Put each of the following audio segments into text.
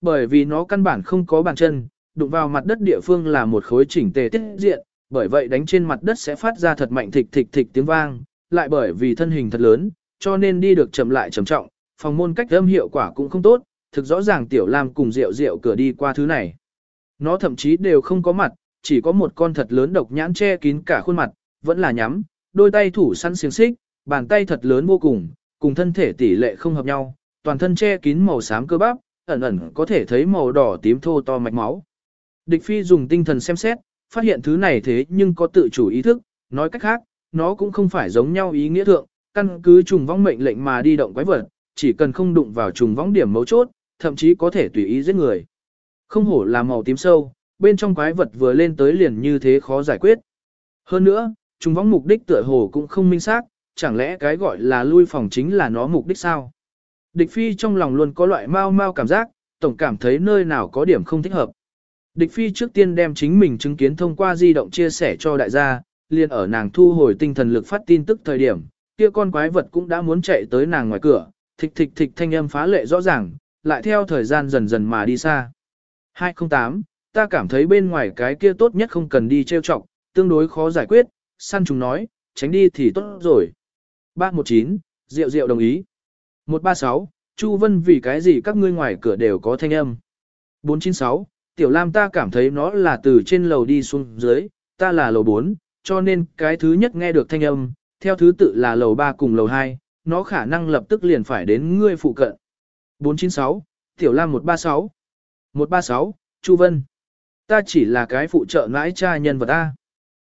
Bởi vì nó căn bản không có bàn chân, đụng vào mặt đất địa phương là một khối chỉnh tề tiết diện, bởi vậy đánh trên mặt đất sẽ phát ra thật mạnh thịch thịch thịch tiếng vang, lại bởi vì thân hình thật lớn, cho nên đi được chậm lại trầm trọng, phòng môn cách âm hiệu quả cũng không tốt, thực rõ ràng tiểu lam cùng rượu rượu cửa đi qua thứ này. Nó thậm chí đều không có mặt, chỉ có một con thật lớn độc nhãn che kín cả khuôn mặt, vẫn là nhắm, đôi tay thủ săn xiềng xích, bàn tay thật lớn vô cùng, cùng thân thể tỷ lệ không hợp nhau, toàn thân che kín màu xám cơ bắp, ẩn ẩn có thể thấy màu đỏ tím thô to mạch máu. Địch phi dùng tinh thần xem xét, phát hiện thứ này thế nhưng có tự chủ ý thức, nói cách khác, nó cũng không phải giống nhau ý nghĩa thượng, căn cứ trùng vong mệnh lệnh mà đi động quái vật, chỉ cần không đụng vào trùng vong điểm mấu chốt, thậm chí có thể tùy ý giết người. Không hổ là màu tím sâu, bên trong quái vật vừa lên tới liền như thế khó giải quyết. Hơn nữa, trùng vong mục đích tựa hồ cũng không minh xác, chẳng lẽ cái gọi là lui phòng chính là nó mục đích sao? Địch phi trong lòng luôn có loại mau mau cảm giác, tổng cảm thấy nơi nào có điểm không thích hợp. Địch phi trước tiên đem chính mình chứng kiến thông qua di động chia sẻ cho đại gia, liền ở nàng thu hồi tinh thần lực phát tin tức thời điểm, kia con quái vật cũng đã muốn chạy tới nàng ngoài cửa, thịch thịch thịch thanh âm phá lệ rõ ràng, lại theo thời gian dần dần mà đi xa. 208, ta cảm thấy bên ngoài cái kia tốt nhất không cần đi trêu chọc, tương đối khó giải quyết, săn chúng nói, tránh đi thì tốt rồi. 319, Diệu Diệu đồng ý. 136, Chu Vân vì cái gì các ngươi ngoài cửa đều có thanh âm. 496, Tiểu Lam ta cảm thấy nó là từ trên lầu đi xuống dưới, ta là lầu 4, cho nên cái thứ nhất nghe được thanh âm, theo thứ tự là lầu 3 cùng lầu 2, nó khả năng lập tức liền phải đến ngươi phụ cận. 496, Tiểu Lam 136. 136, Chu Vân. Ta chỉ là cái phụ trợ nãi cha nhân vật ta.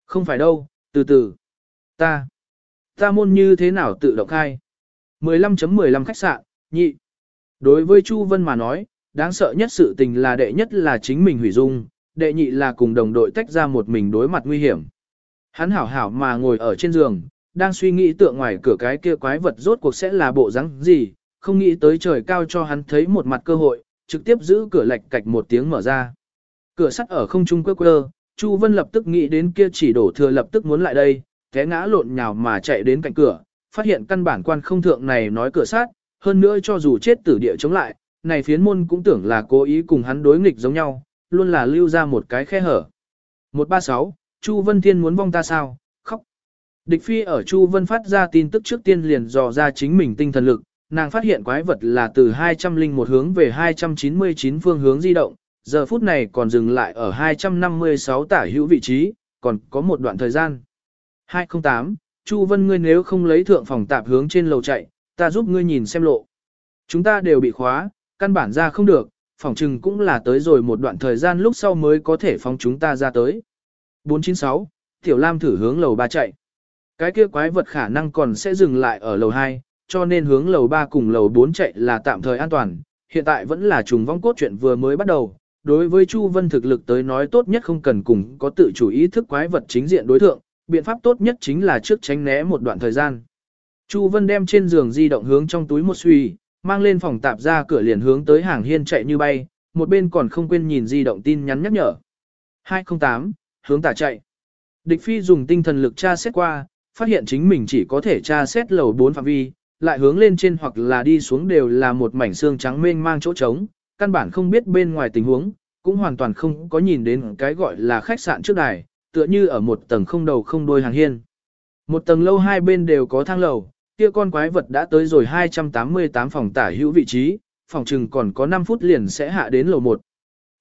Không phải đâu, từ từ. Ta. Ta môn như thế nào tự động khai. 15.15 khách sạn, nhị. Đối với Chu Vân mà nói, đáng sợ nhất sự tình là đệ nhất là chính mình hủy dung, đệ nhị là cùng đồng đội tách ra một mình đối mặt nguy hiểm. Hắn hảo hảo mà ngồi ở trên giường, đang suy nghĩ tượng ngoài cửa cái kia quái vật rốt cuộc sẽ là bộ rắn gì, không nghĩ tới trời cao cho hắn thấy một mặt cơ hội, trực tiếp giữ cửa lệch cạch một tiếng mở ra. Cửa sắt ở không trung quơ quơ, Chu Vân lập tức nghĩ đến kia chỉ đổ thừa lập tức muốn lại đây, té ngã lộn nhào mà chạy đến cạnh cửa, phát hiện căn bản quan không thượng này nói cửa sát, hơn nữa cho dù chết tử địa chống lại, này phiến môn cũng tưởng là cố ý cùng hắn đối nghịch giống nhau, luôn là lưu ra một cái khe hở. 136, Chu Vân Thiên muốn vong ta sao, khóc. Địch phi ở Chu Vân phát ra tin tức trước tiên liền dò ra chính mình tinh thần lực, nàng phát hiện quái vật là từ 201 hướng về 299 phương hướng di động, giờ phút này còn dừng lại ở 256 tả hữu vị trí, còn có một đoạn thời gian. 208, Chu Vân ngươi nếu không lấy thượng phòng tạp hướng trên lầu chạy, ta giúp ngươi nhìn xem lộ. Chúng ta đều bị khóa, căn bản ra không được, phòng trừng cũng là tới rồi một đoạn thời gian lúc sau mới có thể phóng chúng ta ra tới. 496, Tiểu Lam thử hướng lầu 3 chạy. Cái kia quái vật khả năng còn sẽ dừng lại ở lầu 2, cho nên hướng lầu 3 cùng lầu 4 chạy là tạm thời an toàn. Hiện tại vẫn là trùng vong cốt chuyện vừa mới bắt đầu. Đối với Chu Vân thực lực tới nói tốt nhất không cần cùng có tự chủ ý thức quái vật chính diện đối thượng, biện pháp tốt nhất chính là trước tránh né một đoạn thời gian. Chu Vân đem trên giường di động hướng trong túi một suy, mang lên phòng tạp ra cửa liền hướng tới hàng hiên chạy như bay, một bên còn không quên nhìn di động tin nhắn nhắc nhở. 208, hướng tả chạy. Địch phi dùng tinh thần lực tra xét qua, phát hiện chính mình chỉ có thể tra xét lầu 4 phạm vi, lại hướng lên trên hoặc là đi xuống đều là một mảnh xương trắng mênh mang chỗ trống, căn bản không biết bên ngoài tình huống, cũng hoàn toàn không có nhìn đến cái gọi là khách sạn trước đài, tựa như ở một tầng không đầu không đuôi hàng hiên. Một tầng lâu hai bên đều có thang lầu, kia con quái vật đã tới rồi 288 phòng tả hữu vị trí, phòng trừng còn có 5 phút liền sẽ hạ đến lầu 1.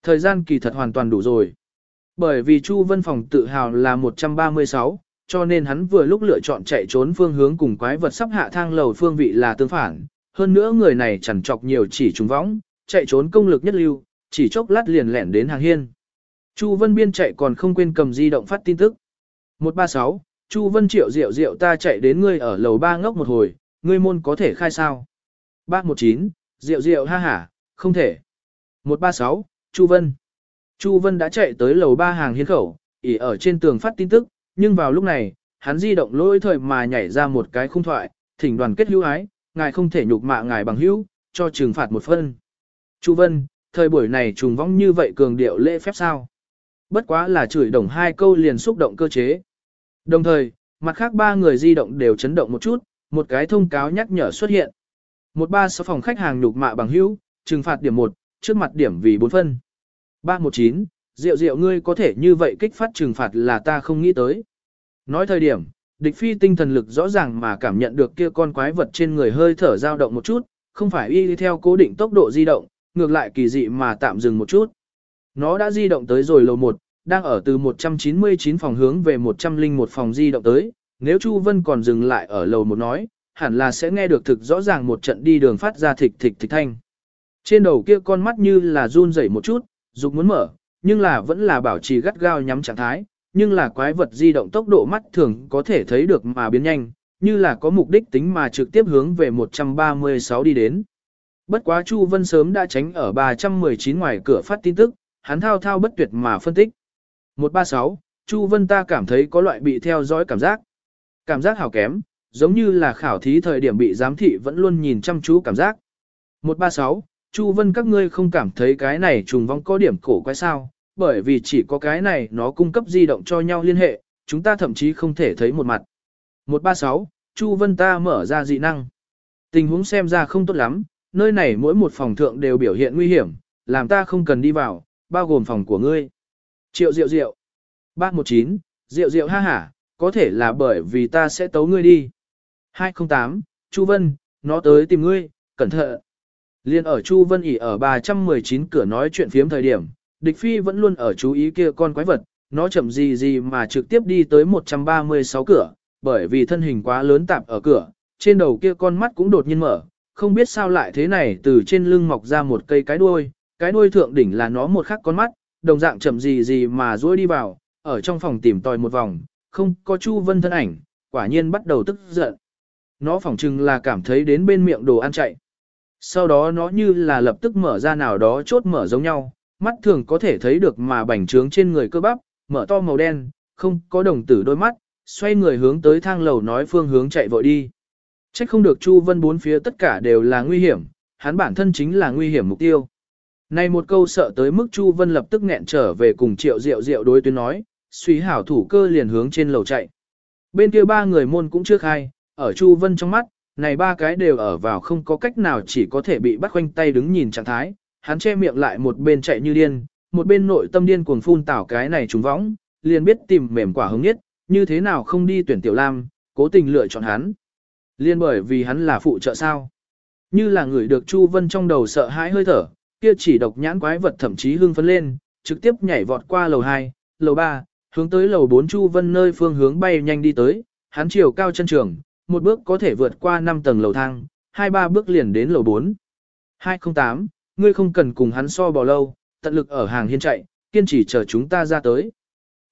Thời gian kỳ thật hoàn toàn đủ rồi. Bởi vì Chu Vân phòng tự hào là 136, cho nên hắn vừa lúc lựa chọn chạy trốn phương hướng cùng quái vật sắp hạ thang lầu phương vị là tương phản. Hơn nữa người này chẳng chọc nhiều chỉ trùng võng, chạy trốn công lực nhất lưu, chỉ chốc lát liền lẻn đến hàng hiên. Chu Vân Biên chạy còn không quên cầm di động phát tin tức. 136, Chu Vân Triệu Diệu Diệu ta chạy đến ngươi ở lầu ba ngốc một hồi, ngươi môn có thể khai sao? 319, Diệu Diệu ha ha, không thể. 136, Chu Vân. Chu Vân đã chạy tới lầu ba hàng hiên khẩu, ỉ ở trên tường phát tin tức, nhưng vào lúc này, hắn di động lỗi thời mà nhảy ra một cái khung thoại, thỉnh đoàn kết hữu ái, ngài không thể nhục mạ ngài bằng hữu, cho trừng phạt một phân. Chu Vân, thời buổi này trùng vong như vậy cường điệu lễ phép sao? Bất quá là chửi đồng hai câu liền xúc động cơ chế. Đồng thời, mặt khác ba người di động đều chấn động một chút, một cái thông cáo nhắc nhở xuất hiện. Một ba sáu phòng khách hàng nhục mạ bằng hữu, trừng phạt điểm 1, trước mặt điểm vì 4 phân. 319, rượu rượu ngươi có thể như vậy kích phát trừng phạt là ta không nghĩ tới. Nói thời điểm, địch phi tinh thần lực rõ ràng mà cảm nhận được kia con quái vật trên người hơi thở dao động một chút, không phải y theo cố định tốc độ di động, ngược lại kỳ dị mà tạm dừng một chút. Nó đã di động tới rồi lầu 1, đang ở từ 199 phòng hướng về 101 phòng di động tới, nếu Chu Vân còn dừng lại ở lầu 1 nói, hẳn là sẽ nghe được thực rõ ràng một trận đi đường phát ra thịch thịch thịch thanh. Trên đầu kia con mắt như là run rẩy một chút, dục muốn mở, nhưng là vẫn là bảo trì gắt gao nhắm trạng thái, nhưng là quái vật di động tốc độ mắt thường có thể thấy được mà biến nhanh, như là có mục đích tính mà trực tiếp hướng về 136 đi đến. Bất quá Chu Vân sớm đã tránh ở 319 ngoài cửa phát tin tức, hắn thao thao bất tuyệt mà phân tích. 136, Chu Vân ta cảm thấy có loại bị theo dõi cảm giác. Cảm giác hảo kém, giống như là khảo thí thời điểm bị giám thị vẫn luôn nhìn chăm chú cảm giác. 136, Chu Vân các ngươi không cảm thấy cái này trùng vong có điểm cổ quái sao, bởi vì chỉ có cái này nó cung cấp di động cho nhau liên hệ, chúng ta thậm chí không thể thấy một mặt. 136, Chu Vân ta mở ra dị năng. Tình huống xem ra không tốt lắm, nơi này mỗi một phòng thượng đều biểu hiện nguy hiểm, làm ta không cần đi vào, bao gồm phòng của ngươi. Triệu Diệu Diệu. 319, Diệu Diệu ha hả, có thể là bởi vì ta sẽ tấu ngươi đi. 208, Chu Vân, nó tới tìm ngươi, cẩn thận. Liên ở Chu Vân ỉ ở 319 cửa nói chuyện phiếm thời điểm, địch phi vẫn luôn ở chú ý kia con quái vật, nó chậm gì gì mà trực tiếp đi tới 136 cửa, bởi vì thân hình quá lớn tạp ở cửa, trên đầu kia con mắt cũng đột nhiên mở, không biết sao lại thế này từ trên lưng mọc ra một cây cái đuôi, cái đuôi thượng đỉnh là nó một khắc con mắt, đồng dạng chậm gì gì mà duỗi đi vào, ở trong phòng tìm tòi một vòng, không có Chu Vân thân ảnh, quả nhiên bắt đầu tức giận. Nó phỏng chừng là cảm thấy đến bên miệng đồ ăn chạy. Sau đó nó như là lập tức mở ra nào đó chốt mở giống nhau, mắt thường có thể thấy được mà bành trướng trên người cơ bắp, mở to màu đen, không có đồng tử đôi mắt, xoay người hướng tới thang lầu nói phương hướng chạy vội đi. Trách không được Chu Vân bốn phía tất cả đều là nguy hiểm, hắn bản thân chính là nguy hiểm mục tiêu. Này một câu sợ tới mức Chu Vân lập tức nghẹn trở về cùng triệu diệu diệu đối tuyến nói, suy hảo thủ cơ liền hướng trên lầu chạy. Bên kia ba người môn cũng chưa khai, ở Chu Vân trong mắt, này ba cái đều ở vào không có cách nào chỉ có thể bị bắt khoanh tay đứng nhìn trạng thái, hắn che miệng lại một bên chạy như điên, một bên nội tâm điên cuồng phun tảo cái này trúng võng, liền biết tìm mềm quả hứng nhất, như thế nào không đi tuyển tiểu lam, cố tình lựa chọn hắn. Liên bởi vì hắn là phụ trợ sao. Như là người được Chu Vân trong đầu sợ hãi hơi thở, kia chỉ độc nhãn quái vật thậm chí hưng phấn lên, trực tiếp nhảy vọt qua lầu 2, lầu 3, hướng tới lầu 4 Chu Vân nơi phương hướng bay nhanh đi tới, hắn chiều cao chân trường, một bước có thể vượt qua 5 tầng lầu thang, hai ba bước liền đến lầu 4. 208, ngươi không cần cùng hắn so bò lâu, tận lực ở hàng hiên chạy, kiên trì chờ chúng ta ra tới.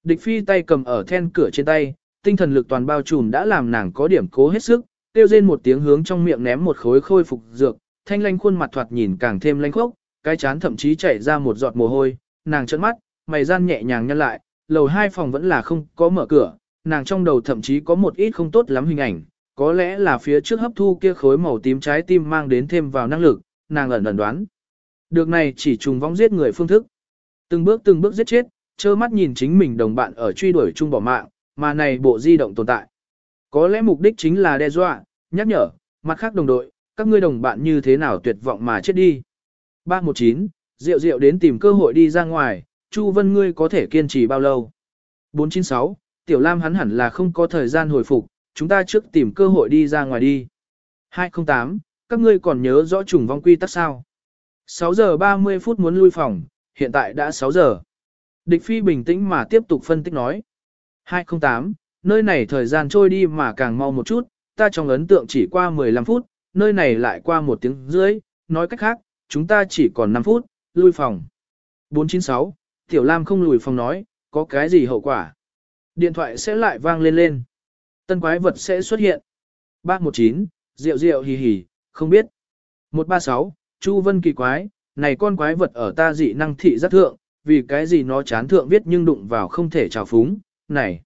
Địch phi tay cầm ở then cửa trên tay, tinh thần lực toàn bao trùm đã làm nàng có điểm cố hết sức, tiêu rên một tiếng hướng trong miệng ném một khối khôi phục dược, thanh lanh khuôn mặt thoạt nhìn càng thêm lanh khốc, cái chán thậm chí chảy ra một giọt mồ hôi, nàng trợn mắt, mày gian nhẹ nhàng nhăn lại, lầu hai phòng vẫn là không có mở cửa, nàng trong đầu thậm chí có một ít không tốt lắm hình ảnh, có lẽ là phía trước hấp thu kia khối màu tím trái tim mang đến thêm vào năng lực, nàng ẩn ẩn đoán. Được này chỉ trùng vong giết người phương thức. Từng bước từng bước giết chết, trơ mắt nhìn chính mình đồng bạn ở truy đuổi chung bỏ mạng, mà này bộ di động tồn tại. Có lẽ mục đích chính là đe dọa, nhắc nhở, mặt khác đồng đội, các ngươi đồng bạn như thế nào tuyệt vọng mà chết đi. 319, rượu rượu đến tìm cơ hội đi ra ngoài, Chu Vân ngươi có thể kiên trì bao lâu? 496, Tiểu Lam hắn hẳn là không có thời gian hồi phục, chúng ta trước tìm cơ hội đi ra ngoài đi. 208, các ngươi còn nhớ rõ trùng vong quy tắc sao? 6 giờ 30 phút muốn lui phòng, hiện tại đã 6 giờ. Địch Phi bình tĩnh mà tiếp tục phân tích nói. 208, nơi này thời gian trôi đi mà càng mau một chút, ta trong ấn tượng chỉ qua 15 phút, nơi này lại qua một tiếng rưỡi, nói cách khác, chúng ta chỉ còn 5 phút, lui phòng. 496, Tiểu Lam không lùi phòng nói, có cái gì hậu quả? Điện thoại sẽ lại vang lên lên. Tân quái vật sẽ xuất hiện. 319, rượu rượu hì hì, không biết. 136, Chu Vân kỳ quái, này con quái vật ở ta dị năng thị giác thượng, vì cái gì nó chán thượng viết nhưng đụng vào không thể trào phúng, này.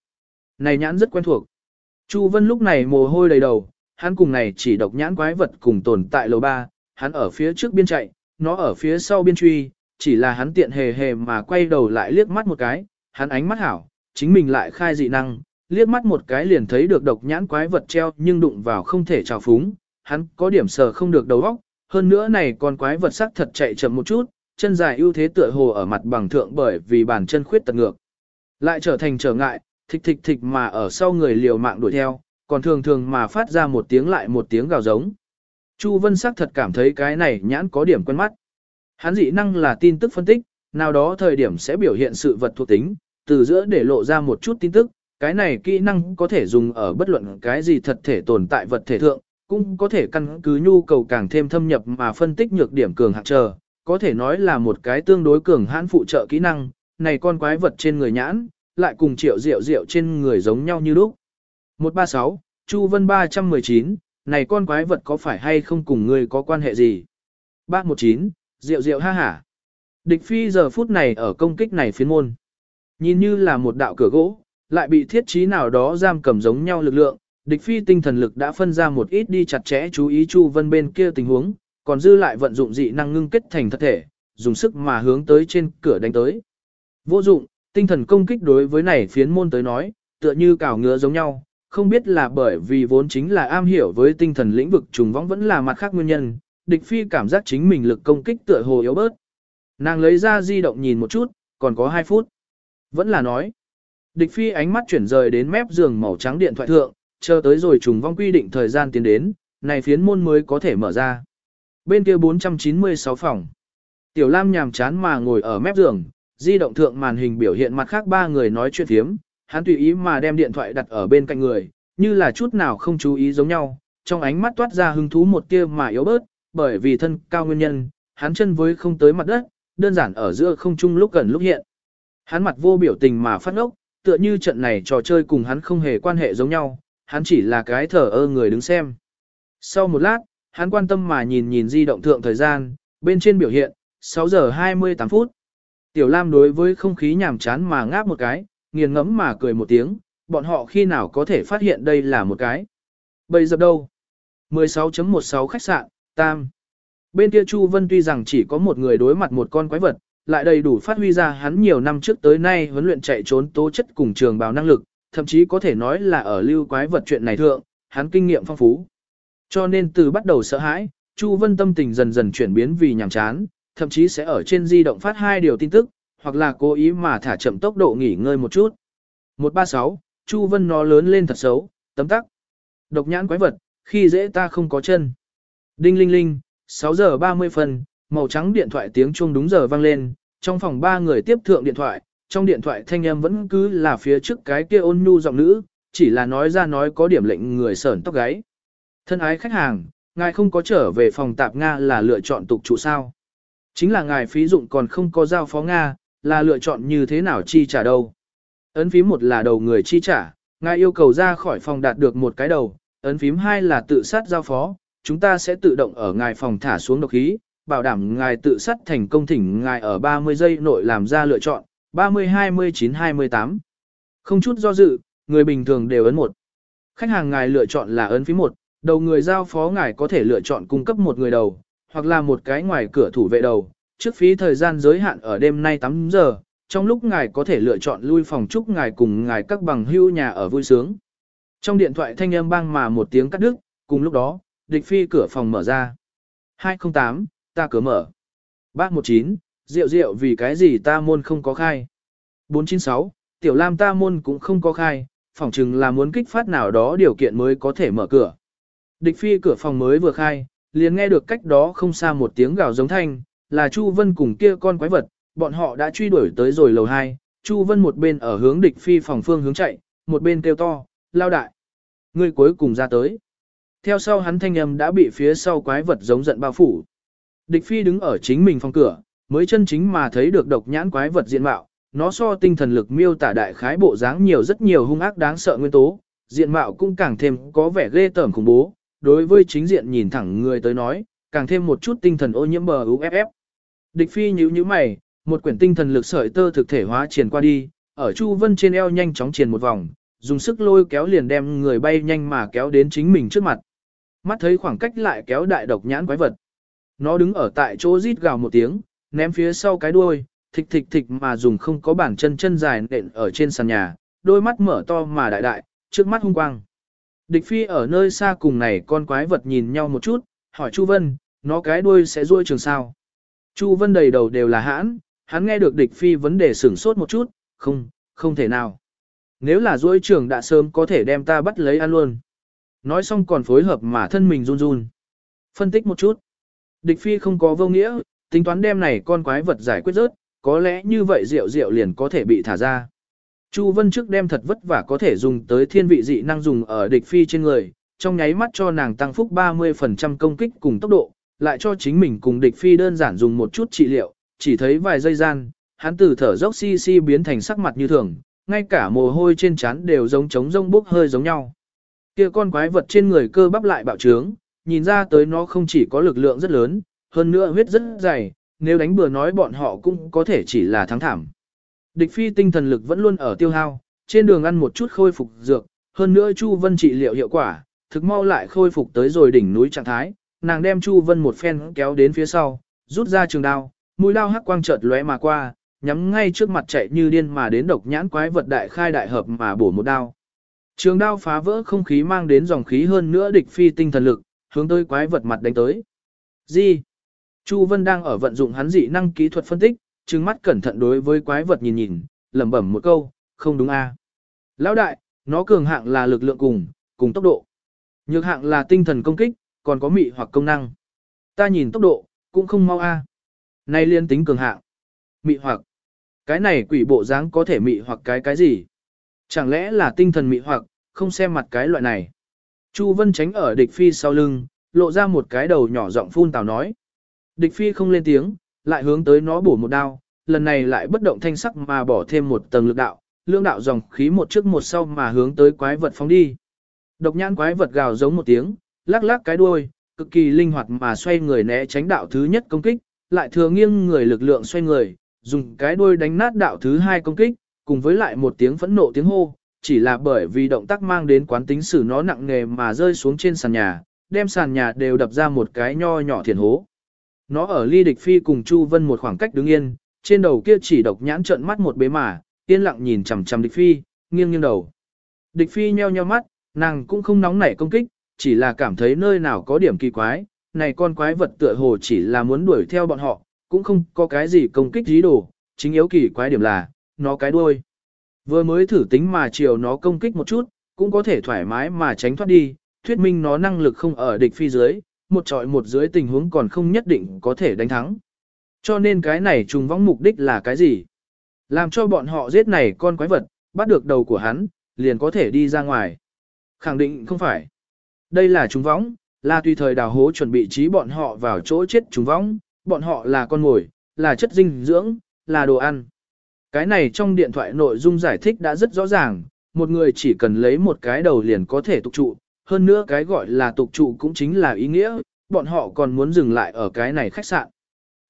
Này nhãn rất quen thuộc. Chu Vân lúc này mồ hôi đầy đầu, hắn cùng này chỉ độc nhãn quái vật cùng tồn tại lầu ba, hắn ở phía trước biên chạy, nó ở phía sau biên truy, chỉ là hắn tiện hề hề mà quay đầu lại liếc mắt một cái, hắn ánh mắt hảo, chính mình lại khai dị năng, liếc mắt một cái liền thấy được độc nhãn quái vật treo nhưng đụng vào không thể trào phúng, hắn có điểm sờ không được đầu óc, hơn nữa này con quái vật sắc thật chạy chậm một chút, chân dài ưu thế tựa hồ ở mặt bằng thượng bởi vì bàn chân khuyết tật ngược. Lại trở thành trở ngại, thịch thịch thịch mà ở sau người liều mạng đuổi theo, còn thường thường mà phát ra một tiếng lại một tiếng gào giống. Chu Vân sắc thật cảm thấy cái này nhãn có điểm quen mắt. Hắn dị năng là tin tức phân tích, nào đó thời điểm sẽ biểu hiện sự vật thuộc tính, từ giữa để lộ ra một chút tin tức, cái này kỹ năng có thể dùng ở bất luận cái gì thật thể tồn tại vật thể thượng, cũng có thể căn cứ nhu cầu càng thêm thâm nhập mà phân tích nhược điểm cường hạng chờ, có thể nói là một cái tương đối cường hãn phụ trợ kỹ năng, này con quái vật trên người nhãn, lại cùng triệu diệu diệu trên người giống nhau như lúc. 136, Chu Vân 319, này con quái vật có phải hay không cùng người có quan hệ gì? 319, rượu rượu ha hả. Địch phi giờ phút này ở công kích này phiến môn. Nhìn như là một đạo cửa gỗ, lại bị thiết trí nào đó giam cầm giống nhau lực lượng, địch phi tinh thần lực đã phân ra một ít đi chặt chẽ chú ý Chu Vân bên kia tình huống, còn dư lại vận dụng dị năng ngưng kết thành thật thể, dùng sức mà hướng tới trên cửa đánh tới. Vô dụng, tinh thần công kích đối với này phiến môn tới nói, tựa như cào ngứa giống nhau, không biết là bởi vì vốn chính là am hiểu với tinh thần lĩnh vực trùng võng vẫn là mặt khác nguyên nhân, địch phi cảm giác chính mình lực công kích tựa hồ yếu bớt. Nàng lấy ra di động nhìn một chút, còn có 2 phút. Vẫn là nói. Địch phi ánh mắt chuyển rời đến mép giường màu trắng điện thoại thượng, chờ tới rồi trùng vong quy định thời gian tiến đến, này phiến môn mới có thể mở ra. Bên kia 496 phòng. Tiểu Lam nhàm chán mà ngồi ở mép giường, di động thượng màn hình biểu hiện mặt khác ba người nói chuyện thiếm, hắn tùy ý mà đem điện thoại đặt ở bên cạnh người, như là chút nào không chú ý giống nhau, trong ánh mắt toát ra hứng thú một tia mà yếu bớt, bởi vì thân cao nguyên nhân, hắn chân với không tới mặt đất, đơn giản ở giữa không trung lúc gần lúc hiện. Hắn mặt vô biểu tình mà phát ngốc, tựa như trận này trò chơi cùng hắn không hề quan hệ giống nhau, hắn chỉ là cái thở ơ người đứng xem. Sau một lát, hắn quan tâm mà nhìn nhìn di động thượng thời gian, bên trên biểu hiện, 6 giờ 28 phút. Tiểu Lam đối với không khí nhàm chán mà ngáp một cái, nghiền ngẫm mà cười một tiếng, bọn họ khi nào có thể phát hiện đây là một cái. Bây giờ đâu? 16.16 khách sạn, Tam. Bên kia Chu Vân tuy rằng chỉ có một người đối mặt một con quái vật, lại đầy đủ phát huy ra hắn nhiều năm trước tới nay huấn luyện chạy trốn tố chất cùng trường bào năng lực, thậm chí có thể nói là ở lưu quái vật chuyện này thượng, hắn kinh nghiệm phong phú. Cho nên từ bắt đầu sợ hãi, Chu Vân tâm tình dần dần chuyển biến vì nhàm chán, thậm chí sẽ ở trên di động phát hai điều tin tức, hoặc là cố ý mà thả chậm tốc độ nghỉ ngơi một chút. 136, Chu Vân nó lớn lên thật xấu, tấm tắc. Độc nhãn quái vật, khi dễ ta không có chân. Đinh linh linh, 6 giờ 30 phần, màu trắng điện thoại tiếng chuông đúng giờ vang lên, trong phòng ba người tiếp thượng điện thoại, trong điện thoại thanh âm vẫn cứ là phía trước cái kia ôn nhu giọng nữ, chỉ là nói ra nói có điểm lệnh người sởn tóc gáy. Thân ái khách hàng, ngài không có trở về phòng tạp Nga là lựa chọn tục trụ sao. Chính là ngài phí dụng còn không có giao phó Nga, là lựa chọn như thế nào chi trả đâu. Ấn phím một là đầu người chi trả, ngài yêu cầu ra khỏi phòng đạt được một cái đầu, ấn phím hai là tự sát giao phó, chúng ta sẽ tự động ở ngài phòng thả xuống độc khí, bảo đảm ngài tự sát thành công thỉnh ngài ở 30 giây nội làm ra lựa chọn, 30 29 28. Không chút do dự, người bình thường đều ấn một. Khách hàng ngài lựa chọn là ấn phím một, đầu người giao phó ngài có thể lựa chọn cung cấp một người đầu, hoặc là một cái ngoài cửa thủ vệ đầu, trước phí thời gian giới hạn ở đêm nay 8 giờ, trong lúc ngài có thể lựa chọn lui phòng chúc ngài cùng ngài các bằng hưu nhà ở vui sướng. Trong điện thoại thanh âm bang mà một tiếng cắt đứt, cùng lúc đó, địch phi cửa phòng mở ra. 208, ta cửa mở. 319, rượu rượu vì cái gì ta môn không có khai. 496, tiểu lam ta môn cũng không có khai, phỏng chừng là muốn kích phát nào đó điều kiện mới có thể mở cửa. Địch phi cửa phòng mới vừa khai, liền nghe được cách đó không xa một tiếng gào giống thanh, là Chu Vân cùng kia con quái vật, bọn họ đã truy đuổi tới rồi lầu 2, Chu Vân một bên ở hướng địch phi phòng phương hướng chạy, một bên kêu to, lao đại. Người cuối cùng ra tới. Theo sau hắn thanh âm đã bị phía sau quái vật giống giận bao phủ. Địch phi đứng ở chính mình phòng cửa, mới chân chính mà thấy được độc nhãn quái vật diện mạo, nó so tinh thần lực miêu tả đại khái bộ dáng nhiều rất nhiều hung ác đáng sợ nguyên tố, diện mạo cũng càng thêm có vẻ ghê tởm khủng bố, đối với chính diện nhìn thẳng người tới nói, càng thêm một chút tinh thần ô nhiễm bờ UFF. Địch phi nhíu nhíu mày, một quyển tinh thần lực sợi tơ thực thể hóa triển qua đi, ở Chu Vân trên eo nhanh chóng triển một vòng, dùng sức lôi kéo liền đem người bay nhanh mà kéo đến chính mình trước mặt. Mắt thấy khoảng cách lại kéo đại độc nhãn quái vật. Nó đứng ở tại chỗ rít gào một tiếng, ném phía sau cái đuôi, thịch thịch thịch mà dùng không có bản chân chân dài nện ở trên sàn nhà, đôi mắt mở to mà đại đại, trước mắt hung quang. Địch phi ở nơi xa cùng này con quái vật nhìn nhau một chút, hỏi Chu Vân, nó cái đuôi sẽ ruôi trường sao. Chu Vân đầy đầu đều là hãn, hắn nghe được địch phi vấn đề sửng sốt một chút, không, không thể nào. Nếu là duỗi trường đã sớm có thể đem ta bắt lấy ăn luôn. Nói xong còn phối hợp mà thân mình run run. Phân tích một chút. Địch phi không có vô nghĩa, tính toán đem này con quái vật giải quyết rớt, có lẽ như vậy rượu rượu liền có thể bị thả ra. Chu Vân trước đem thật vất vả có thể dùng tới thiên vị dị năng dùng ở địch phi trên người, trong nháy mắt cho nàng tăng phúc 30% công kích cùng tốc độ, lại cho chính mình cùng địch phi đơn giản dùng một chút trị liệu, chỉ thấy vài giây gian, hắn từ thở dốc si si biến thành sắc mặt như thường, ngay cả mồ hôi trên trán đều giống trống rông bốc hơi giống nhau. Kia con quái vật trên người cơ bắp lại bạo trướng, nhìn ra tới nó không chỉ có lực lượng rất lớn, hơn nữa huyết rất dày, nếu đánh bừa nói bọn họ cũng có thể chỉ là thắng thảm. Địch phi tinh thần lực vẫn luôn ở tiêu hao, trên đường ăn một chút khôi phục dược, hơn nữa Chu Vân trị liệu hiệu quả, thực mau lại khôi phục tới rồi đỉnh núi trạng thái, nàng đem Chu Vân một phen kéo đến phía sau, rút ra trường đao, mũi đao hắc quang chợt lóe mà qua, nhắm ngay trước mặt chạy như điên mà đến độc nhãn quái vật đại khai đại hợp mà bổ một đao. Trường đao phá vỡ không khí mang đến dòng khí hơn nữa địch phi tinh thần lực, hướng tới quái vật mặt đánh tới. Gì? Chu Vân đang ở vận dụng hắn dị năng kỹ thuật phân tích, trừng mắt cẩn thận đối với quái vật nhìn nhìn, lẩm bẩm một câu, không đúng a. Lão đại, nó cường hạng là lực lượng cùng, cùng tốc độ. Nhược hạng là tinh thần công kích, còn có mị hoặc công năng. Ta nhìn tốc độ, cũng không mau a. nay liên tính cường hạng. Mị hoặc. Cái này quỷ bộ dáng có thể mị hoặc cái cái gì? Chẳng lẽ là tinh thần mị hoặc, không xem mặt cái loại này. Chu Vân tránh ở địch phi sau lưng, lộ ra một cái đầu nhỏ giọng phun tào nói. Địch phi không lên tiếng, lại hướng tới nó bổ một đao, lần này lại bất động thanh sắc mà bỏ thêm một tầng lực đạo, lương đạo dòng khí một trước một sau mà hướng tới quái vật phóng đi. Độc nhãn quái vật gào giống một tiếng, lắc lắc cái đuôi, cực kỳ linh hoạt mà xoay người né tránh đạo thứ nhất công kích, lại thừa nghiêng người lực lượng xoay người, dùng cái đuôi đánh nát đạo thứ hai công kích, cùng với lại một tiếng phẫn nộ tiếng hô, chỉ là bởi vì động tác mang đến quán tính xử nó nặng nề mà rơi xuống trên sàn nhà, đem sàn nhà đều đập ra một cái nho nhỏ thiền hố. Nó ở ly địch phi cùng Chu Vân một khoảng cách đứng yên, trên đầu kia chỉ độc nhãn trợn mắt một bế mà, yên lặng nhìn chằm chằm địch phi, nghiêng nghiêng đầu. Địch phi nheo nheo mắt, nàng cũng không nóng nảy công kích, chỉ là cảm thấy nơi nào có điểm kỳ quái, này con quái vật tựa hồ chỉ là muốn đuổi theo bọn họ, cũng không có cái gì công kích dí đồ, chính yếu kỳ quái điểm là, nó cái đuôi. Vừa mới thử tính mà chiều nó công kích một chút, cũng có thể thoải mái mà tránh thoát đi, thuyết minh nó năng lực không ở địch phi dưới, một trọi một dưới tình huống còn không nhất định có thể đánh thắng. Cho nên cái này trùng vong mục đích là cái gì? Làm cho bọn họ giết này con quái vật, bắt được đầu của hắn, liền có thể đi ra ngoài. Khẳng định không phải. Đây là trùng võng, là tùy thời đào hố chuẩn bị trí bọn họ vào chỗ chết trùng võng, bọn họ là con mồi, là chất dinh dưỡng, là đồ ăn. Cái này trong điện thoại nội dung giải thích đã rất rõ ràng, một người chỉ cần lấy một cái đầu liền có thể tục trụ, hơn nữa cái gọi là tục trụ cũng chính là ý nghĩa, bọn họ còn muốn dừng lại ở cái này khách sạn.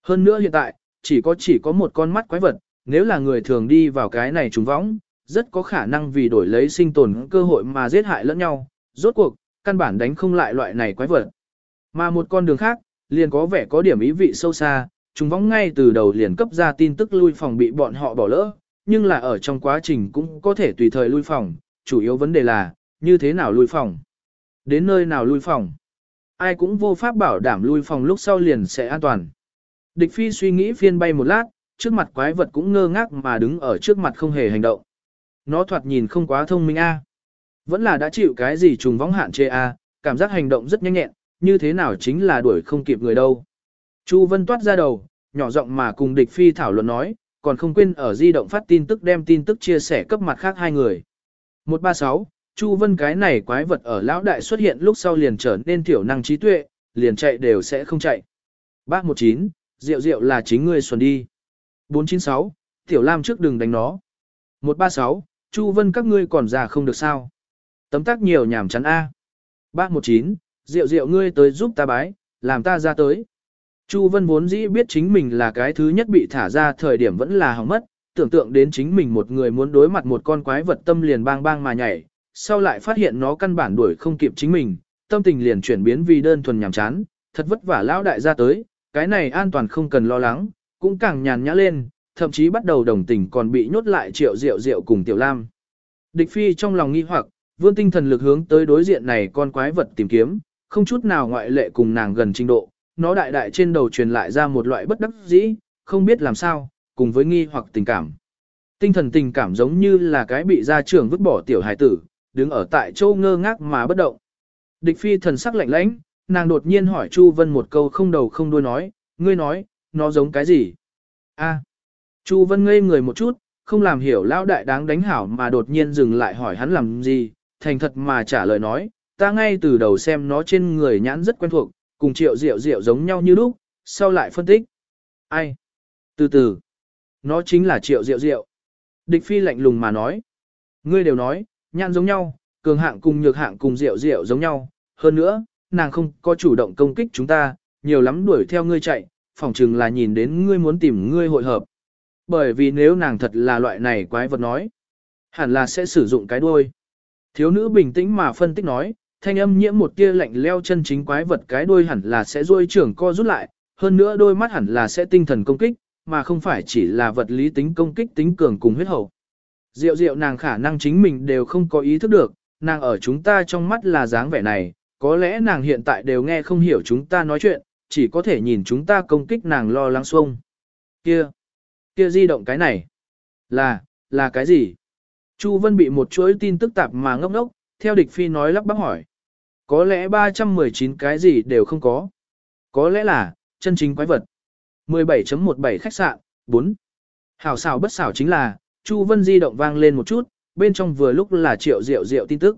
Hơn nữa hiện tại, chỉ có chỉ có một con mắt quái vật, nếu là người thường đi vào cái này trùng võng, rất có khả năng vì đổi lấy sinh tồn cơ hội mà giết hại lẫn nhau, rốt cuộc, căn bản đánh không lại loại này quái vật. Mà một con đường khác, liền có vẻ có điểm ý vị sâu xa, chúng vong ngay từ đầu liền cấp ra tin tức lui phòng bị bọn họ bỏ lỡ, nhưng là ở trong quá trình cũng có thể tùy thời lui phòng, chủ yếu vấn đề là, như thế nào lui phòng. Đến nơi nào lui phòng? Ai cũng vô pháp bảo đảm lui phòng lúc sau liền sẽ an toàn. Địch phi suy nghĩ phiên bay một lát, trước mặt quái vật cũng ngơ ngác mà đứng ở trước mặt không hề hành động. Nó thoạt nhìn không quá thông minh a. Vẫn là đã chịu cái gì trùng vong hạn chế a, cảm giác hành động rất nhanh nhẹn, như thế nào chính là đuổi không kịp người đâu. Chu Vân toát ra đầu, nhỏ giọng mà cùng địch phi thảo luận nói, còn không quên ở di động phát tin tức đem tin tức chia sẻ cấp mặt khác hai người. 136, Chu Vân cái này quái vật ở lão đại xuất hiện lúc sau liền trở nên tiểu năng trí tuệ, liền chạy đều sẽ không chạy. 319, rượu rượu là chính ngươi xuân đi. 496, Tiểu Lam trước đừng đánh nó. 136, Chu Vân các ngươi còn già không được sao. Tấm tắc nhiều nhảm chắn A. 319, rượu rượu ngươi tới giúp ta bái, làm ta ra tới. Chu Vân vốn dĩ biết chính mình là cái thứ nhất bị thả ra thời điểm vẫn là hỏng mất, tưởng tượng đến chính mình một người muốn đối mặt một con quái vật tâm liền bang bang mà nhảy, sau lại phát hiện nó căn bản đuổi không kịp chính mình, tâm tình liền chuyển biến vì đơn thuần nhàm chán, thật vất vả lão đại ra tới, cái này an toàn không cần lo lắng, cũng càng nhàn nhã lên, thậm chí bắt đầu đồng tình còn bị nhốt lại triệu rượu rượu cùng tiểu lam. Địch phi trong lòng nghi hoặc, vươn tinh thần lực hướng tới đối diện này con quái vật tìm kiếm, không chút nào ngoại lệ cùng nàng gần trình độ, nó đại đại trên đầu truyền lại ra một loại bất đắc dĩ, không biết làm sao, cùng với nghi hoặc tình cảm. Tinh thần tình cảm giống như là cái bị gia trưởng vứt bỏ tiểu hải tử, đứng ở tại chỗ ngơ ngác mà bất động. Địch phi thần sắc lạnh lãnh, nàng đột nhiên hỏi Chu Vân một câu không đầu không đuôi nói, ngươi nói, nó giống cái gì? A. Chu Vân ngây người một chút, không làm hiểu lão đại đáng đánh hảo mà đột nhiên dừng lại hỏi hắn làm gì, thành thật mà trả lời nói, ta ngay từ đầu xem nó trên người nhãn rất quen thuộc, cùng triệu rượu rượu giống nhau như lúc, sau lại phân tích. Ai? Từ từ. Nó chính là triệu rượu rượu. Địch phi lạnh lùng mà nói. Ngươi đều nói, nhãn giống nhau, cường hạng cùng nhược hạng cùng rượu rượu giống nhau. Hơn nữa, nàng không có chủ động công kích chúng ta, nhiều lắm đuổi theo ngươi chạy, phỏng chừng là nhìn đến ngươi muốn tìm ngươi hội hợp. Bởi vì nếu nàng thật là loại này quái vật nói, hẳn là sẽ sử dụng cái đuôi. Thiếu nữ bình tĩnh mà phân tích nói, thanh âm nhiễm một tia lạnh leo chân chính quái vật cái đuôi hẳn là sẽ duỗi trưởng co rút lại, hơn nữa đôi mắt hẳn là sẽ tinh thần công kích, mà không phải chỉ là vật lý tính công kích tính cường cùng huyết hậu. Diệu diệu nàng khả năng chính mình đều không có ý thức được, nàng ở chúng ta trong mắt là dáng vẻ này, có lẽ nàng hiện tại đều nghe không hiểu chúng ta nói chuyện, chỉ có thể nhìn chúng ta công kích nàng lo lắng xuông. Kia, kia di động cái này, là, là cái gì? Chu Vân bị một chuỗi tin tức tạp mà ngốc ngốc, theo địch phi nói lắp bắp hỏi. Có lẽ 319 cái gì đều không có. Có lẽ là, chân chính quái vật. 17.17 khách sạn, 4. Hảo xảo bất xảo chính là, Chu Vân di động vang lên một chút, bên trong vừa lúc là triệu rượu rượu tin tức.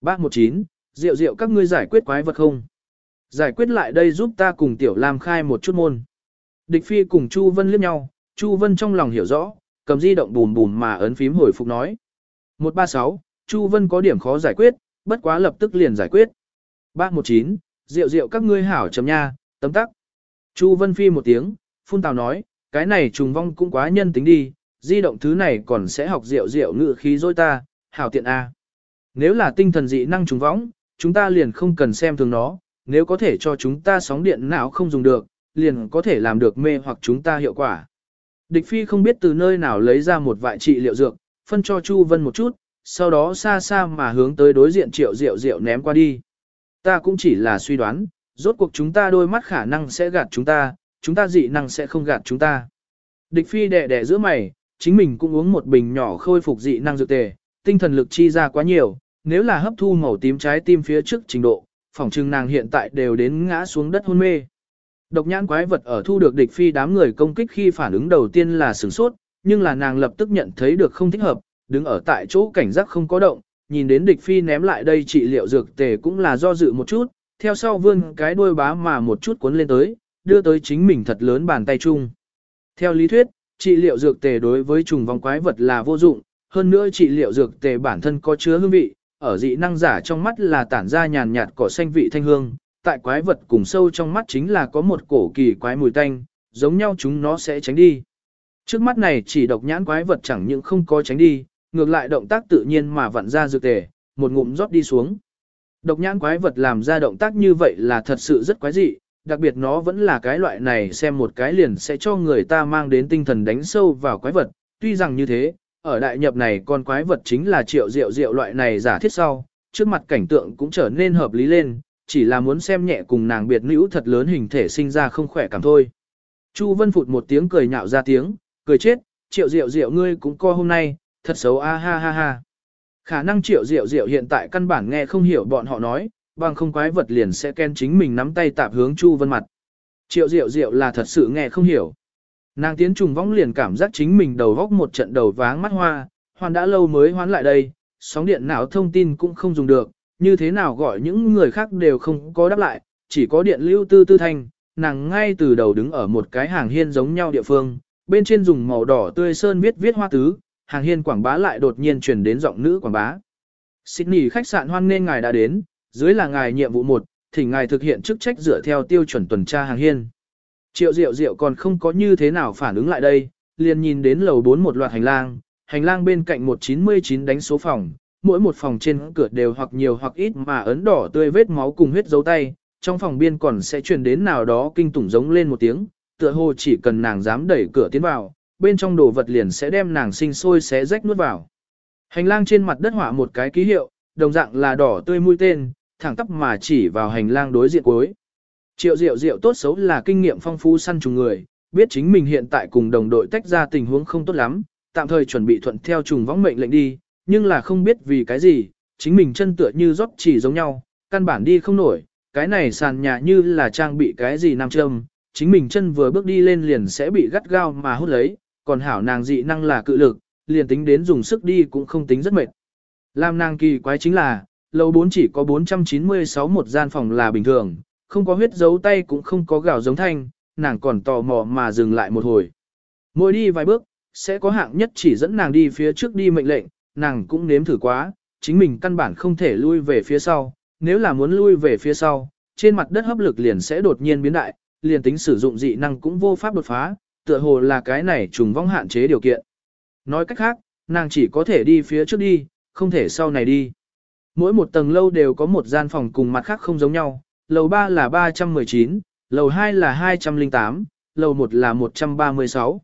Bác 19, rượu rượu các ngươi giải quyết quái vật không? Giải quyết lại đây giúp ta cùng Tiểu Lam khai một chút môn. Địch Phi cùng Chu Vân liếc nhau, Chu Vân trong lòng hiểu rõ, cầm di động bùm bùm mà ấn phím hồi phục nói. 136, Chu Vân có điểm khó giải quyết, bất quá lập tức liền giải quyết. 319, rượu rượu các ngươi hảo chấm nha, tấm tắc. Chu Vân Phi một tiếng, phun tào nói, cái này trùng vong cũng quá nhân tính đi, di động thứ này còn sẽ học rượu rượu ngự khí dối ta, hảo tiện A. Nếu là tinh thần dị năng trùng vong, chúng ta liền không cần xem thường nó, nếu có thể cho chúng ta sóng điện não không dùng được, liền có thể làm được mê hoặc chúng ta hiệu quả. Địch Phi không biết từ nơi nào lấy ra một vại trị liệu dược, phân cho Chu Vân một chút, sau đó xa xa mà hướng tới đối diện triệu rượu rượu ném qua đi. Ta cũng chỉ là suy đoán, rốt cuộc chúng ta đôi mắt khả năng sẽ gạt chúng ta, chúng ta dị năng sẽ không gạt chúng ta. Địch phi đẻ đẻ giữa mày, chính mình cũng uống một bình nhỏ khôi phục dị năng dược tề, tinh thần lực chi ra quá nhiều, nếu là hấp thu màu tím trái tim phía trước trình độ, phỏng chừng nàng hiện tại đều đến ngã xuống đất hôn mê. Độc nhãn quái vật ở thu được địch phi đám người công kích khi phản ứng đầu tiên là sửng sốt, nhưng là nàng lập tức nhận thấy được không thích hợp, đứng ở tại chỗ cảnh giác không có động, nhìn đến địch phi ném lại đây trị liệu dược tề cũng là do dự một chút, theo sau vươn cái đuôi bá mà một chút cuốn lên tới, đưa tới chính mình thật lớn bàn tay chung. Theo lý thuyết, trị liệu dược tề đối với trùng vong quái vật là vô dụng, hơn nữa trị liệu dược tề bản thân có chứa hương vị, ở dị năng giả trong mắt là tản ra nhàn nhạt cỏ xanh vị thanh hương, tại quái vật cùng sâu trong mắt chính là có một cổ kỳ quái mùi tanh, giống nhau chúng nó sẽ tránh đi. Trước mắt này chỉ độc nhãn quái vật chẳng những không có tránh đi, ngược lại động tác tự nhiên mà vặn ra dược tề, một ngụm rót đi xuống. Độc nhãn quái vật làm ra động tác như vậy là thật sự rất quái dị, đặc biệt nó vẫn là cái loại này xem một cái liền sẽ cho người ta mang đến tinh thần đánh sâu vào quái vật. Tuy rằng như thế, ở đại nhập này con quái vật chính là triệu diệu diệu loại này giả thiết sau, trước mặt cảnh tượng cũng trở nên hợp lý lên, chỉ là muốn xem nhẹ cùng nàng biệt nữ thật lớn hình thể sinh ra không khỏe cảm thôi. Chu Vân phụt một tiếng cười nhạo ra tiếng, cười chết, triệu diệu diệu ngươi cũng co hôm nay, thật xấu a ha ha ha. Khả năng triệu diệu diệu hiện tại căn bản nghe không hiểu bọn họ nói, bằng không quái vật liền sẽ ken chính mình nắm tay tạp hướng Chu Vân mặt. Triệu diệu diệu là thật sự nghe không hiểu. Nàng tiến trùng vong liền cảm giác chính mình đầu góc một trận đầu váng mắt hoa, hoàn đã lâu mới hoán lại đây, sóng điện não thông tin cũng không dùng được, như thế nào gọi những người khác đều không có đáp lại, chỉ có điện lưu tư tư thanh, nàng ngay từ đầu đứng ở một cái hàng hiên giống nhau địa phương, bên trên dùng màu đỏ tươi sơn viết viết hoa tứ, hàng hiên quảng bá lại đột nhiên truyền đến giọng nữ quảng bá. Sydney khách sạn hoan nên ngài đã đến, dưới là ngài nhiệm vụ 1, thỉnh ngài thực hiện chức trách dựa theo tiêu chuẩn tuần tra hàng hiên. Triệu Diệu Diệu còn không có như thế nào phản ứng lại đây, liền nhìn đến lầu 4 một loạt hành lang, hành lang bên cạnh 199 đánh số phòng, mỗi một phòng trên cửa đều hoặc nhiều hoặc ít mà ấn đỏ tươi vết máu cùng huyết dấu tay, trong phòng biên còn sẽ truyền đến nào đó kinh tủng giống lên một tiếng, tựa hồ chỉ cần nàng dám đẩy cửa tiến vào, bên trong đồ vật liền sẽ đem nàng sinh sôi xé rách nuốt vào. Hành lang trên mặt đất họa một cái ký hiệu, đồng dạng là đỏ tươi mũi tên, thẳng tắp mà chỉ vào hành lang đối diện cuối. Triệu Diệu Diệu tốt xấu là kinh nghiệm phong phú săn trùng người, biết chính mình hiện tại cùng đồng đội tách ra tình huống không tốt lắm, tạm thời chuẩn bị thuận theo trùng võng mệnh lệnh đi, nhưng là không biết vì cái gì, chính mình chân tựa như rót chỉ giống nhau, căn bản đi không nổi, cái này sàn nhà như là trang bị cái gì nam châm, chính mình chân vừa bước đi lên liền sẽ bị gắt gao mà hút lấy, còn hảo nàng dị năng là cự lực, liền tính đến dùng sức đi cũng không tính rất mệt. Làm nàng kỳ quái chính là, lầu 4 chỉ có 496 một gian phòng là bình thường, không có huyết dấu tay cũng không có gạo giống thanh, nàng còn tò mò mà dừng lại một hồi. Mỗi đi vài bước, sẽ có hạng nhất chỉ dẫn nàng đi phía trước đi mệnh lệnh, nàng cũng nếm thử quá, chính mình căn bản không thể lui về phía sau, nếu là muốn lui về phía sau, trên mặt đất hấp lực liền sẽ đột nhiên biến đại, liền tính sử dụng dị năng cũng vô pháp đột phá, tựa hồ là cái này trùng vong hạn chế điều kiện. Nói cách khác, nàng chỉ có thể đi phía trước đi, không thể sau này đi. Mỗi một tầng lâu đều có một gian phòng cùng mặt khác không giống nhau, lầu 3 là 319, lầu 2 là 208, lầu 1 là 136.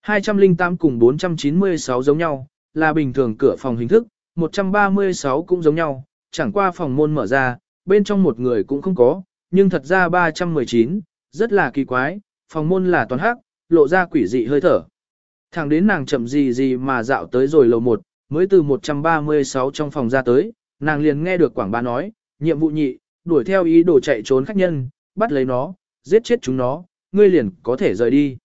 208 cùng 496 giống nhau, là bình thường cửa phòng hình thức, 136 cũng giống nhau, chẳng qua phòng môn mở ra, bên trong một người cũng không có, nhưng thật ra 319, rất là kỳ quái, phòng môn là toàn hắc, lộ ra quỷ dị hơi thở. Thẳng đến nàng chậm gì gì mà dạo tới rồi lầu 1, mới từ 136 trong phòng ra tới, nàng liền nghe được quảng bá nói, nhiệm vụ nhị, đuổi theo ý đồ chạy trốn khách nhân, bắt lấy nó, giết chết chúng nó, ngươi liền có thể rời đi.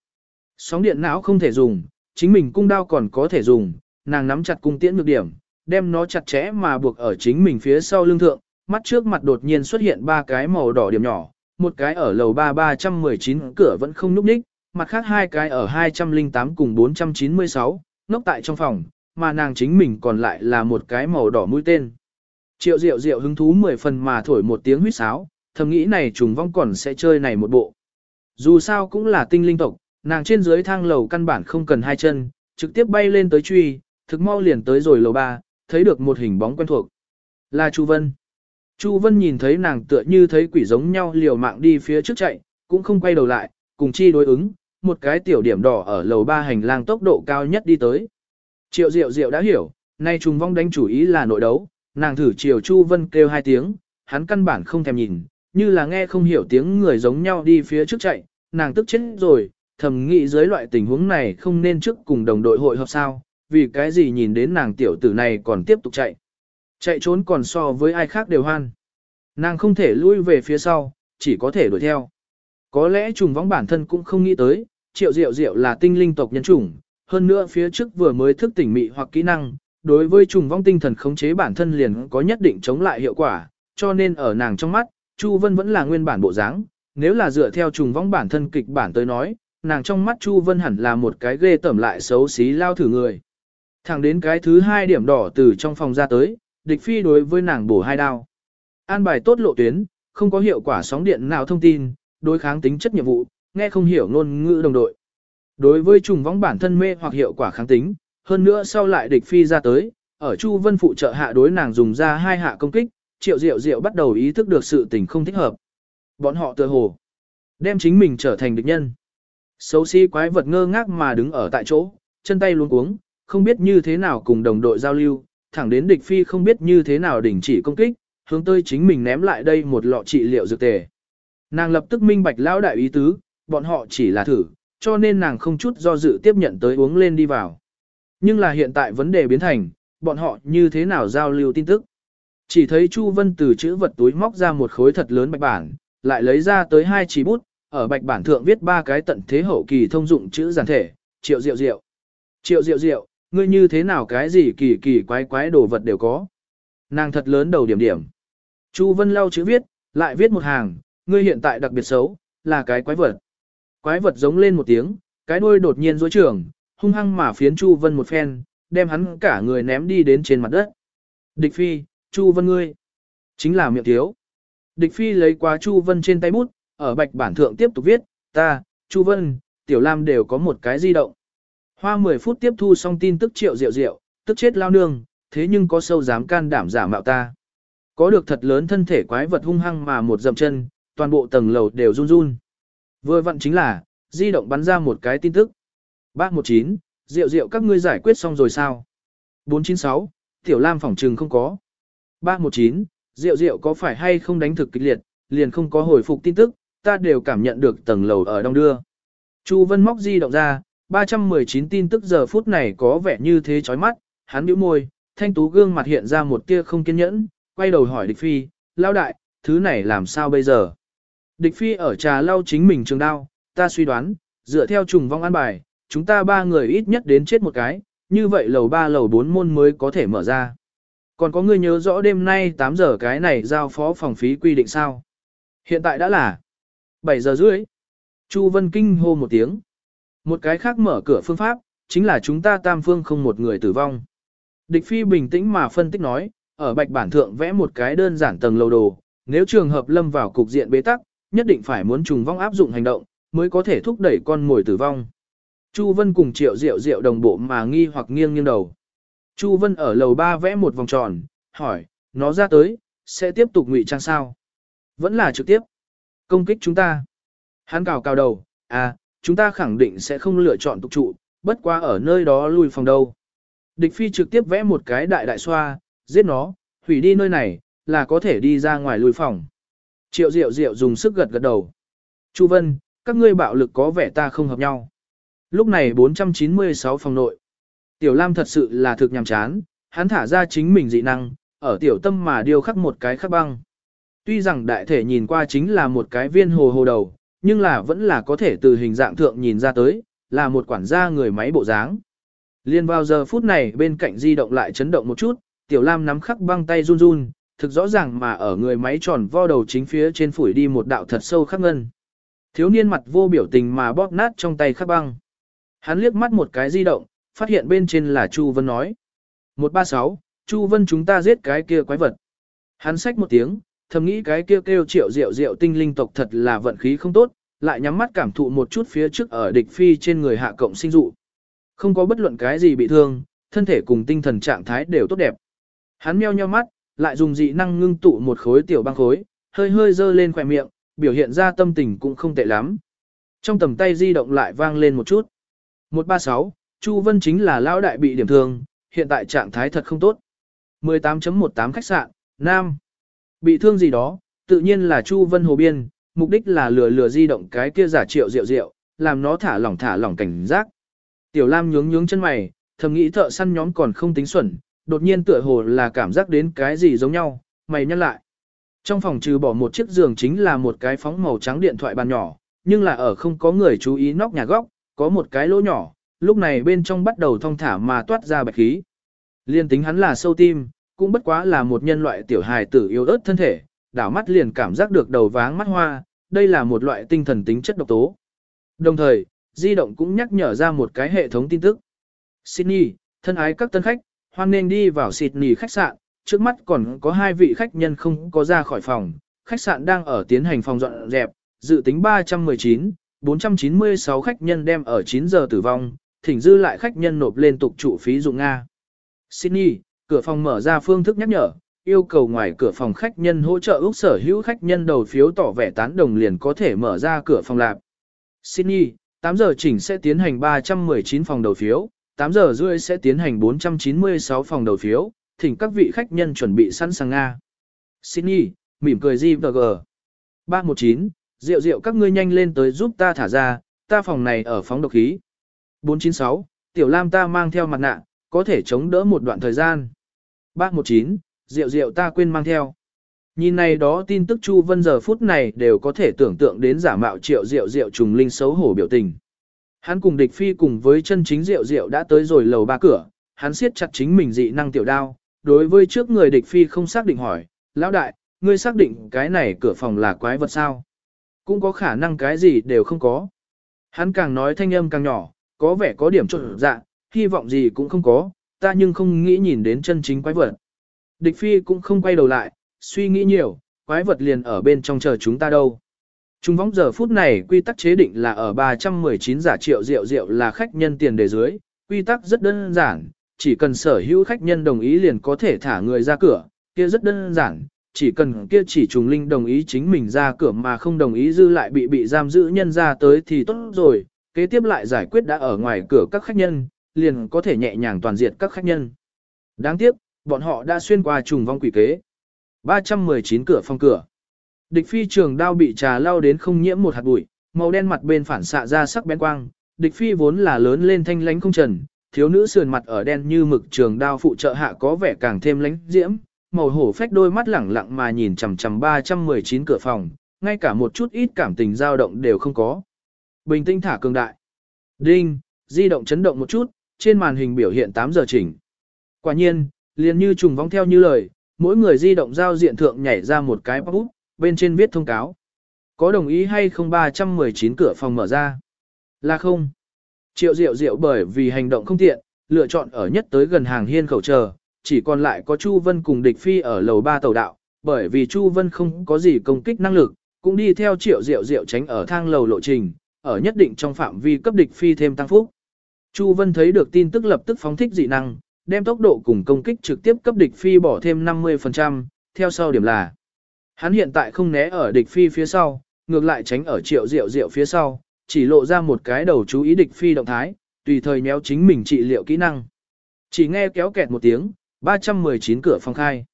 Sóng điện não không thể dùng, chính mình cung đao còn có thể dùng, nàng nắm chặt cung tiễn ngược điểm, đem nó chặt chẽ mà buộc ở chính mình phía sau lưng thượng, mắt trước mặt đột nhiên xuất hiện ba cái màu đỏ điểm nhỏ, một cái ở lầu 3319 cửa vẫn không núp ních, mặt khác hai cái ở 208 cùng 496, nốc tại trong phòng, mà nàng chính mình còn lại là một cái màu đỏ mũi tên. Triệu Diệu Diệu hứng thú 10 phần mà thổi một tiếng huýt sáo, thầm nghĩ này trùng vong còn sẽ chơi này một bộ. Dù sao cũng là tinh linh tộc, nàng trên dưới thang lầu căn bản không cần hai chân, trực tiếp bay lên tới truy, thực mau liền tới rồi lầu ba, thấy được một hình bóng quen thuộc. Là Chu Vân. Chu Vân nhìn thấy nàng tựa như thấy quỷ giống nhau liều mạng đi phía trước chạy, cũng không quay đầu lại, cùng chi đối ứng, một cái tiểu điểm đỏ ở lầu ba hành lang tốc độ cao nhất đi tới. Triệu Diệu Diệu đã hiểu, nay trùng vong đánh chủ ý là nội đấu, nàng thử chiều Chu Vân kêu hai tiếng, hắn căn bản không thèm nhìn, như là nghe không hiểu tiếng người giống nhau đi phía trước chạy, nàng tức chết rồi, thầm nghĩ dưới loại tình huống này không nên trước cùng đồng đội hội hợp sao, vì cái gì nhìn đến nàng tiểu tử này còn tiếp tục chạy. Chạy trốn còn so với ai khác đều hoan. Nàng không thể lui về phía sau, chỉ có thể đuổi theo. Có lẽ trùng vong bản thân cũng không nghĩ tới, triệu diệu diệu là tinh linh tộc nhân chủng, hơn nữa phía trước vừa mới thức tỉnh mị hoặc kỹ năng, đối với trùng vong tinh thần khống chế bản thân liền có nhất định chống lại hiệu quả, cho nên ở nàng trong mắt, Chu Vân vẫn là nguyên bản bộ dáng. Nếu là dựa theo trùng vong bản thân kịch bản tới nói, nàng trong mắt Chu Vân hẳn là một cái ghê tẩm lại xấu xí lao thử người. Thẳng đến cái thứ hai điểm đỏ từ trong phòng ra tới, địch phi đối với nàng bổ hai đao. An bài tốt lộ tuyến, không có hiệu quả sóng điện nào thông tin, đối kháng tính chất nhiệm vụ, nghe không hiểu ngôn ngữ đồng đội. Đối với trùng vong bản thân mê hoặc hiệu quả kháng tính, hơn nữa sau lại địch phi ra tới, ở Chu Vân phụ trợ hạ đối nàng dùng ra hai hạ công kích, Triệu Diệu Diệu bắt đầu ý thức được sự tình không thích hợp. Bọn họ tựa hồ đem chính mình trở thành địch nhân. Xấu xí quái vật ngơ ngác mà đứng ở tại chỗ, chân tay luống cuống, không biết như thế nào cùng đồng đội giao lưu, thẳng đến địch phi không biết như thế nào đình chỉ công kích, hướng tới chính mình ném lại đây một lọ trị liệu dược tề. Nàng lập tức minh bạch lão đại ý tứ, bọn họ chỉ là thử, cho nên nàng không chút do dự tiếp nhận tới uống lên đi vào. Nhưng là hiện tại vấn đề biến thành, bọn họ như thế nào giao lưu tin tức. Chỉ thấy Chu Vân từ chữ vật túi móc ra một khối thật lớn bạch bản, lại lấy ra tới hai chỉ bút, ở bạch bản thượng viết ba cái tận thế hậu kỳ thông dụng chữ giản thể, triệu diệu diệu. Triệu diệu diệu, ngươi như thế nào cái gì kỳ kỳ quái quái đồ vật đều có. Nàng thật lớn đầu điểm điểm. Chu Vân lau chữ viết, lại viết một hàng, ngươi hiện tại đặc biệt xấu, là cái quái vật. Quái vật giống lên một tiếng, cái đuôi đột nhiên dối trưởng, hung hăng mà phiến Chu Vân một phen, đem hắn cả người ném đi đến trên mặt đất. Địch Phi, Chu Vân ngươi, chính là miệng thiếu. Địch Phi lấy qua Chu Vân trên tay bút, ở bạch bản thượng tiếp tục viết, ta, Chu Vân, Tiểu Lam đều có một cái di động. Hoa 10 phút tiếp thu xong tin tức triệu rượu rượu, tức chết lao nương, thế nhưng có sâu dám can đảm giả mạo ta. Có được thật lớn thân thể quái vật hung hăng mà một dậm chân, toàn bộ tầng lầu đều run run. Vừa vặn chính là, di động bắn ra một cái tin tức. Bác 19, rượu rượu các ngươi giải quyết xong rồi sao? 496, Tiểu Lam phỏng trừng không có. 319, rượu rượu có phải hay không đánh thực kịch liệt, liền không có hồi phục tin tức, ta đều cảm nhận được tầng lầu ở đông đưa. Chu Vân móc di động ra, 319 tin tức giờ phút này có vẻ như thế chói mắt, hắn bĩu môi, thanh tú gương mặt hiện ra một tia không kiên nhẫn, quay đầu hỏi địch phi, lao đại, thứ này làm sao bây giờ? Địch phi ở trà lau chính mình trường đao, ta suy đoán, dựa theo trùng vong an bài, chúng ta ba người ít nhất đến chết một cái, như vậy lầu ba lầu bốn môn mới có thể mở ra. Còn có người nhớ rõ đêm nay 8 giờ cái này giao phó phòng phí quy định sao? Hiện tại đã là 7 giờ rưỡi. Chu Vân Kinh hô một tiếng. Một cái khác mở cửa phương pháp, chính là chúng ta tam phương không một người tử vong. Địch Phi bình tĩnh mà phân tích nói, ở bạch bản thượng vẽ một cái đơn giản tầng lầu đồ, nếu trường hợp lâm vào cục diện bế tắc, nhất định phải muốn trùng vong áp dụng hành động, mới có thể thúc đẩy con mồi tử vong. Chu Vân cùng Triệu Diệu Diệu đồng bộ mà nghi hoặc nghiêng nghiêng đầu. Chu Vân ở lầu 3 vẽ một vòng tròn, hỏi, nó ra tới, sẽ tiếp tục ngụy trang sao? Vẫn là trực tiếp. Công kích chúng ta. Hắn cào cào đầu, à, chúng ta khẳng định sẽ không lựa chọn tục trụ, bất quá ở nơi đó lui phòng đâu. Địch phi trực tiếp vẽ một cái đại đại xoa, giết nó, hủy đi nơi này, là có thể đi ra ngoài lui phòng. Triệu Diệu Diệu dùng sức gật gật đầu. Chu Vân, các ngươi bạo lực có vẻ ta không hợp nhau. Lúc này 496 phòng nội. Tiểu Lam thật sự là thực nhàm chán, hắn thả ra chính mình dị năng, ở tiểu tâm mà điêu khắc một cái khắc băng. Tuy rằng đại thể nhìn qua chính là một cái viên hồ hồ đầu, nhưng là vẫn là có thể từ hình dạng thượng nhìn ra tới, là một quản gia người máy bộ dáng. Liên vào giờ phút này bên cạnh di động lại chấn động một chút, tiểu lam nắm khắc băng tay run run, thực rõ ràng mà ở người máy tròn vo đầu chính phía trên phủi đi một đạo thật sâu khắc ngân. Thiếu niên mặt vô biểu tình mà bóp nát trong tay khắc băng. Hắn liếc mắt một cái di động, phát hiện bên trên là Chu Vân nói. 136, Chu Vân chúng ta giết cái kia quái vật. Hắn xách một tiếng, thầm nghĩ cái kia kêu triệu rượu diệu tinh linh tộc thật là vận khí không tốt, lại nhắm mắt cảm thụ một chút phía trước ở địch phi trên người hạ cộng sinh dụ. Không có bất luận cái gì bị thương, thân thể cùng tinh thần trạng thái đều tốt đẹp. Hắn meo nheo mắt, lại dùng dị năng ngưng tụ một khối tiểu băng khối, hơi hơi dơ lên khỏe miệng, biểu hiện ra tâm tình cũng không tệ lắm. Trong tầm tay di động lại vang lên một chút. 136, Chu Vân chính là lão đại bị điểm thương, hiện tại trạng thái thật không tốt. 18.18 khách sạn, Nam. Bị thương gì đó, tự nhiên là Chu Vân Hồ Biên, mục đích là lừa lừa di động cái kia giả triệu rượu rượu, làm nó thả lỏng thả lỏng cảnh giác. Tiểu Lam nhướng nhướng chân mày, thầm nghĩ thợ săn nhóm còn không tính xuẩn, đột nhiên tựa hồ là cảm giác đến cái gì giống nhau, mày nhăn lại. Trong phòng trừ bỏ một chiếc giường chính là một cái phóng màu trắng điện thoại bàn nhỏ, nhưng là ở không có người chú ý nóc nhà góc, có một cái lỗ nhỏ, lúc này bên trong bắt đầu thong thả mà toát ra bạch khí. Liên tính hắn là sâu tim, cũng bất quá là một nhân loại tiểu hài tử yếu ớt thân thể, đảo mắt liền cảm giác được đầu váng mắt hoa, đây là một loại tinh thần tính chất độc tố. Đồng thời, di động cũng nhắc nhở ra một cái hệ thống tin tức. Sydney, thân ái các tân khách, hoan nên đi vào Sydney khách sạn, trước mắt còn có hai vị khách nhân không có ra khỏi phòng, khách sạn đang ở tiến hành phòng dọn dẹp, dự tính 319, 496 khách nhân đem ở 9 giờ tử vong, thỉnh dư lại khách nhân nộp lên tục trụ phí dụng Nga. Sydney, cửa phòng mở ra phương thức nhắc nhở, yêu cầu ngoài cửa phòng khách nhân hỗ trợ ước sở hữu khách nhân đầu phiếu tỏ vẻ tán đồng liền có thể mở ra cửa phòng lạp. Sydney, 8 giờ chỉnh sẽ tiến hành 319 phòng đầu phiếu, 8 giờ rưỡi sẽ tiến hành 496 phòng đầu phiếu, thỉnh các vị khách nhân chuẩn bị sẵn sàng Nga. Sydney, mỉm cười GVG. 319, rượu rượu các ngươi nhanh lên tới giúp ta thả ra, ta phòng này ở phóng độc khí. 496, tiểu lam ta mang theo mặt nạ, có thể chống đỡ một đoạn thời gian. 319, rượu rượu ta quên mang theo. Nhìn này đó tin tức Chu Vân giờ phút này đều có thể tưởng tượng đến giả mạo triệu rượu rượu trùng linh xấu hổ biểu tình. Hắn cùng địch phi cùng với chân chính rượu rượu đã tới rồi lầu ba cửa, hắn siết chặt chính mình dị năng tiểu đao, đối với trước người địch phi không xác định hỏi, lão đại, ngươi xác định cái này cửa phòng là quái vật sao? Cũng có khả năng cái gì đều không có. Hắn càng nói thanh âm càng nhỏ, có vẻ có điểm trộn dạ, hy vọng gì cũng không có, ta nhưng không nghĩ nhìn đến chân chính quái vật. Địch phi cũng không quay đầu lại, suy nghĩ nhiều, quái vật liền ở bên trong chờ chúng ta đâu. Trung võng giờ phút này quy tắc chế định là ở 319 giả triệu rượu rượu là khách nhân tiền đề dưới, quy tắc rất đơn giản, chỉ cần sở hữu khách nhân đồng ý liền có thể thả người ra cửa, kia rất đơn giản, chỉ cần kia chỉ trùng linh đồng ý chính mình ra cửa mà không đồng ý dư lại bị bị giam giữ nhân ra tới thì tốt rồi, kế tiếp lại giải quyết đã ở ngoài cửa các khách nhân, liền có thể nhẹ nhàng toàn diệt các khách nhân. Đáng tiếc, bọn họ đã xuyên qua trùng vong quỷ kế. 319 cửa phòng cửa. Địch phi trường đao bị trà lao đến không nhiễm một hạt bụi, màu đen mặt bên phản xạ ra sắc bén quang, địch phi vốn là lớn lên thanh lánh không trần, thiếu nữ sườn mặt ở đen như mực trường đao phụ trợ hạ có vẻ càng thêm lánh diễm, màu hổ phách đôi mắt lẳng lặng mà nhìn chằm chằm 319 cửa phòng, ngay cả một chút ít cảm tình dao động đều không có. Bình tĩnh thả cường đại. Đinh, di động chấn động một chút, trên màn hình biểu hiện 8 giờ chỉnh. Quả nhiên, liền như trùng vong theo như lời, mỗi người di động giao diện thượng nhảy ra một cái pop bên trên viết thông cáo. Có đồng ý hay không 319 cửa phòng mở ra? Là không. Triệu Diệu Diệu bởi vì hành động không tiện, lựa chọn ở nhất tới gần hàng hiên khẩu chờ, chỉ còn lại có Chu Vân cùng địch phi ở lầu ba tàu đạo, bởi vì Chu Vân không có gì công kích năng lực, cũng đi theo Triệu Diệu Diệu tránh ở thang lầu lộ trình, ở nhất định trong phạm vi cấp địch phi thêm tăng phúc. Chu Vân thấy được tin tức lập tức phóng thích dị năng, đem tốc độ cùng công kích trực tiếp cấp địch phi bỏ thêm 50%, theo sau điểm là Hắn hiện tại không né ở địch phi phía sau, ngược lại tránh ở triệu diệu diệu phía sau, chỉ lộ ra một cái đầu chú ý địch phi động thái, tùy thời méo chính mình trị liệu kỹ năng. Chỉ nghe kéo kẹt một tiếng, 319 cửa phòng khai.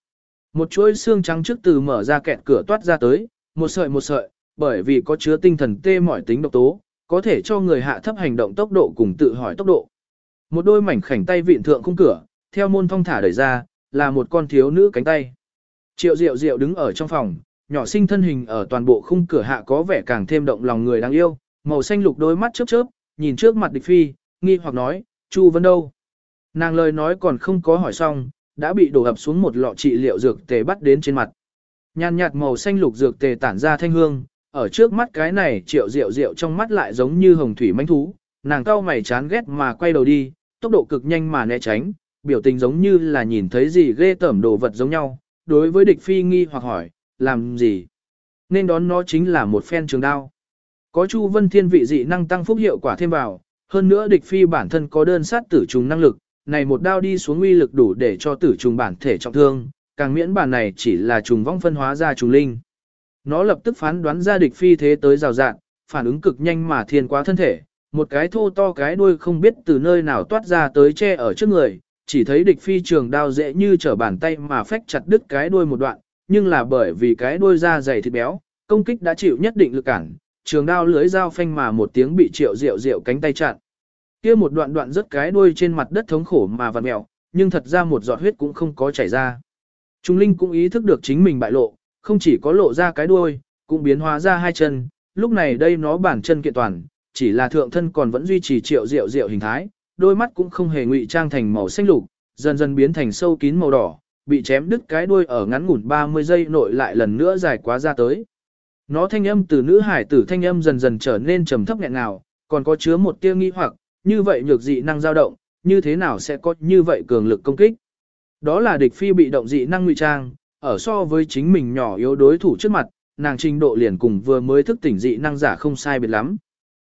Một chuỗi xương trắng trước từ mở ra kẹt cửa toát ra tới, một sợi một sợi, bởi vì có chứa tinh thần tê mỏi tính độc tố, có thể cho người hạ thấp hành động tốc độ cùng tự hỏi tốc độ. Một đôi mảnh khảnh tay vịn thượng khung cửa, theo môn thong thả đẩy ra, là một con thiếu nữ cánh tay. Triệu Diệu Diệu đứng ở trong phòng, nhỏ sinh thân hình ở toàn bộ khung cửa hạ có vẻ càng thêm động lòng người đáng yêu, màu xanh lục đôi mắt chớp chớp, nhìn trước mặt địch phi, nghi hoặc nói, Chu Vân đâu? Nàng lời nói còn không có hỏi xong, đã bị đổ ập xuống một lọ trị liệu dược tề bắt đến trên mặt. Nhàn nhạt màu xanh lục dược tề tản ra thanh hương, ở trước mắt cái này triệu rượu rượu trong mắt lại giống như hồng thủy manh thú, nàng cao mày chán ghét mà quay đầu đi, tốc độ cực nhanh mà né tránh, biểu tình giống như là nhìn thấy gì ghê tởm đồ vật giống nhau, đối với địch phi nghi hoặc hỏi, làm gì? Nên đón nó chính là một phen trường đao. Có Chu Vân Thiên vị dị năng tăng phúc hiệu quả thêm vào, hơn nữa địch phi bản thân có đơn sát tử trùng năng lực, này một đao đi xuống uy lực đủ để cho tử trùng bản thể trọng thương, càng miễn bản này chỉ là trùng vong phân hóa ra trùng linh. Nó lập tức phán đoán ra địch phi thế tới rào rạn, phản ứng cực nhanh mà thiên quá thân thể, một cái thô to cái đuôi không biết từ nơi nào toát ra tới che ở trước người, chỉ thấy địch phi trường đao dễ như trở bàn tay mà phách chặt đứt cái đuôi một đoạn, nhưng là bởi vì cái đuôi da dày thịt béo, công kích đã chịu nhất định lực cản, trường đao lưới dao phanh mà một tiếng bị triệu rượu rượu cánh tay chặn. Kia một đoạn đoạn rất cái đuôi trên mặt đất thống khổ mà vặn mèo, nhưng thật ra một giọt huyết cũng không có chảy ra. Trung Linh cũng ý thức được chính mình bại lộ, không chỉ có lộ ra cái đuôi, cũng biến hóa ra hai chân, lúc này đây nó bản chân kiện toàn, chỉ là thượng thân còn vẫn duy trì triệu rượu rượu hình thái, đôi mắt cũng không hề ngụy trang thành màu xanh lục, dần dần biến thành sâu kín màu đỏ, bị chém đứt cái đuôi ở ngắn ngủn 30 giây nội lại lần nữa dài quá ra tới. Nó thanh âm từ nữ hải tử thanh âm dần dần trở nên trầm thấp nghẹn ngào, còn có chứa một tia nghi hoặc, như vậy nhược dị năng dao động, như thế nào sẽ có như vậy cường lực công kích. Đó là địch phi bị động dị năng ngụy trang, ở so với chính mình nhỏ yếu đối thủ trước mặt, nàng trình độ liền cùng vừa mới thức tỉnh dị năng giả không sai biệt lắm.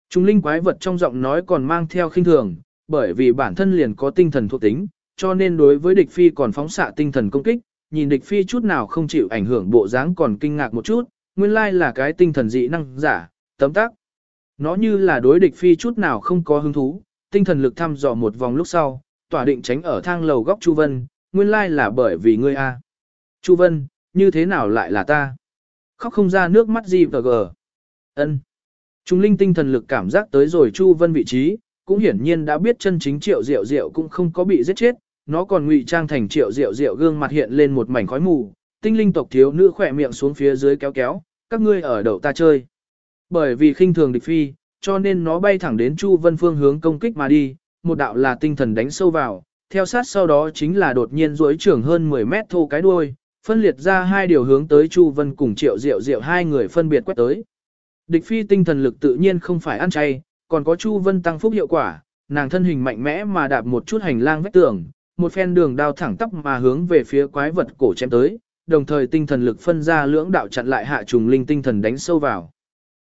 Trung linh quái vật trong giọng nói còn mang theo khinh thường, bởi vì bản thân liền có tinh thần thuộc tính, cho nên đối với địch phi còn phóng xạ tinh thần công kích, nhìn địch phi chút nào không chịu ảnh hưởng bộ dáng còn kinh ngạc một chút, nguyên lai là cái tinh thần dị năng giả, tấm tắc. Nó như là đối địch phi chút nào không có hứng thú, tinh thần lực thăm dò một vòng lúc sau, tỏa định tránh ở thang lầu góc Chu Vân, nguyên lai là bởi vì ngươi a. Chu Vân, như thế nào lại là ta? Khóc không ra nước mắt gì và gờ. Ân. Trung linh tinh thần lực cảm giác tới rồi Chu Vân vị trí, cũng hiển nhiên đã biết chân chính triệu diệu diệu cũng không có bị giết chết, nó còn ngụy trang thành triệu diệu diệu gương mặt hiện lên một mảnh khói mù, tinh linh tộc thiếu nữ khỏe miệng xuống phía dưới kéo kéo, các ngươi ở đầu ta chơi. Bởi vì khinh thường địch phi, cho nên nó bay thẳng đến Chu Vân phương hướng công kích mà đi, một đạo là tinh thần đánh sâu vào, theo sát sau đó chính là đột nhiên duỗi trưởng hơn 10 mét thô cái đuôi, phân liệt ra hai điều hướng tới Chu Vân cùng Triệu Diệu Diệu hai người phân biệt quét tới. Địch phi tinh thần lực tự nhiên không phải ăn chay, còn có Chu Vân tăng phúc hiệu quả, nàng thân hình mạnh mẽ mà đạp một chút hành lang vách tường, một phen đường đao thẳng tắp mà hướng về phía quái vật cổ chém tới, đồng thời tinh thần lực phân ra lưỡng đạo chặn lại hạ trùng linh tinh thần đánh sâu vào.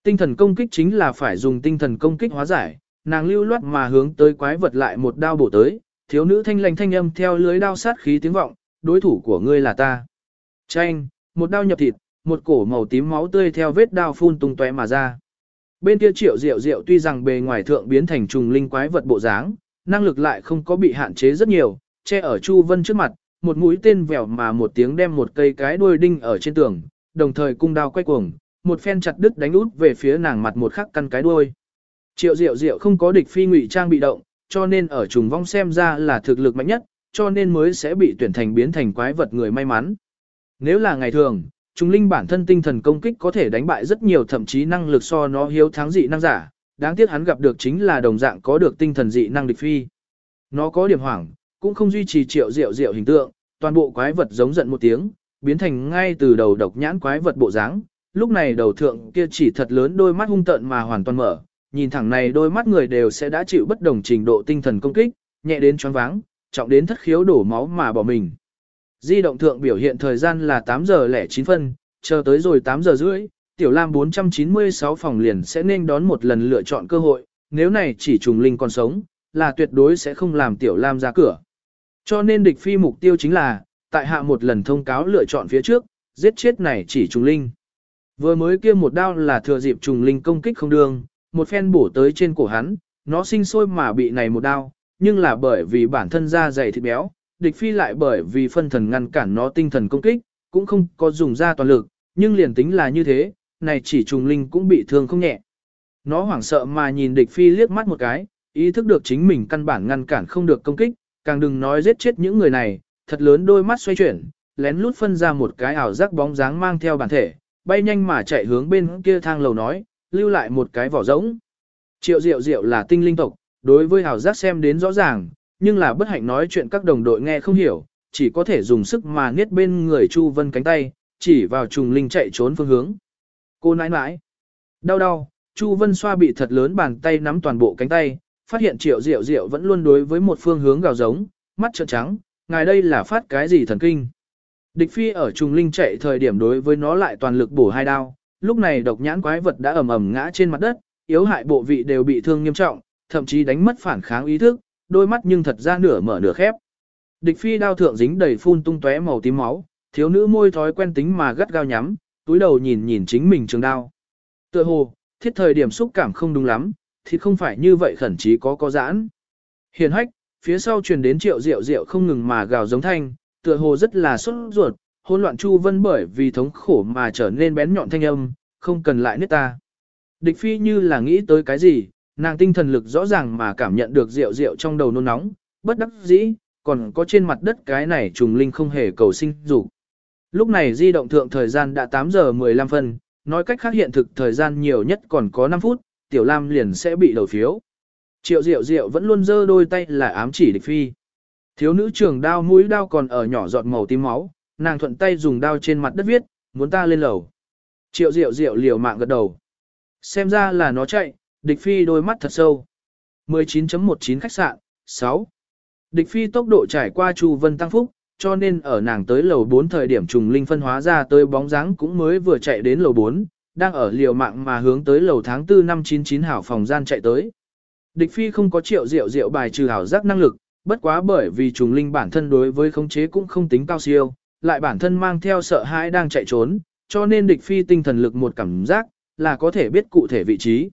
Tinh thần công kích chính là phải dùng tinh thần công kích hóa giải, nàng lưu loát mà hướng tới quái vật lại một đao bổ tới, thiếu nữ thanh lành thanh âm theo lưới đao sát khí tiếng vọng, đối thủ của ngươi là ta. Chanh, một đao nhập thịt, một cổ màu tím máu tươi theo vết đao phun tung tóe mà ra. Bên kia triệu diệu diệu tuy rằng bề ngoài thượng biến thành trùng linh quái vật bộ dáng, năng lực lại không có bị hạn chế rất nhiều, che ở Chu Vân trước mặt, một mũi tên vèo mà một tiếng đem một cây cái đuôi đinh ở trên tường, đồng thời cung đao quay cuồng, một phen chặt đứt đánh út về phía nàng mặt một khắc căn cái đuôi. Triệu Diệu Diệu không có địch phi ngụy trang bị động, cho nên ở trùng vong xem ra là thực lực mạnh nhất, cho nên mới sẽ bị tuyển thành biến thành quái vật người may mắn. Nếu là ngày thường, trùng linh bản thân tinh thần công kích có thể đánh bại rất nhiều thậm chí năng lực so nó hiếu thắng dị năng giả, đáng tiếc hắn gặp được chính là đồng dạng có được tinh thần dị năng địch phi. Nó có điểm hoảng, cũng không duy trì triệu diệu diệu hình tượng, toàn bộ quái vật giống giận một tiếng, biến thành ngay từ đầu độc nhãn quái vật bộ dáng. Lúc này đầu thượng kia chỉ thật lớn đôi mắt hung tợn mà hoàn toàn mở, nhìn thẳng này đôi mắt người đều sẽ đã chịu bất đồng trình độ tinh thần công kích, nhẹ đến choáng váng, trọng đến thất khiếu đổ máu mà bỏ mình. Di động thượng biểu hiện thời gian là 8 giờ lẻ 9 phân, chờ tới rồi 8 giờ rưỡi, Tiểu Lam 496 phòng liền sẽ nên đón một lần lựa chọn cơ hội, nếu này chỉ trùng linh còn sống, là tuyệt đối sẽ không làm Tiểu Lam ra cửa. Cho nên địch phi mục tiêu chính là, tại hạ một lần thông cáo lựa chọn phía trước, giết chết này chỉ trùng linh. Vừa mới kia một đao là thừa dịp trùng linh công kích không đường, một phen bổ tới trên cổ hắn, nó sinh sôi mà bị này một đao, nhưng là bởi vì bản thân da dày thịt béo, địch phi lại bởi vì phân thần ngăn cản nó tinh thần công kích, cũng không có dùng ra toàn lực, nhưng liền tính là như thế, này chỉ trùng linh cũng bị thương không nhẹ. Nó hoảng sợ mà nhìn địch phi liếc mắt một cái, ý thức được chính mình căn bản ngăn cản không được công kích, càng đừng nói giết chết những người này, thật lớn đôi mắt xoay chuyển, lén lút phân ra một cái ảo giác bóng dáng mang theo bản thể, bay nhanh mà chạy hướng bên kia thang lầu nói, lưu lại một cái vỏ rỗng. Triệu Diệu Diệu là tinh linh tộc, đối với ảo giác xem đến rõ ràng, nhưng là bất hạnh nói chuyện các đồng đội nghe không hiểu, chỉ có thể dùng sức mà nghiết bên người Chu Vân cánh tay, chỉ vào trùng linh chạy trốn phương hướng. Cô nãi nãi, đau đau, Chu Vân xoa bị thật lớn bàn tay nắm toàn bộ cánh tay, phát hiện triệu diệu diệu vẫn luôn đối với một phương hướng gào giống, mắt trợn trắng, ngài đây là phát cái gì thần kinh. Địch phi ở trùng linh chạy thời điểm đối với nó lại toàn lực bổ hai đao, lúc này độc nhãn quái vật đã ầm ầm ngã trên mặt đất, yếu hại bộ vị đều bị thương nghiêm trọng, thậm chí đánh mất phản kháng ý thức, đôi mắt nhưng thật ra nửa mở nửa khép. Địch phi đao thượng dính đầy phun tung tóe màu tím máu, thiếu nữ môi thói quen tính mà gắt gao nhắm, túi đầu nhìn nhìn chính mình trường đao. Tựa hồ, thiết thời điểm xúc cảm không đúng lắm, thì không phải như vậy khẩn trí có có giãn. Hiền hách, phía sau truyền đến triệu rượu rượu không ngừng mà gào giống thanh, tựa hồ rất là sốt ruột, hỗn loạn chu vân bởi vì thống khổ mà trở nên bén nhọn thanh âm, không cần lại nết ta. Địch phi như là nghĩ tới cái gì, nàng tinh thần lực rõ ràng mà cảm nhận được rượu rượu trong đầu nôn nóng, bất đắc dĩ, còn có trên mặt đất cái này trùng linh không hề cầu sinh dục. Lúc này di động thượng thời gian đã 8 giờ 15 phân, nói cách khác hiện thực thời gian nhiều nhất còn có 5 phút, Tiểu Lam liền sẽ bị đầu phiếu. Triệu Diệu Diệu vẫn luôn giơ đôi tay là ám chỉ địch phi. Thiếu nữ trường đao mũi đao còn ở nhỏ giọt màu tím máu, nàng thuận tay dùng đao trên mặt đất viết, muốn ta lên lầu. Triệu Diệu Diệu liều mạng gật đầu. Xem ra là nó chạy, địch phi đôi mắt thật sâu. 19.19 khách sạn, 6. Địch phi tốc độ trải qua Chu Vân Tăng Phúc, cho nên ở nàng tới lầu 4 thời điểm trùng linh phân hóa ra tới bóng dáng cũng mới vừa chạy đến lầu 4, đang ở liều mạng mà hướng tới lầu tháng 4 năm 99 hảo phòng gian chạy tới. Địch phi không có triệu diệu diệu bài trừ hảo giác năng lực, bất quá bởi vì trùng linh bản thân đối với khống chế cũng không tính cao siêu, lại bản thân mang theo sợ hãi đang chạy trốn, cho nên địch phi tinh thần lực một cảm giác, là có thể biết cụ thể vị trí.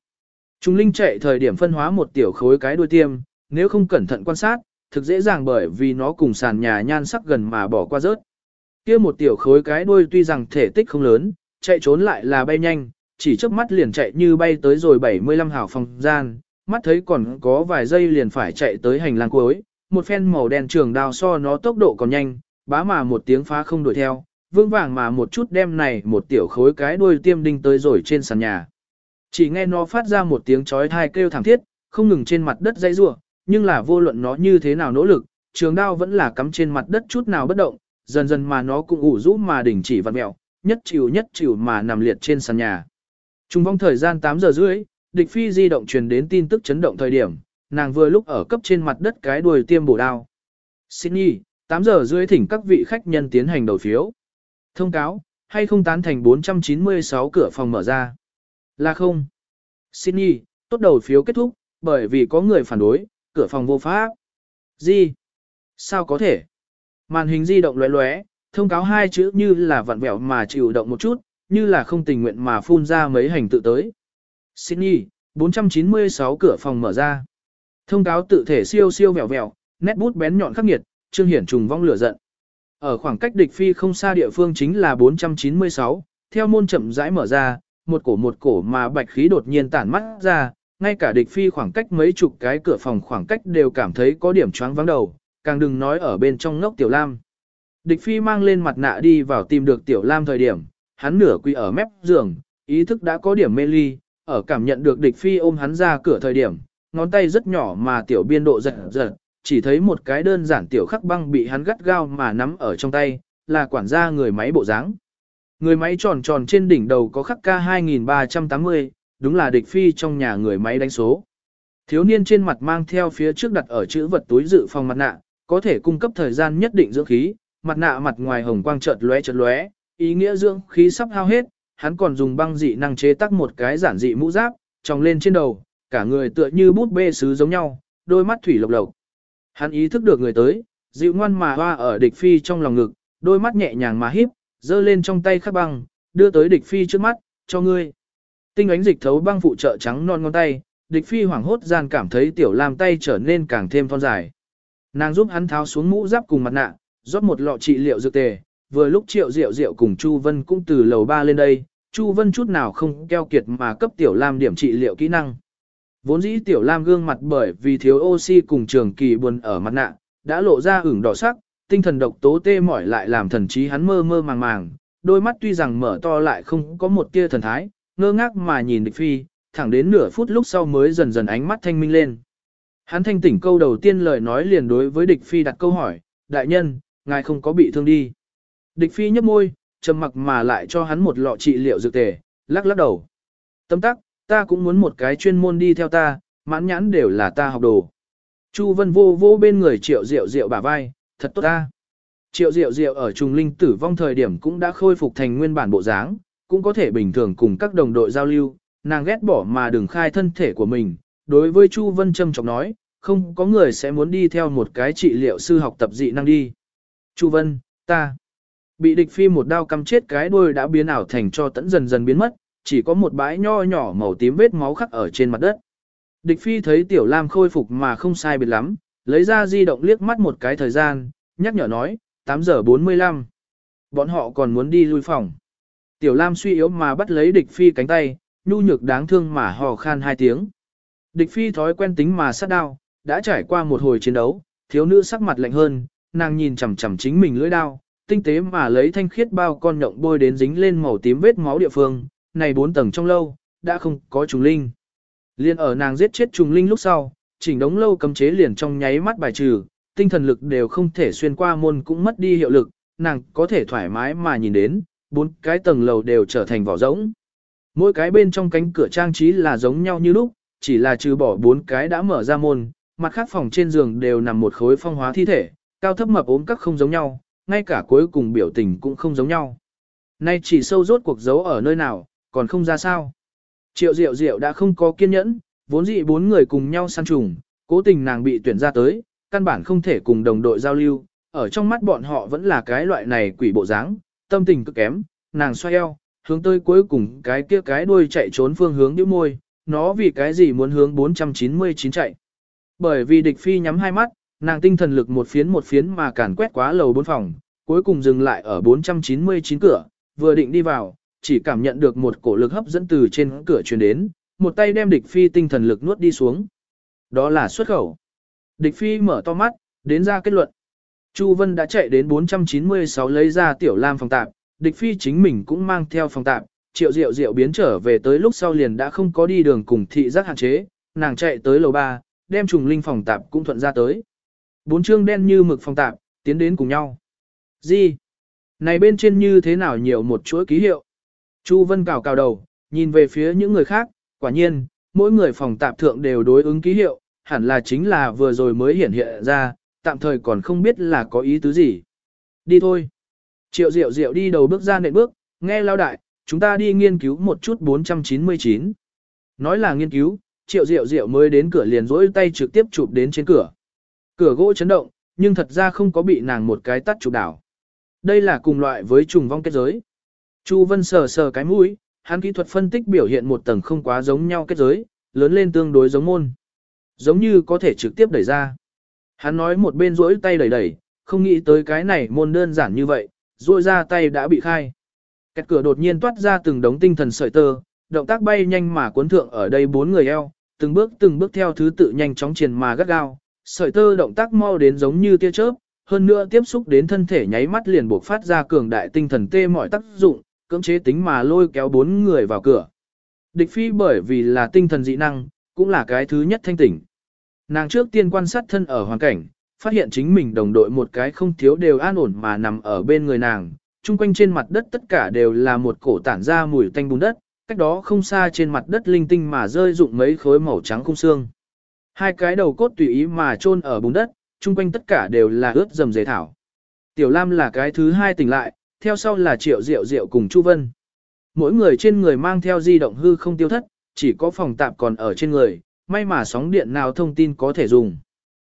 Trung linh chạy thời điểm phân hóa một tiểu khối cái đuôi tiêm, nếu không cẩn thận quan sát, thực dễ dàng bởi vì nó cùng sàn nhà nhan sắc gần mà bỏ qua rớt. Kia một tiểu khối cái đuôi tuy rằng thể tích không lớn, chạy trốn lại là bay nhanh, chỉ chớp mắt liền chạy như bay tới rồi 75 hào phòng gian, mắt thấy còn có vài giây liền phải chạy tới hành lang cuối, một phen màu đen trường đao so nó tốc độ còn nhanh, bá mà một tiếng phá không đuổi theo, vương vàng mà một chút đem này một tiểu khối cái đuôi tiêm đinh tới rồi trên sàn nhà. Chỉ nghe nó phát ra một tiếng chói thai kêu thảm thiết, không ngừng trên mặt đất dãy rủa, nhưng là vô luận nó như thế nào nỗ lực, trường đao vẫn là cắm trên mặt đất chút nào bất động, dần dần mà nó cũng ủ rũ mà đình chỉ vặn mẹo, nhất chịu nhất chịu mà nằm liệt trên sàn nhà. Trung vong thời gian 8 giờ rưỡi, địch phi di động truyền đến tin tức chấn động thời điểm, nàng vừa lúc ở cấp trên mặt đất cái đuôi tiêm bổ đao. Sydney, 8 giờ rưỡi thỉnh các vị khách nhân tiến hành đầu phiếu. Thông cáo, hay không tán thành 496 cửa phòng mở ra. Là không. Sydney, tốt đầu phiếu kết thúc, bởi vì có người phản đối, cửa phòng vô pháp. Gì? Sao có thể? Màn hình di động lóe lóe, thông cáo hai chữ như là vặn vẹo mà chịu động một chút, như là không tình nguyện mà phun ra mấy hành tự tới. Sydney, 496 cửa phòng mở ra. Thông cáo tự thể siêu siêu vẹo vẹo, nét bút bén nhọn khắc nghiệt, trương hiển trùng vong lửa giận. Ở khoảng cách địch phi không xa địa phương chính là 496, theo môn chậm rãi mở ra, một cổ một cổ mà bạch khí đột nhiên tản mắt ra, ngay cả địch phi khoảng cách mấy chục cái cửa phòng khoảng cách đều cảm thấy có điểm choáng vắng đầu, càng đừng nói ở bên trong ngốc tiểu lam. Địch phi mang lên mặt nạ đi vào tìm được tiểu lam thời điểm, hắn nửa quỳ ở mép giường, ý thức đã có điểm mê ly, ở cảm nhận được địch phi ôm hắn ra cửa thời điểm, ngón tay rất nhỏ mà tiểu biên độ giật giật, chỉ thấy một cái đơn giản tiểu khắc băng bị hắn gắt gao mà nắm ở trong tay, là quản gia người máy bộ dáng. Người máy tròn tròn trên đỉnh đầu có khắc K2380, đúng là địch phi trong nhà người máy đánh số. Thiếu niên trên mặt mang theo phía trước đặt ở chữ vật túi dự phòng mặt nạ, có thể cung cấp thời gian nhất định dưỡng khí, mặt nạ mặt ngoài hồng quang chợt lóe chợt lóe, ý nghĩa dưỡng khí sắp hao hết, hắn còn dùng băng dị năng chế tác một cái giản dị mũ giáp, tròng lên trên đầu, cả người tựa như bút bê sứ giống nhau, đôi mắt thủy lộc lộc. Hắn ý thức được người tới, dịu ngoan mà hoa ở địch phi trong lòng ngực, đôi mắt nhẹ nhàng mà híp, giơ lên trong tay khắc băng, đưa tới địch phi trước mắt, cho ngươi. Tinh ánh dịch thấu băng phụ trợ trắng non ngón tay, địch phi hoảng hốt gian cảm thấy tiểu lam tay trở nên càng thêm thon dài. Nàng giúp hắn tháo xuống mũ giáp cùng mặt nạ, rót một lọ trị liệu dược tề, vừa lúc triệu rượu rượu cùng Chu Vân cũng từ lầu ba lên đây, Chu Vân chút nào không keo kiệt mà cấp tiểu lam điểm trị liệu kỹ năng. Vốn dĩ tiểu lam gương mặt bởi vì thiếu oxy cùng trường kỳ buồn ở mặt nạ, đã lộ ra ửng đỏ sắc, tinh thần độc tố tê mỏi lại làm thần trí hắn mơ mơ màng màng, đôi mắt tuy rằng mở to lại không có một tia thần thái, ngơ ngác mà nhìn địch phi, thẳng đến nửa phút lúc sau mới dần dần ánh mắt thanh minh lên. Hắn thanh tỉnh câu đầu tiên lời nói liền đối với địch phi đặt câu hỏi, đại nhân, ngài không có bị thương đi. Địch phi nhấp môi, trầm mặc mà lại cho hắn một lọ trị liệu dược tề, lắc lắc đầu. Tâm tắc, ta cũng muốn một cái chuyên môn đi theo ta, mãn nhãn đều là ta học đồ. Chu Vân vô vô bên người triệu rượu rượu bả vai, thật tốt ta. Triệu Diệu Diệu ở trùng linh tử vong thời điểm cũng đã khôi phục thành nguyên bản bộ dáng, cũng có thể bình thường cùng các đồng đội giao lưu, nàng ghét bỏ mà đừng khai thân thể của mình. Đối với Chu Vân Trâm trọng nói, không có người sẽ muốn đi theo một cái trị liệu sư học tập dị năng đi. Chu Vân, ta bị địch phi một đao cắm chết cái đuôi đã biến ảo thành cho tẫn dần dần biến mất, chỉ có một bãi nho nhỏ màu tím vết máu khắc ở trên mặt đất. Địch phi thấy tiểu lam khôi phục mà không sai biệt lắm, lấy ra di động liếc mắt một cái thời gian, nhắc nhở nói, 8 giờ 45. Bọn họ còn muốn đi lui phòng. Tiểu Lam suy yếu mà bắt lấy địch phi cánh tay, nhu nhược đáng thương mà hò khan hai tiếng. Địch phi thói quen tính mà sát đao, đã trải qua một hồi chiến đấu, thiếu nữ sắc mặt lạnh hơn, nàng nhìn chằm chằm chính mình lưỡi đao, tinh tế mà lấy thanh khiết bao con nhộng bôi đến dính lên màu tím vết máu địa phương, này bốn tầng trong lâu, đã không có trùng linh. Liên ở nàng giết chết trùng linh lúc sau, chỉnh đống lâu cấm chế liền trong nháy mắt bài trừ, tinh thần lực đều không thể xuyên qua môn cũng mất đi hiệu lực, nàng có thể thoải mái mà nhìn đến, bốn cái tầng lầu đều trở thành vỏ rỗng. Mỗi cái bên trong cánh cửa trang trí là giống nhau như lúc, chỉ là trừ bỏ bốn cái đã mở ra môn, mặt khác phòng trên giường đều nằm một khối phong hóa thi thể, cao thấp mập ốm các không giống nhau, ngay cả cuối cùng biểu tình cũng không giống nhau. Nay chỉ sâu rốt cuộc giấu ở nơi nào, còn không ra sao. Triệu Diệu Diệu đã không có kiên nhẫn, vốn dĩ bốn người cùng nhau săn trùng, cố tình nàng bị tuyển ra tới, căn bản không thể cùng đồng đội giao lưu, ở trong mắt bọn họ vẫn là cái loại này quỷ bộ dáng, tâm tình cực kém, nàng xoay eo, hướng tới cuối cùng cái kia cái đuôi chạy trốn phương hướng nhíu môi, nó vì cái gì muốn hướng 499 chạy. Bởi vì địch phi nhắm hai mắt, nàng tinh thần lực một phiến một phiến mà càn quét quá lầu bốn phòng, cuối cùng dừng lại ở 499 cửa, vừa định đi vào, chỉ cảm nhận được một cổ lực hấp dẫn từ trên cửa truyền đến, một tay đem địch phi tinh thần lực nuốt đi xuống. Đó là xuất khẩu. Địch phi mở to mắt, đến ra kết luận. Chu Vân đã chạy đến 496 lấy ra tiểu lam phòng tạp, địch phi chính mình cũng mang theo phòng tạp, triệu diệu diệu biến trở về tới lúc sau liền đã không có đi đường cùng thị giác hạn chế, nàng chạy tới lầu 3, đem trùng linh phòng tạp cũng thuận ra tới. Bốn chương đen như mực phòng tạp, tiến đến cùng nhau. Gì? Này bên trên như thế nào nhiều một chuỗi ký hiệu? Chu Vân cào cào đầu, nhìn về phía những người khác, quả nhiên, mỗi người phòng tạm thượng đều đối ứng ký hiệu, hẳn là chính là vừa rồi mới hiển hiện ra, tạm thời còn không biết là có ý tứ gì. Đi thôi. Triệu Diệu Diệu đi đầu bước ra nệm bước, nghe lao đại, chúng ta đi nghiên cứu một chút 499. Nói là nghiên cứu, Triệu Diệu Diệu mới đến cửa liền rỗi tay trực tiếp chụp đến trên cửa. Cửa gỗ chấn động, nhưng thật ra không có bị nàng một cái tắt chụp đảo. Đây là cùng loại với trùng vong kết giới. Chu Vân sờ sờ cái mũi, hắn kỹ thuật phân tích biểu hiện một tầng không quá giống nhau kết giới, lớn lên tương đối giống môn. Giống như có thể trực tiếp đẩy ra. Hắn nói một bên rỗi tay đẩy đẩy, không nghĩ tới cái này môn đơn giản như vậy, rỗi ra tay đã bị khai. Kẹt cửa đột nhiên toát ra từng đống tinh thần sợi tơ, động tác bay nhanh mà cuốn thượng ở đây bốn người eo, từng bước từng bước theo thứ tự nhanh chóng triền mà gắt gao, sợi tơ động tác mau đến giống như tia chớp, hơn nữa tiếp xúc đến thân thể nháy mắt liền buộc phát ra cường đại tinh thần tê mọi tác dụng, cưỡng chế tính mà lôi kéo bốn người vào cửa. Địch phi bởi vì là tinh thần dị năng, cũng là cái thứ nhất thanh tỉnh. Nàng trước tiên quan sát thân ở hoàn cảnh, phát hiện chính mình đồng đội một cái không thiếu đều an ổn mà nằm ở bên người nàng, chung quanh trên mặt đất tất cả đều là một cổ tản ra mùi tanh bùn đất, cách đó không xa trên mặt đất linh tinh mà rơi rụng mấy khối màu trắng khung xương. Hai cái đầu cốt tùy ý mà chôn ở bùn đất, chung quanh tất cả đều là ướt dầm dề thảo. Tiểu Lam là cái thứ hai tỉnh lại, theo sau là Triệu Diệu Diệu cùng Chu Vân. Mỗi người trên người mang theo di động hư không tiêu thất, chỉ có phòng tạp còn ở trên người, may mà sóng điện nào thông tin có thể dùng.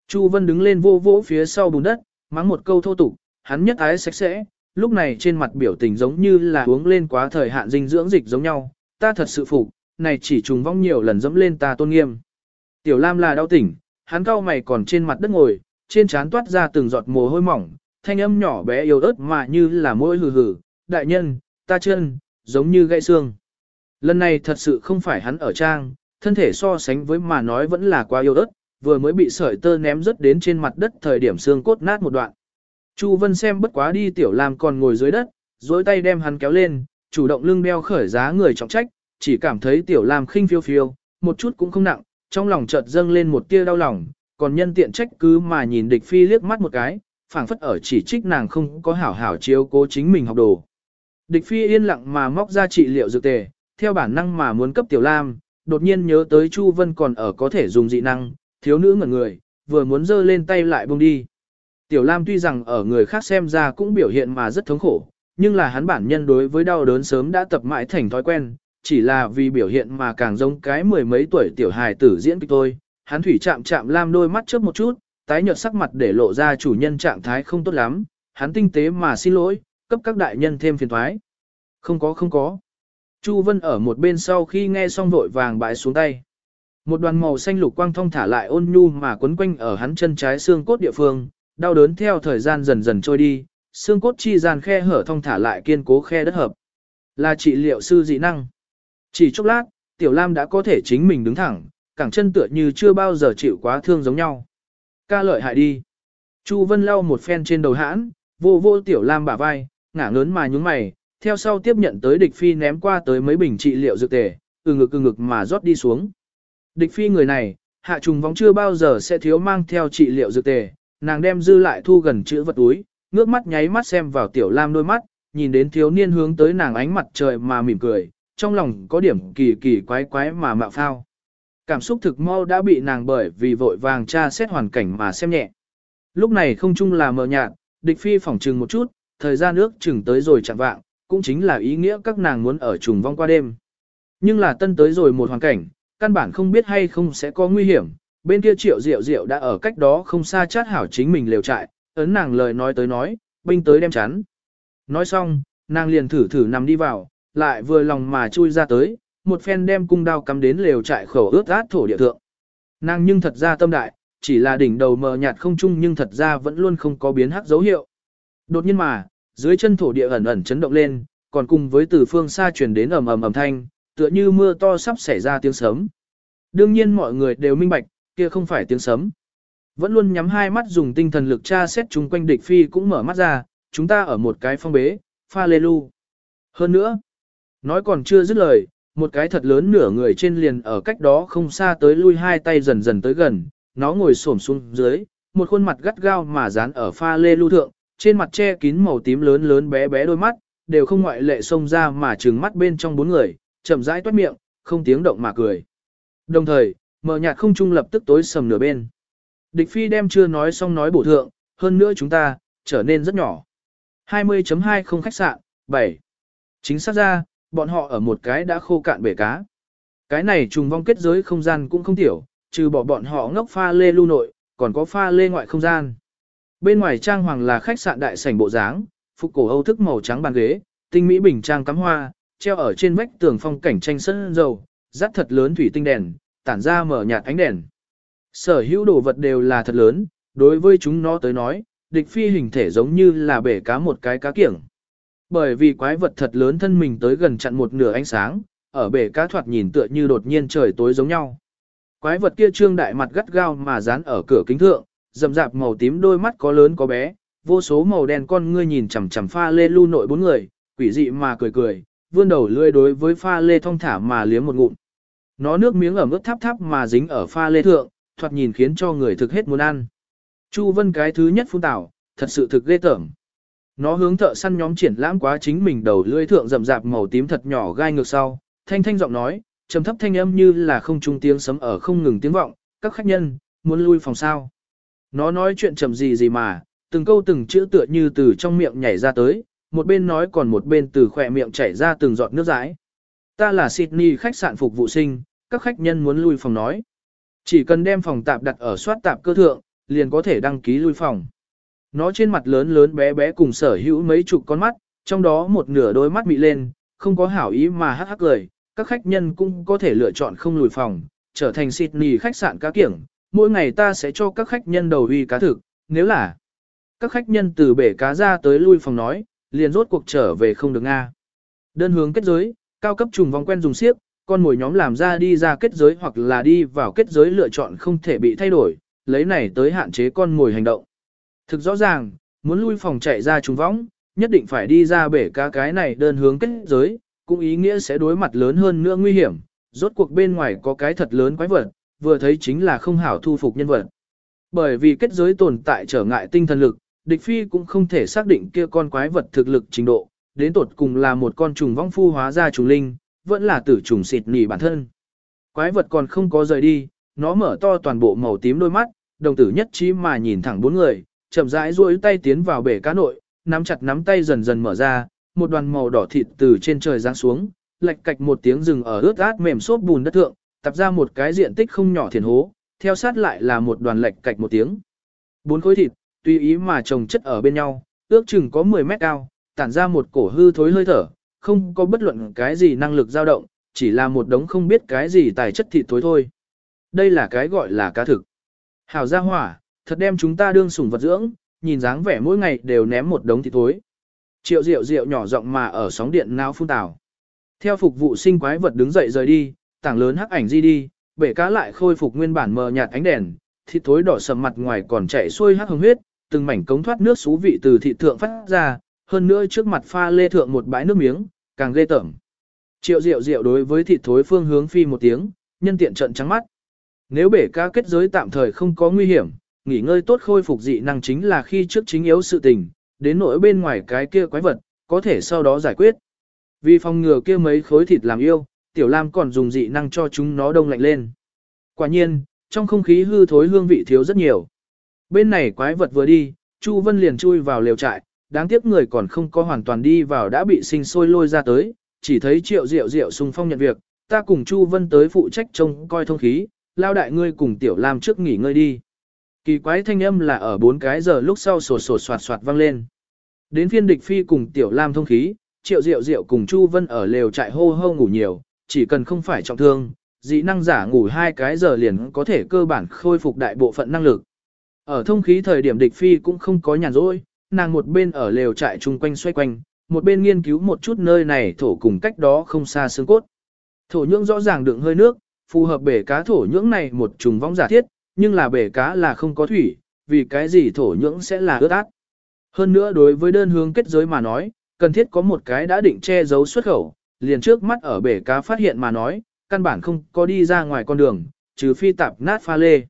Chu Vân đứng lên vô vỗ phía sau bùn đất, mắng một câu thô tục, hắn nhất ái sạch sẽ, lúc này trên mặt biểu tình giống như là uống lên quá thời hạn dinh dưỡng dịch giống nhau, ta thật sự phục, này chỉ trùng vong nhiều lần dẫm lên ta tôn nghiêm. Tiểu Lam là đau tỉnh, hắn cau mày còn trên mặt đất ngồi, trên trán toát ra từng giọt mồ hôi mỏng, thanh âm nhỏ bé yếu ớt mà như là mỗi hừ hừ, đại nhân, ta chân, giống như gãy xương. Lần này thật sự không phải hắn ở trang, thân thể so sánh với mà nói vẫn là quá yếu ớt, vừa mới bị sợi tơ ném rớt đến trên mặt đất thời điểm xương cốt nát một đoạn. Chu Vân xem bất quá đi tiểu làm còn ngồi dưới đất, dối tay đem hắn kéo lên, chủ động lưng đeo khởi giá người trọng trách, chỉ cảm thấy tiểu làm khinh phiêu phiêu, một chút cũng không nặng, trong lòng chợt dâng lên một tia đau lòng, còn nhân tiện trách cứ mà nhìn địch phi liếc mắt một cái, phảng phất ở chỉ trích nàng không có hảo hảo chiếu cố chính mình học đồ. Địch phi yên lặng mà móc ra trị liệu dược tề, theo bản năng mà muốn cấp tiểu lam, đột nhiên nhớ tới Chu Vân còn ở có thể dùng dị năng, thiếu nữ ngẩn người, vừa muốn giơ lên tay lại buông đi. Tiểu Lam tuy rằng ở người khác xem ra cũng biểu hiện mà rất thống khổ, nhưng là hắn bản nhân đối với đau đớn sớm đã tập mãi thành thói quen, chỉ là vì biểu hiện mà càng giống cái mười mấy tuổi tiểu hài tử diễn kịch thôi. Hắn thủy chạm chạm Lam đôi mắt chớp một chút, tái nhợt sắc mặt để lộ ra chủ nhân trạng thái không tốt lắm, hắn tinh tế mà xin lỗi, cấp các đại nhân thêm phiền thoái. Không có không có. Chu Vân ở một bên sau khi nghe xong vội vàng bãi xuống tay. Một đoàn màu xanh lục quang thông thả lại ôn nhu mà quấn quanh ở hắn chân trái xương cốt địa phương, đau đớn theo thời gian dần dần trôi đi, xương cốt chi gian khe hở thông thả lại kiên cố khe đất hợp. Là trị liệu sư dị năng. Chỉ chốc lát, Tiểu Lam đã có thể chính mình đứng thẳng, cẳng chân tựa như chưa bao giờ chịu quá thương giống nhau. Ca lợi hại đi. Chu Vân lau một phen trên đầu hãn, vô vô Tiểu Lam bả vai, ngả ngớn mà nhúng mày, theo sau tiếp nhận tới địch phi ném qua tới mấy bình trị liệu dược tề, từ ngực từ ngực mà rót đi xuống. Địch phi người này, hạ trùng vong chưa bao giờ sẽ thiếu mang theo trị liệu dược tề, nàng đem dư lại thu gần chữ vật túi, ngước mắt nháy mắt xem vào tiểu lam đôi mắt, nhìn đến thiếu niên hướng tới nàng ánh mặt trời mà mỉm cười, trong lòng có điểm kỳ kỳ quái quái mà mạo phao. Cảm xúc thực mau đã bị nàng bởi vì vội vàng tra xét hoàn cảnh mà xem nhẹ. Lúc này không chung là mờ nhạt, địch phi phỏng trừng một chút, thời gian ước chừng tới rồi chẳng vạng, cũng chính là ý nghĩa các nàng muốn ở trùng vong qua đêm. Nhưng là tân tới rồi một hoàn cảnh, căn bản không biết hay không sẽ có nguy hiểm, bên kia triệu diệu diệu đã ở cách đó không xa chát hảo chính mình liều trại, ấn nàng lời nói tới nói, binh tới đem chắn. Nói xong, nàng liền thử thử nằm đi vào, lại vừa lòng mà chui ra tới, một phen đem cung đao cắm đến lều trại khẩu ướt át thổ địa thượng. Nàng nhưng thật ra tâm đại, chỉ là đỉnh đầu mờ nhạt không chung nhưng thật ra vẫn luôn không có biến hắc dấu hiệu. Đột nhiên mà, dưới chân thổ địa ẩn ẩn chấn động lên, còn cùng với từ phương xa truyền đến ầm ầm ầm thanh, tựa như mưa to sắp xảy ra tiếng sấm. Đương nhiên mọi người đều minh bạch, kia không phải tiếng sấm. Vẫn luôn nhắm hai mắt dùng tinh thần lực tra xét chung quanh địch phi cũng mở mắt ra, chúng ta ở một cái phong bế, pha lê lu. Hơn nữa, nói còn chưa dứt lời, một cái thật lớn nửa người trên liền ở cách đó không xa tới lui hai tay dần dần tới gần, nó ngồi xổm xuống dưới, một khuôn mặt gắt gao mà dán ở pha lê lưu thượng, trên mặt che kín màu tím lớn lớn bé bé đôi mắt, đều không ngoại lệ xông ra mà trừng mắt bên trong bốn người, chậm rãi toát miệng, không tiếng động mà cười. Đồng thời, mở nhạt không trung lập tức tối sầm nửa bên. Địch phi đem chưa nói xong nói bổ thượng, hơn nữa chúng ta, trở nên rất nhỏ. 20.20 .20 khách sạn, 7. Chính xác ra, bọn họ ở một cái đã khô cạn bể cá. Cái này trùng vong kết giới không gian cũng không tiểu, trừ bỏ bọn họ ngốc pha lê lưu nội, còn có pha lê ngoại không gian. Bên ngoài trang hoàng là khách sạn đại sảnh bộ dáng, phục cổ Âu thức màu trắng bàn ghế, tinh mỹ bình trang cắm hoa, treo ở trên vách tường phong cảnh tranh sân dầu, rắc thật lớn thủy tinh đèn, tản ra mở nhạt ánh đèn. Sở hữu đồ vật đều là thật lớn, đối với chúng nó tới nói, địch phi hình thể giống như là bể cá một cái cá kiểng. Bởi vì quái vật thật lớn thân mình tới gần chặn một nửa ánh sáng, ở bể cá thoạt nhìn tựa như đột nhiên trời tối giống nhau. Quái vật kia trương đại mặt gắt gao mà dán ở cửa kính thượng, rậm rạp màu tím đôi mắt có lớn có bé, vô số màu đen con ngươi nhìn chằm chằm pha lê lưu nội bốn người, quỷ dị mà cười cười, vươn đầu lưỡi đối với pha lê thong thả mà liếm một ngụm. Nó nước miếng ở mức thắp thắp mà dính ở pha lê thượng, thoạt nhìn khiến cho người thực hết muốn ăn. Chu Vân cái thứ nhất phun tảo, thật sự thực ghê tởm. Nó hướng thợ săn nhóm triển lãm quá chính mình đầu lưỡi thượng rậm rạp màu tím thật nhỏ gai ngược sau, thanh thanh giọng nói, trầm thấp thanh âm như là không trung tiếng sấm ở không ngừng tiếng vọng, các khách nhân, muốn lui phòng sao. Nó nói chuyện trầm gì gì mà, từng câu từng chữ tựa như từ trong miệng nhảy ra tới, một bên nói còn một bên từ khỏe miệng chảy ra từng giọt nước rãi. Ta là Sydney khách sạn phục vụ sinh, các khách nhân muốn lui phòng nói. Chỉ cần đem phòng tạp đặt ở soát tạp cơ thượng, liền có thể đăng ký lui phòng. Nó trên mặt lớn lớn bé bé cùng sở hữu mấy chục con mắt, trong đó một nửa đôi mắt bị lên, không có hảo ý mà hắc hắc cười, các khách nhân cũng có thể lựa chọn không lùi phòng, trở thành Sydney khách sạn cá kiểng, mỗi ngày ta sẽ cho các khách nhân đầu uy cá thực, nếu là các khách nhân từ bể cá ra tới lui phòng nói, liền rốt cuộc trở về không được Nga. Đơn hướng kết giới, cao cấp trùng vòng quen dùng siếp, con mồi nhóm làm ra đi ra kết giới hoặc là đi vào kết giới lựa chọn không thể bị thay đổi, lấy này tới hạn chế con mồi hành động. Thực rõ ràng, muốn lui phòng chạy ra trùng võng, nhất định phải đi ra bể cá cái này đơn hướng kết giới, cũng ý nghĩa sẽ đối mặt lớn hơn nữa nguy hiểm, rốt cuộc bên ngoài có cái thật lớn quái vật, vừa thấy chính là không hảo thu phục nhân vật. Bởi vì kết giới tồn tại trở ngại tinh thần lực, địch phi cũng không thể xác định kia con quái vật thực lực trình độ, đến tột cùng là một con trùng vong phu hóa ra trùng linh, vẫn là tử trùng xịt nỉ bản thân. Quái vật còn không có rời đi, nó mở to toàn bộ màu tím đôi mắt, đồng tử nhất trí mà nhìn thẳng bốn người, chậm rãi duỗi tay tiến vào bể cá nội, nắm chặt nắm tay dần dần mở ra, một đoàn màu đỏ thịt từ trên trời giáng xuống, lạch cạch một tiếng rừng ở ướt át mềm xốp bùn đất thượng, tập ra một cái diện tích không nhỏ thiền hố, theo sát lại là một đoàn lạch cạch một tiếng. Bốn khối thịt, tùy ý mà chồng chất ở bên nhau, ước chừng có 10 mét cao, tản ra một cổ hư thối hơi thở, không có bất luận cái gì năng lực dao động, chỉ là một đống không biết cái gì tài chất thịt thối thôi. Đây là cái gọi là cá thực. Hảo gia hỏa, thật đem chúng ta đương sủng vật dưỡng, nhìn dáng vẻ mỗi ngày đều ném một đống thịt thối. Triệu Diệu Diệu nhỏ giọng mà ở sóng điện não phun tảo. Theo phục vụ sinh quái vật đứng dậy rời đi, tảng lớn hắc ảnh di đi, bể cá lại khôi phục nguyên bản mờ nhạt ánh đèn, thịt thối đỏ sầm mặt ngoài còn chảy xuôi hắc hồng huyết, từng mảnh cống thoát nước xú vị từ thịt thượng phát ra, hơn nữa trước mặt pha lê thượng một bãi nước miếng, càng ghê tởm. Triệu Diệu Diệu đối với thịt thối phương hướng phi một tiếng, nhân tiện trận trắng mắt. Nếu bể cá kết giới tạm thời không có nguy hiểm, nghỉ ngơi tốt khôi phục dị năng chính là khi trước chính yếu sự tình, đến nỗi bên ngoài cái kia quái vật, có thể sau đó giải quyết. Vì phòng ngừa kia mấy khối thịt làm yêu, Tiểu Lam còn dùng dị năng cho chúng nó đông lạnh lên. Quả nhiên, trong không khí hư thối hương vị thiếu rất nhiều. Bên này quái vật vừa đi, Chu Vân liền chui vào lều trại, đáng tiếc người còn không có hoàn toàn đi vào đã bị sinh sôi lôi ra tới, chỉ thấy triệu diệu diệu xung phong nhận việc, ta cùng Chu Vân tới phụ trách trông coi thông khí, lao đại ngươi cùng Tiểu Lam trước nghỉ ngơi đi. Kỳ quái thanh âm là ở bốn cái giờ lúc sau sột sột soạt soạt vang lên. Đến phiên địch phi cùng Tiểu Lam thông khí, triệu diệu diệu cùng Chu Vân ở lều trại hô hô ngủ nhiều, chỉ cần không phải trọng thương, dị năng giả ngủ hai cái giờ liền có thể cơ bản khôi phục đại bộ phận năng lực. Ở thông khí thời điểm địch phi cũng không có nhàn rỗi, nàng một bên ở lều trại chung quanh xoay quanh, một bên nghiên cứu một chút nơi này thổ cùng cách đó không xa xương cốt. Thổ nhưỡng rõ ràng đựng hơi nước, phù hợp bể cá thổ nhưỡng này một trùng vong giả thiết, nhưng là bể cá là không có thủy, vì cái gì thổ nhưỡng sẽ là ướt át. Hơn nữa đối với đơn hướng kết giới mà nói, cần thiết có một cái đã định che giấu xuất khẩu, liền trước mắt ở bể cá phát hiện mà nói, căn bản không có đi ra ngoài con đường, trừ phi tạp nát pha lê.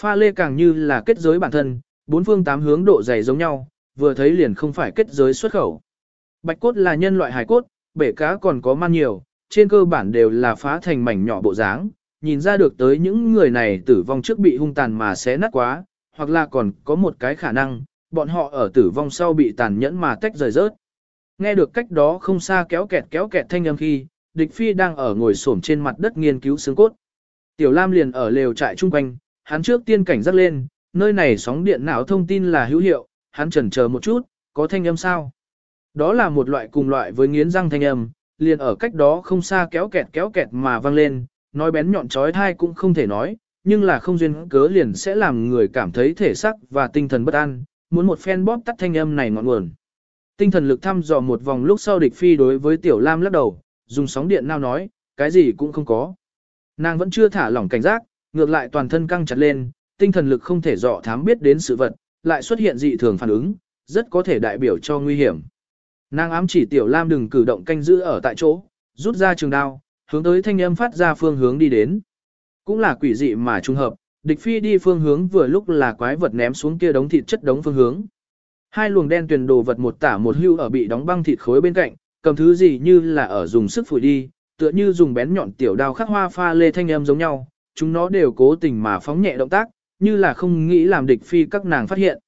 Pha lê càng như là kết giới bản thân, bốn phương tám hướng độ dày giống nhau, vừa thấy liền không phải kết giới xuất khẩu. Bạch cốt là nhân loại hải cốt, bể cá còn có man nhiều, trên cơ bản đều là phá thành mảnh nhỏ bộ dáng, nhìn ra được tới những người này tử vong trước bị hung tàn mà xé nát quá, hoặc là còn có một cái khả năng, bọn họ ở tử vong sau bị tàn nhẫn mà tách rời rớt. Nghe được cách đó không xa kéo kẹt kéo kẹt thanh âm khi, địch phi đang ở ngồi xổm trên mặt đất nghiên cứu xương cốt. Tiểu Lam liền ở lều trại chung quanh, hắn trước tiên cảnh giác lên, nơi này sóng điện não thông tin là hữu hiệu, hắn chần chờ một chút, có thanh âm sao? Đó là một loại cùng loại với nghiến răng thanh âm, liền ở cách đó không xa kéo kẹt kéo kẹt mà vang lên, nói bén nhọn trói thai cũng không thể nói, nhưng là không duyên cớ liền sẽ làm người cảm thấy thể sắc và tinh thần bất an, muốn một phen bóp tắt thanh âm này ngọn nguồn. Tinh thần lực thăm dò một vòng lúc sau địch phi đối với tiểu lam lắc đầu, dùng sóng điện nào nói, cái gì cũng không có. Nàng vẫn chưa thả lỏng cảnh giác, ngược lại toàn thân căng chặt lên, tinh thần lực không thể dò thám biết đến sự vật, lại xuất hiện dị thường phản ứng, rất có thể đại biểu cho nguy hiểm. Nàng ám chỉ tiểu lam đừng cử động canh giữ ở tại chỗ, rút ra trường đao, hướng tới thanh âm phát ra phương hướng đi đến. Cũng là quỷ dị mà trùng hợp, địch phi đi phương hướng vừa lúc là quái vật ném xuống kia đống thịt chất đống phương hướng. Hai luồng đen tuyền đồ vật một tả một hưu ở bị đóng băng thịt khối bên cạnh, cầm thứ gì như là ở dùng sức phủi đi, tựa như dùng bén nhọn tiểu đao khắc hoa pha lê thanh âm giống nhau, chúng nó đều cố tình mà phóng nhẹ động tác, như là không nghĩ làm địch phi các nàng phát hiện.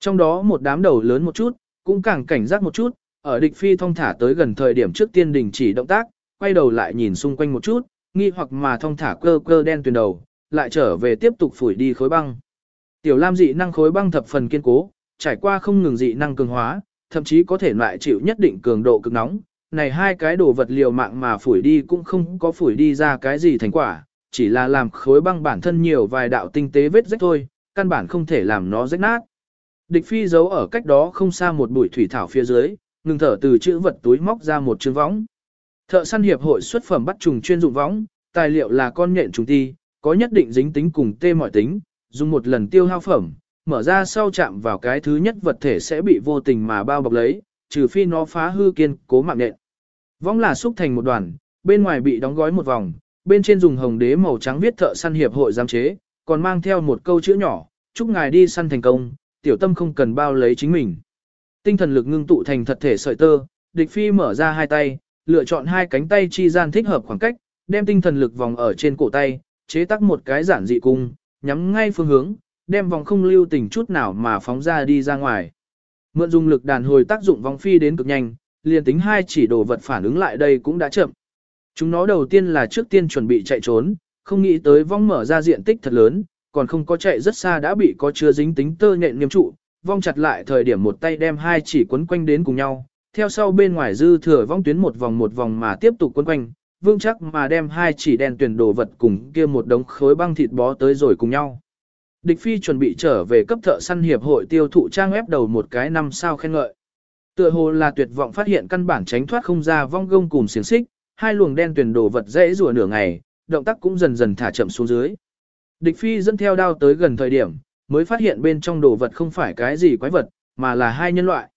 Trong đó một đám đầu lớn một chút, cũng càng cảnh giác một chút, ở địch phi thong thả tới gần thời điểm trước tiên đình chỉ động tác, quay đầu lại nhìn xung quanh một chút, nghi hoặc mà thong thả cơ cơ đen tuyền đầu, lại trở về tiếp tục phủi đi khối băng. Tiểu Lam dị năng khối băng thập phần kiên cố, trải qua không ngừng dị năng cường hóa, thậm chí có thể lại chịu nhất định cường độ cực nóng. Này hai cái đồ vật liều mạng mà phủi đi cũng không có phủi đi ra cái gì thành quả, chỉ là làm khối băng bản thân nhiều vài đạo tinh tế vết rách thôi, căn bản không thể làm nó rách nát. Địch phi giấu ở cách đó không xa một bụi thủy thảo phía dưới, ngừng thở từ chữ vật túi móc ra một chương võng. Thợ săn hiệp hội xuất phẩm bắt trùng chuyên dụng võng, tài liệu là con nhện trùng ti, có nhất định dính tính cùng tê mọi tính, dùng một lần tiêu hao phẩm, mở ra sau chạm vào cái thứ nhất vật thể sẽ bị vô tình mà bao bọc lấy, trừ phi nó phá hư kiên cố mạng nhện. Võng là xúc thành một đoàn, bên ngoài bị đóng gói một vòng, bên trên dùng hồng đế màu trắng viết thợ săn hiệp hội giám chế, còn mang theo một câu chữ nhỏ, chúc ngài đi săn thành công, tiểu tâm không cần bao lấy chính mình. Tinh thần lực ngưng tụ thành thật thể sợi tơ, địch phi mở ra hai tay, lựa chọn hai cánh tay chi gian thích hợp khoảng cách, đem tinh thần lực vòng ở trên cổ tay, chế tác một cái giản dị cung, nhắm ngay phương hướng, đem vòng không lưu tình chút nào mà phóng ra đi ra ngoài. Mượn dùng lực đàn hồi tác dụng vòng phi đến cực nhanh, liền tính hai chỉ đồ vật phản ứng lại đây cũng đã chậm. Chúng nó đầu tiên là trước tiên chuẩn bị chạy trốn, không nghĩ tới vong mở ra diện tích thật lớn, còn không có chạy rất xa đã bị có chứa dính tính tơ nhện nghiêm trụ, vong chặt lại thời điểm một tay đem hai chỉ quấn quanh đến cùng nhau, theo sau bên ngoài dư thừa vong tuyến một vòng một vòng mà tiếp tục quấn quanh, vương chắc mà đem hai chỉ đèn tuyển đồ vật cùng kia một đống khối băng thịt bó tới rồi cùng nhau. Địch Phi chuẩn bị trở về cấp thợ săn hiệp hội tiêu thụ trang web đầu một cái năm sao khen ngợi. Tựa hồ là tuyệt vọng phát hiện căn bản tránh thoát không ra vong gông cùng xiềng xích, hai luồng đen tuyển đồ vật dễ rùa nửa ngày, động tác cũng dần dần thả chậm xuống dưới. Địch Phi dẫn theo đao tới gần thời điểm, mới phát hiện bên trong đồ vật không phải cái gì quái vật, mà là hai nhân loại.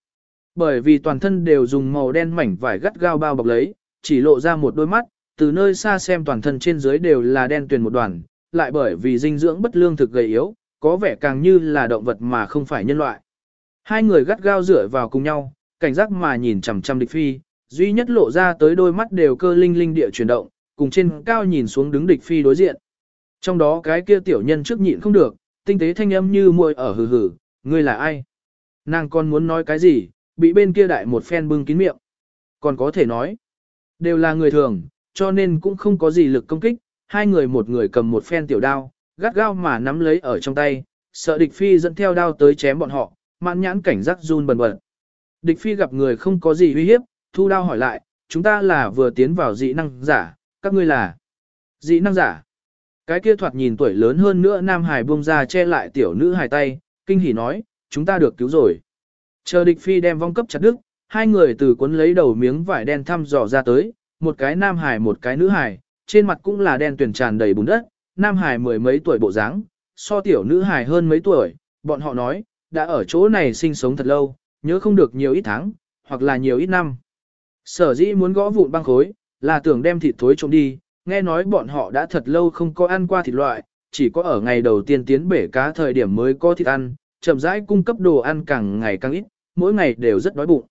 Bởi vì toàn thân đều dùng màu đen mảnh vải gắt gao bao bọc lấy, chỉ lộ ra một đôi mắt, từ nơi xa xem toàn thân trên dưới đều là đen tuyền một đoàn, lại bởi vì dinh dưỡng bất lương thực gầy yếu, có vẻ càng như là động vật mà không phải nhân loại. Hai người gắt gao dựa vào cùng nhau, cảnh giác mà nhìn chằm chằm địch phi, duy nhất lộ ra tới đôi mắt đều cơ linh linh địa chuyển động, cùng trên cao nhìn xuống đứng địch phi đối diện. Trong đó cái kia tiểu nhân trước nhịn không được, tinh tế thanh âm như muội ở hừ hừ, ngươi là ai? Nàng còn muốn nói cái gì, bị bên kia đại một phen bưng kín miệng. Còn có thể nói, đều là người thường, cho nên cũng không có gì lực công kích, hai người một người cầm một phen tiểu đao, gắt gao mà nắm lấy ở trong tay, sợ địch phi dẫn theo đao tới chém bọn họ, mạn nhãn cảnh giác run bần bật. Địch phi gặp người không có gì uy hiếp, thu đao hỏi lại, chúng ta là vừa tiến vào dị năng giả, các ngươi là dị năng giả. Cái kia thoạt nhìn tuổi lớn hơn nữa Nam Hải buông ra che lại tiểu nữ hài tay, kinh hỉ nói, chúng ta được cứu rồi. Chờ địch phi đem vong cấp chặt đứt, hai người từ cuốn lấy đầu miếng vải đen thăm dò ra tới, một cái Nam Hải một cái nữ Hải, trên mặt cũng là đen tuyển tràn đầy bùn đất, Nam Hải mười mấy tuổi bộ dáng, so tiểu nữ Hải hơn mấy tuổi, bọn họ nói, đã ở chỗ này sinh sống thật lâu, nhớ không được nhiều ít tháng, hoặc là nhiều ít năm. Sở dĩ muốn gõ vụn băng khối, là tưởng đem thịt thối trộm đi, nghe nói bọn họ đã thật lâu không có ăn qua thịt loại, chỉ có ở ngày đầu tiên tiến bể cá thời điểm mới có thịt ăn, chậm rãi cung cấp đồ ăn càng ngày càng ít, mỗi ngày đều rất đói bụng.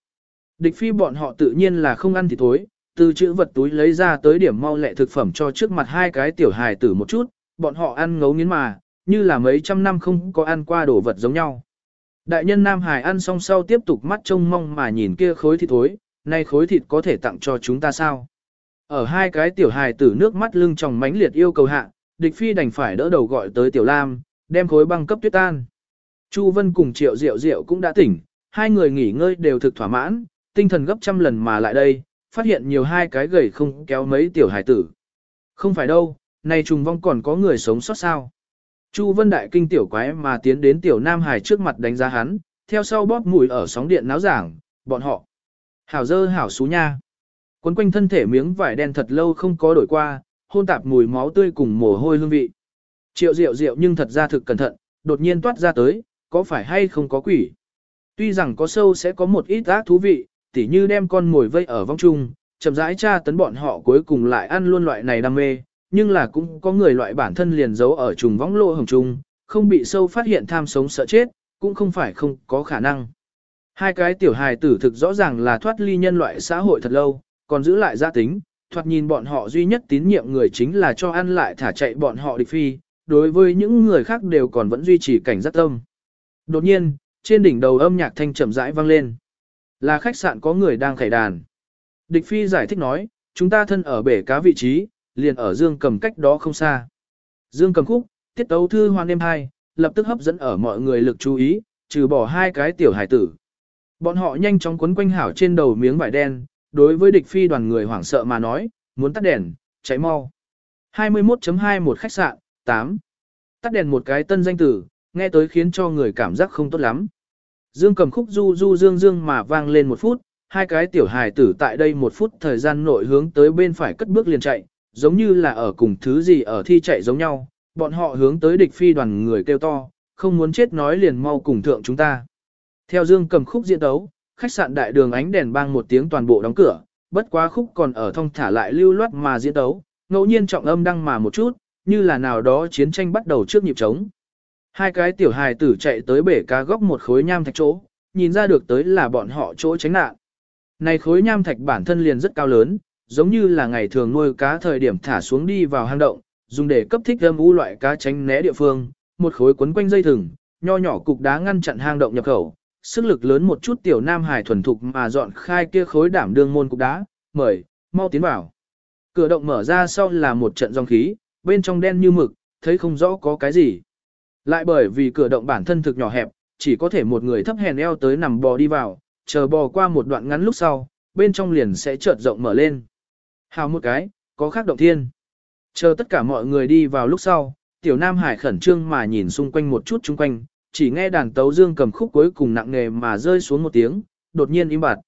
Địch phi bọn họ tự nhiên là không ăn thì thối, từ chữ vật túi lấy ra tới điểm mau lẹ thực phẩm cho trước mặt hai cái tiểu hài tử một chút, bọn họ ăn ngấu nghiến mà, như là mấy trăm năm không có ăn qua đồ vật giống nhau. Đại nhân Nam Hải ăn xong sau tiếp tục mắt trông mong mà nhìn kia khối thịt thối, nay khối thịt có thể tặng cho chúng ta sao? Ở hai cái tiểu hài tử nước mắt lưng tròng mánh liệt yêu cầu hạ, địch phi đành phải đỡ đầu gọi tới tiểu lam, đem khối băng cấp tuyết tan. Chu Vân cùng triệu diệu diệu cũng đã tỉnh, hai người nghỉ ngơi đều thực thỏa mãn, tinh thần gấp trăm lần mà lại đây, phát hiện nhiều hai cái gầy không kéo mấy tiểu hải tử. Không phải đâu, này trùng vong còn có người sống sót sao. Chu Vân Đại kinh tiểu quái mà tiến đến tiểu Nam Hải trước mặt đánh giá hắn, theo sau bóp mũi ở sóng điện náo giảng, bọn họ. Hảo dơ hảo xú nha. Quấn quanh thân thể miếng vải đen thật lâu không có đổi qua, hôn tạp mùi máu tươi cùng mồ hôi hương vị. Triệu rượu rượu nhưng thật ra thực cẩn thận, đột nhiên toát ra tới, có phải hay không có quỷ. Tuy rằng có sâu sẽ có một ít ác thú vị, tỉ như đem con mồi vây ở vong chung, chậm rãi tra tấn bọn họ cuối cùng lại ăn luôn loại này đam mê, nhưng là cũng có người loại bản thân liền giấu ở trùng võng lỗ hồng trung, không bị sâu phát hiện tham sống sợ chết, cũng không phải không có khả năng. Hai cái tiểu hài tử thực rõ ràng là thoát ly nhân loại xã hội thật lâu, còn giữ lại gia tính, thoạt nhìn bọn họ duy nhất tín nhiệm người chính là cho ăn lại thả chạy bọn họ địch phi, đối với những người khác đều còn vẫn duy trì cảnh giác tâm. Đột nhiên, trên đỉnh đầu âm nhạc thanh chậm rãi vang lên. Là khách sạn có người đang khải đàn. Địch phi giải thích nói, chúng ta thân ở bể cá vị trí, liền ở dương cầm cách đó không xa. Dương cầm khúc, tiết tấu thư hoan đêm hai, lập tức hấp dẫn ở mọi người lực chú ý, trừ bỏ hai cái tiểu hải tử. Bọn họ nhanh chóng quấn quanh hảo trên đầu miếng vải đen, đối với địch phi đoàn người hoảng sợ mà nói, muốn tắt đèn, cháy mau. 21.2 một khách sạn, 8. Tắt đèn một cái tân danh tử, nghe tới khiến cho người cảm giác không tốt lắm. Dương cầm khúc du du dương dương mà vang lên một phút, hai cái tiểu hài tử tại đây một phút thời gian nội hướng tới bên phải cất bước liền chạy, giống như là ở cùng thứ gì ở thi chạy giống nhau, bọn họ hướng tới địch phi đoàn người kêu to, không muốn chết nói liền mau cùng thượng chúng ta. Theo Dương cầm khúc diễn đấu, khách sạn đại đường ánh đèn bang một tiếng toàn bộ đóng cửa, bất quá khúc còn ở thông thả lại lưu loát mà diễn đấu, ngẫu nhiên trọng âm đăng mà một chút, như là nào đó chiến tranh bắt đầu trước nhịp trống. Hai cái tiểu hài tử chạy tới bể cá góc một khối nham thạch chỗ, nhìn ra được tới là bọn họ chỗ tránh nạn. Này khối nham thạch bản thân liền rất cao lớn, giống như là ngày thường nuôi cá thời điểm thả xuống đi vào hang động, dùng để cấp thích âm u loại cá tránh né địa phương, một khối quấn quanh dây thừng, nho nhỏ cục đá ngăn chặn hang động nhập khẩu, sức lực lớn một chút tiểu nam hải thuần thục mà dọn khai kia khối đảm đương môn cục đá, mời, mau tiến vào. Cửa động mở ra sau là một trận dòng khí, bên trong đen như mực, thấy không rõ có cái gì. Lại bởi vì cửa động bản thân thực nhỏ hẹp, chỉ có thể một người thấp hèn eo tới nằm bò đi vào, chờ bò qua một đoạn ngắn lúc sau, bên trong liền sẽ chợt rộng mở lên. Hào một cái, có khác động thiên. Chờ tất cả mọi người đi vào lúc sau, tiểu nam hải khẩn trương mà nhìn xung quanh một chút chung quanh, chỉ nghe đàn tấu dương cầm khúc cuối cùng nặng nề mà rơi xuống một tiếng, đột nhiên im bặt.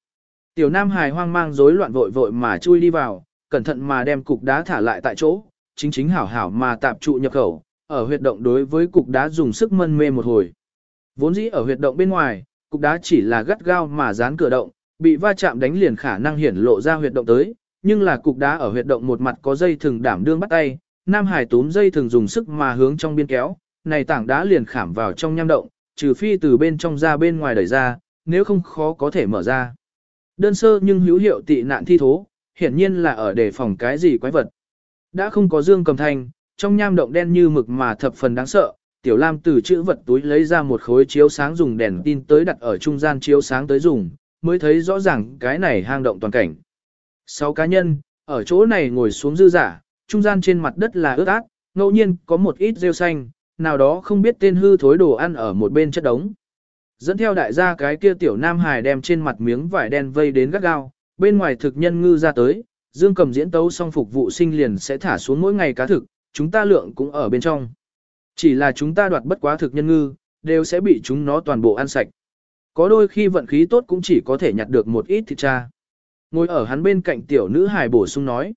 Tiểu nam hải hoang mang rối loạn vội vội mà chui đi vào, cẩn thận mà đem cục đá thả lại tại chỗ, chính chính hảo hảo mà tạp trụ nhập khẩu, ở huyệt động đối với cục đá dùng sức mân mê một hồi. Vốn dĩ ở huyệt động bên ngoài, cục đá chỉ là gắt gao mà dán cửa động, bị va chạm đánh liền khả năng hiển lộ ra huyệt động tới, nhưng là cục đá ở huyệt động một mặt có dây thừng đảm đương bắt tay, Nam Hải túm dây thừng dùng sức mà hướng trong biên kéo, này tảng đá liền khảm vào trong nham động, trừ phi từ bên trong ra bên ngoài đẩy ra, nếu không khó có thể mở ra. Đơn sơ nhưng hữu hiệu tị nạn thi thố, hiển nhiên là ở đề phòng cái gì quái vật. Đã không có dương cầm thanh, trong nham động đen như mực mà thập phần đáng sợ, Tiểu Lam từ chữ vật túi lấy ra một khối chiếu sáng dùng đèn tin tới đặt ở trung gian chiếu sáng tới dùng, mới thấy rõ ràng cái này hang động toàn cảnh. Sáu cá nhân, ở chỗ này ngồi xuống dư giả, trung gian trên mặt đất là ướt át, ngẫu nhiên có một ít rêu xanh, nào đó không biết tên hư thối đồ ăn ở một bên chất đống. Dẫn theo đại gia cái kia tiểu nam hài đem trên mặt miếng vải đen vây đến gắt gao, bên ngoài thực nhân ngư ra tới, dương cầm diễn tấu xong phục vụ sinh liền sẽ thả xuống mỗi ngày cá thực, chúng ta lượng cũng ở bên trong. Chỉ là chúng ta đoạt bất quá thực nhân ngư, đều sẽ bị chúng nó toàn bộ ăn sạch. Có đôi khi vận khí tốt cũng chỉ có thể nhặt được một ít thịt cha. Ngồi ở hắn bên cạnh tiểu nữ hài bổ sung nói.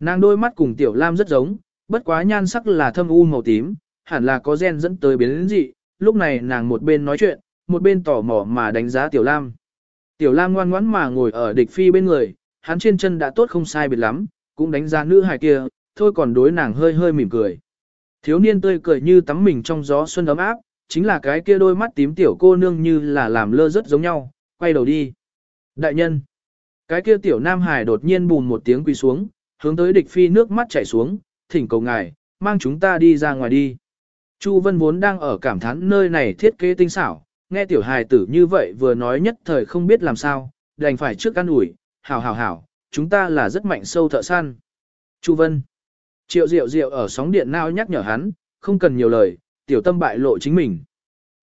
Nàng đôi mắt cùng tiểu lam rất giống, bất quá nhan sắc là thâm u màu tím, hẳn là có gen dẫn tới biến dị. Lúc này nàng một bên nói chuyện, một bên tỏ mò mà đánh giá tiểu lam. Tiểu lam ngoan ngoãn mà ngồi ở địch phi bên người, hắn trên chân đã tốt không sai biệt lắm, cũng đánh giá nữ hài kia, thôi còn đối nàng hơi hơi mỉm cười. Thiếu niên tươi cười như tắm mình trong gió xuân ấm áp, chính là cái kia đôi mắt tím tiểu cô nương như là làm lơ rất giống nhau, quay đầu đi. Đại nhân, cái kia tiểu nam hải đột nhiên bùn một tiếng quỳ xuống, hướng tới địch phi nước mắt chảy xuống, thỉnh cầu ngài, mang chúng ta đi ra ngoài đi. Chu Vân vốn đang ở cảm thán nơi này thiết kế tinh xảo, nghe tiểu hài tử như vậy vừa nói nhất thời không biết làm sao, đành phải trước ăn ủi, hảo hảo hảo, chúng ta là rất mạnh sâu thợ săn. Chu Vân Triệu Diệu Diệu ở sóng điện nao nhắc nhở hắn, không cần nhiều lời, tiểu tâm bại lộ chính mình.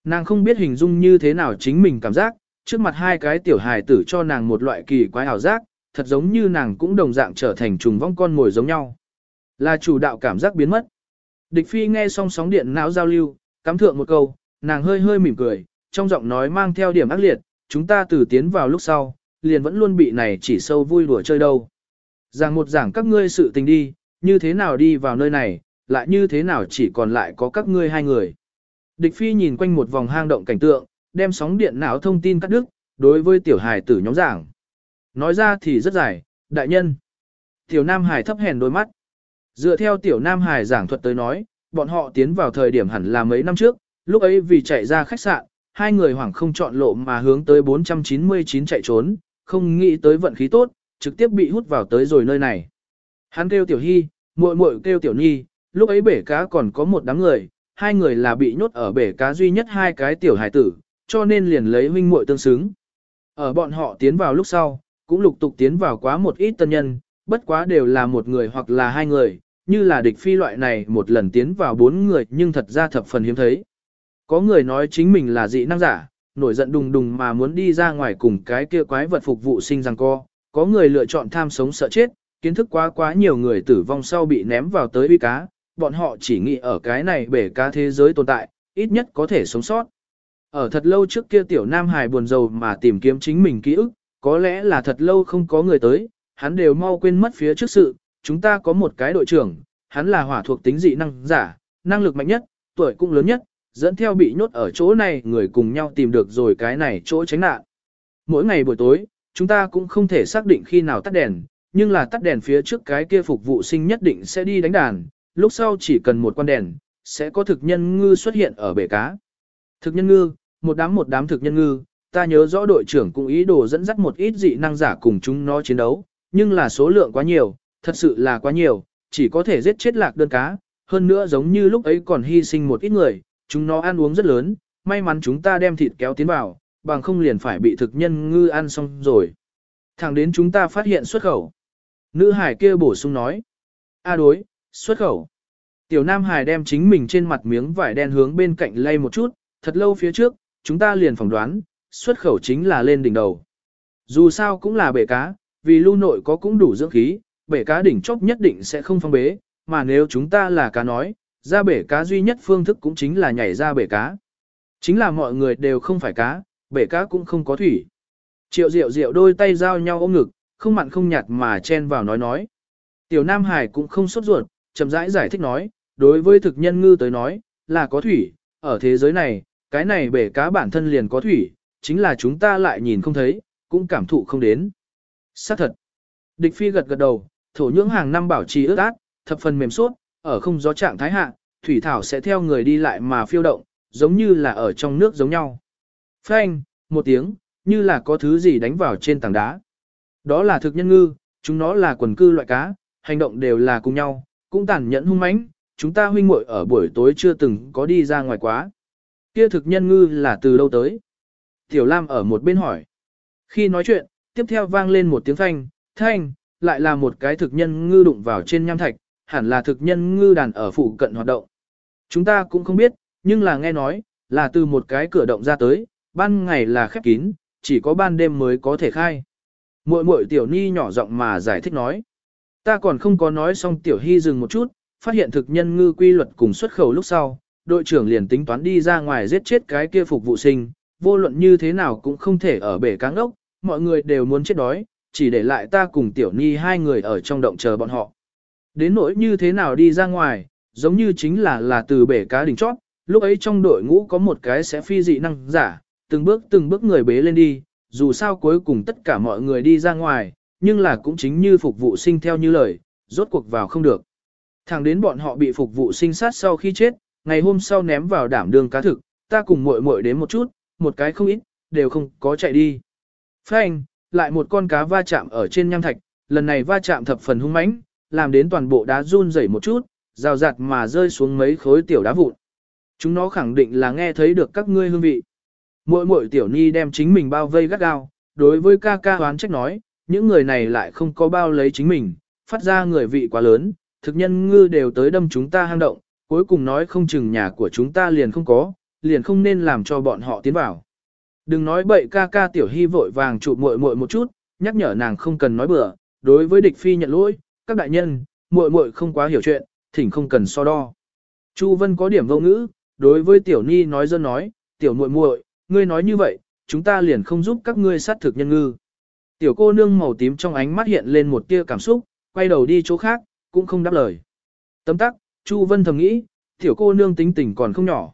Nàng không biết hình dung như thế nào chính mình cảm giác, trước mặt hai cái tiểu hài tử cho nàng một loại kỳ quái ảo giác, thật giống như nàng cũng đồng dạng trở thành trùng vong con ngồi giống nhau. Là chủ đạo cảm giác biến mất. Địch phi nghe xong sóng điện não giao lưu, cắm thượng một câu, nàng hơi hơi mỉm cười, trong giọng nói mang theo điểm ác liệt, chúng ta từ tiến vào lúc sau, liền vẫn luôn bị này chỉ sâu vui đùa chơi đâu. Giảng một giảng các ngươi sự tình đi, như thế nào đi vào nơi này, lại như thế nào chỉ còn lại có các ngươi hai người. Địch phi nhìn quanh một vòng hang động cảnh tượng, đem sóng điện não thông tin cắt đứt, đối với tiểu hài tử nhóm giảng. Nói ra thì rất dài, đại nhân. Tiểu Nam Hải thấp hèn đôi mắt. Dựa theo Tiểu Nam Hải giảng thuật tới nói, bọn họ tiến vào thời điểm hẳn là mấy năm trước, lúc ấy vì chạy ra khách sạn, hai người hoảng không chọn lộ mà hướng tới 499 chạy trốn, không nghĩ tới vận khí tốt, trực tiếp bị hút vào tới rồi nơi này. Hắn kêu Tiểu Hy, muội muội kêu Tiểu Nhi, lúc ấy bể cá còn có một đám người, hai người là bị nhốt ở bể cá duy nhất hai cái tiểu hải tử, cho nên liền lấy huynh muội tương xứng. Ở bọn họ tiến vào lúc sau, cũng lục tục tiến vào quá một ít tân nhân, bất quá đều là một người hoặc là hai người, như là địch phi loại này một lần tiến vào bốn người nhưng thật ra thập phần hiếm thấy. Có người nói chính mình là dị năng giả, nổi giận đùng đùng mà muốn đi ra ngoài cùng cái kia quái vật phục vụ sinh rằng co, có người lựa chọn tham sống sợ chết, kiến thức quá quá nhiều người tử vong sau bị ném vào tới uy cá, bọn họ chỉ nghĩ ở cái này bể cá thế giới tồn tại, ít nhất có thể sống sót. Ở thật lâu trước kia tiểu Nam Hải buồn rầu mà tìm kiếm chính mình ký ức, có lẽ là thật lâu không có người tới, hắn đều mau quên mất phía trước sự, chúng ta có một cái đội trưởng, hắn là hỏa thuộc tính dị năng giả, năng lực mạnh nhất, tuổi cũng lớn nhất, dẫn theo bị nhốt ở chỗ này người cùng nhau tìm được rồi cái này chỗ tránh nạn. Mỗi ngày buổi tối, chúng ta cũng không thể xác định khi nào tắt đèn, nhưng là tắt đèn phía trước cái kia phục vụ sinh nhất định sẽ đi đánh đàn, lúc sau chỉ cần một con đèn, sẽ có thực nhân ngư xuất hiện ở bể cá. Thực nhân ngư, một đám một đám thực nhân ngư, ta nhớ rõ đội trưởng cũng ý đồ dẫn dắt một ít dị năng giả cùng chúng nó chiến đấu, nhưng là số lượng quá nhiều, thật sự là quá nhiều, chỉ có thể giết chết lạc đơn cá, hơn nữa giống như lúc ấy còn hy sinh một ít người, chúng nó ăn uống rất lớn, may mắn chúng ta đem thịt kéo tiến vào, bằng không liền phải bị thực nhân ngư ăn xong rồi. Thẳng đến chúng ta phát hiện xuất khẩu. Nữ hải kia bổ sung nói. A đối, xuất khẩu. Tiểu Nam Hải đem chính mình trên mặt miếng vải đen hướng bên cạnh lay một chút, thật lâu phía trước, chúng ta liền phỏng đoán, xuất khẩu chính là lên đỉnh đầu. Dù sao cũng là bể cá, vì lưu nội có cũng đủ dưỡng khí, bể cá đỉnh chóp nhất định sẽ không phong bế, mà nếu chúng ta là cá nói, ra bể cá duy nhất phương thức cũng chính là nhảy ra bể cá. Chính là mọi người đều không phải cá, bể cá cũng không có thủy. Triệu Diệu Diệu đôi tay giao nhau ôm ngực, không mặn không nhạt mà chen vào nói nói. Tiểu Nam Hải cũng không sốt ruột, chậm rãi giải, giải thích nói, đối với thực nhân ngư tới nói, là có thủy, ở thế giới này, cái này bể cá bản thân liền có thủy, chính là chúng ta lại nhìn không thấy, cũng cảm thụ không đến. Xác thật. Địch phi gật gật đầu, thổ nhưỡng hàng năm bảo trì ướt át, thập phần mềm suốt, ở không gió trạng thái hạ, thủy thảo sẽ theo người đi lại mà phiêu động, giống như là ở trong nước giống nhau. Phanh, một tiếng, như là có thứ gì đánh vào trên tảng đá. Đó là thực nhân ngư, chúng nó là quần cư loại cá, hành động đều là cùng nhau, cũng tàn nhẫn hung mãnh, chúng ta huynh muội ở buổi tối chưa từng có đi ra ngoài quá. Kia thực nhân ngư là từ đâu tới? Tiểu Lam ở một bên hỏi. Khi nói chuyện, tiếp theo vang lên một tiếng thanh, thanh, lại là một cái thực nhân ngư đụng vào trên nham thạch, hẳn là thực nhân ngư đàn ở phụ cận hoạt động. Chúng ta cũng không biết, nhưng là nghe nói, là từ một cái cửa động ra tới, ban ngày là khép kín, chỉ có ban đêm mới có thể khai. Muội muội tiểu ni nhỏ giọng mà giải thích nói. Ta còn không có nói xong tiểu hy dừng một chút, phát hiện thực nhân ngư quy luật cùng xuất khẩu lúc sau, đội trưởng liền tính toán đi ra ngoài giết chết cái kia phục vụ sinh, vô luận như thế nào cũng không thể ở bể cáng ốc, mọi người đều muốn chết đói, chỉ để lại ta cùng tiểu ni hai người ở trong động chờ bọn họ. Đến nỗi như thế nào đi ra ngoài, giống như chính là là từ bể cá đỉnh chót, lúc ấy trong đội ngũ có một cái sẽ phi dị năng giả, từng bước từng bước người bế lên đi, dù sao cuối cùng tất cả mọi người đi ra ngoài, nhưng là cũng chính như phục vụ sinh theo như lời, rốt cuộc vào không được. Thẳng đến bọn họ bị phục vụ sinh sát sau khi chết, ngày hôm sau ném vào đảm đường cá thực, ta cùng muội muội đến một chút, một cái không ít, đều không có chạy đi. Phanh, lại một con cá va chạm ở trên nham thạch, lần này va chạm thập phần hung mãnh, làm đến toàn bộ đá run rẩy một chút, rào rạt mà rơi xuống mấy khối tiểu đá vụn. Chúng nó khẳng định là nghe thấy được các ngươi hương vị mỗi muội tiểu ni đem chính mình bao vây gắt gao, đối với ca ca hoán trách nói, những người này lại không có bao lấy chính mình, phát ra người vị quá lớn, thực nhân ngư đều tới đâm chúng ta hang động, cuối cùng nói không chừng nhà của chúng ta liền không có, liền không nên làm cho bọn họ tiến vào. Đừng nói bậy ca ca tiểu hy vội vàng trụ muội muội một chút, nhắc nhở nàng không cần nói bừa, đối với địch phi nhận lỗi, các đại nhân, muội muội không quá hiểu chuyện, thỉnh không cần so đo. Chu Vân có điểm vô ngữ, đối với tiểu ni nói dân nói, tiểu muội muội, ngươi nói như vậy, chúng ta liền không giúp các ngươi sát thực nhân ngư. Tiểu cô nương màu tím trong ánh mắt hiện lên một tia cảm xúc, quay đầu đi chỗ khác, cũng không đáp lời. Tấm tắc, Chu Vân thầm nghĩ, tiểu cô nương tính tình còn không nhỏ.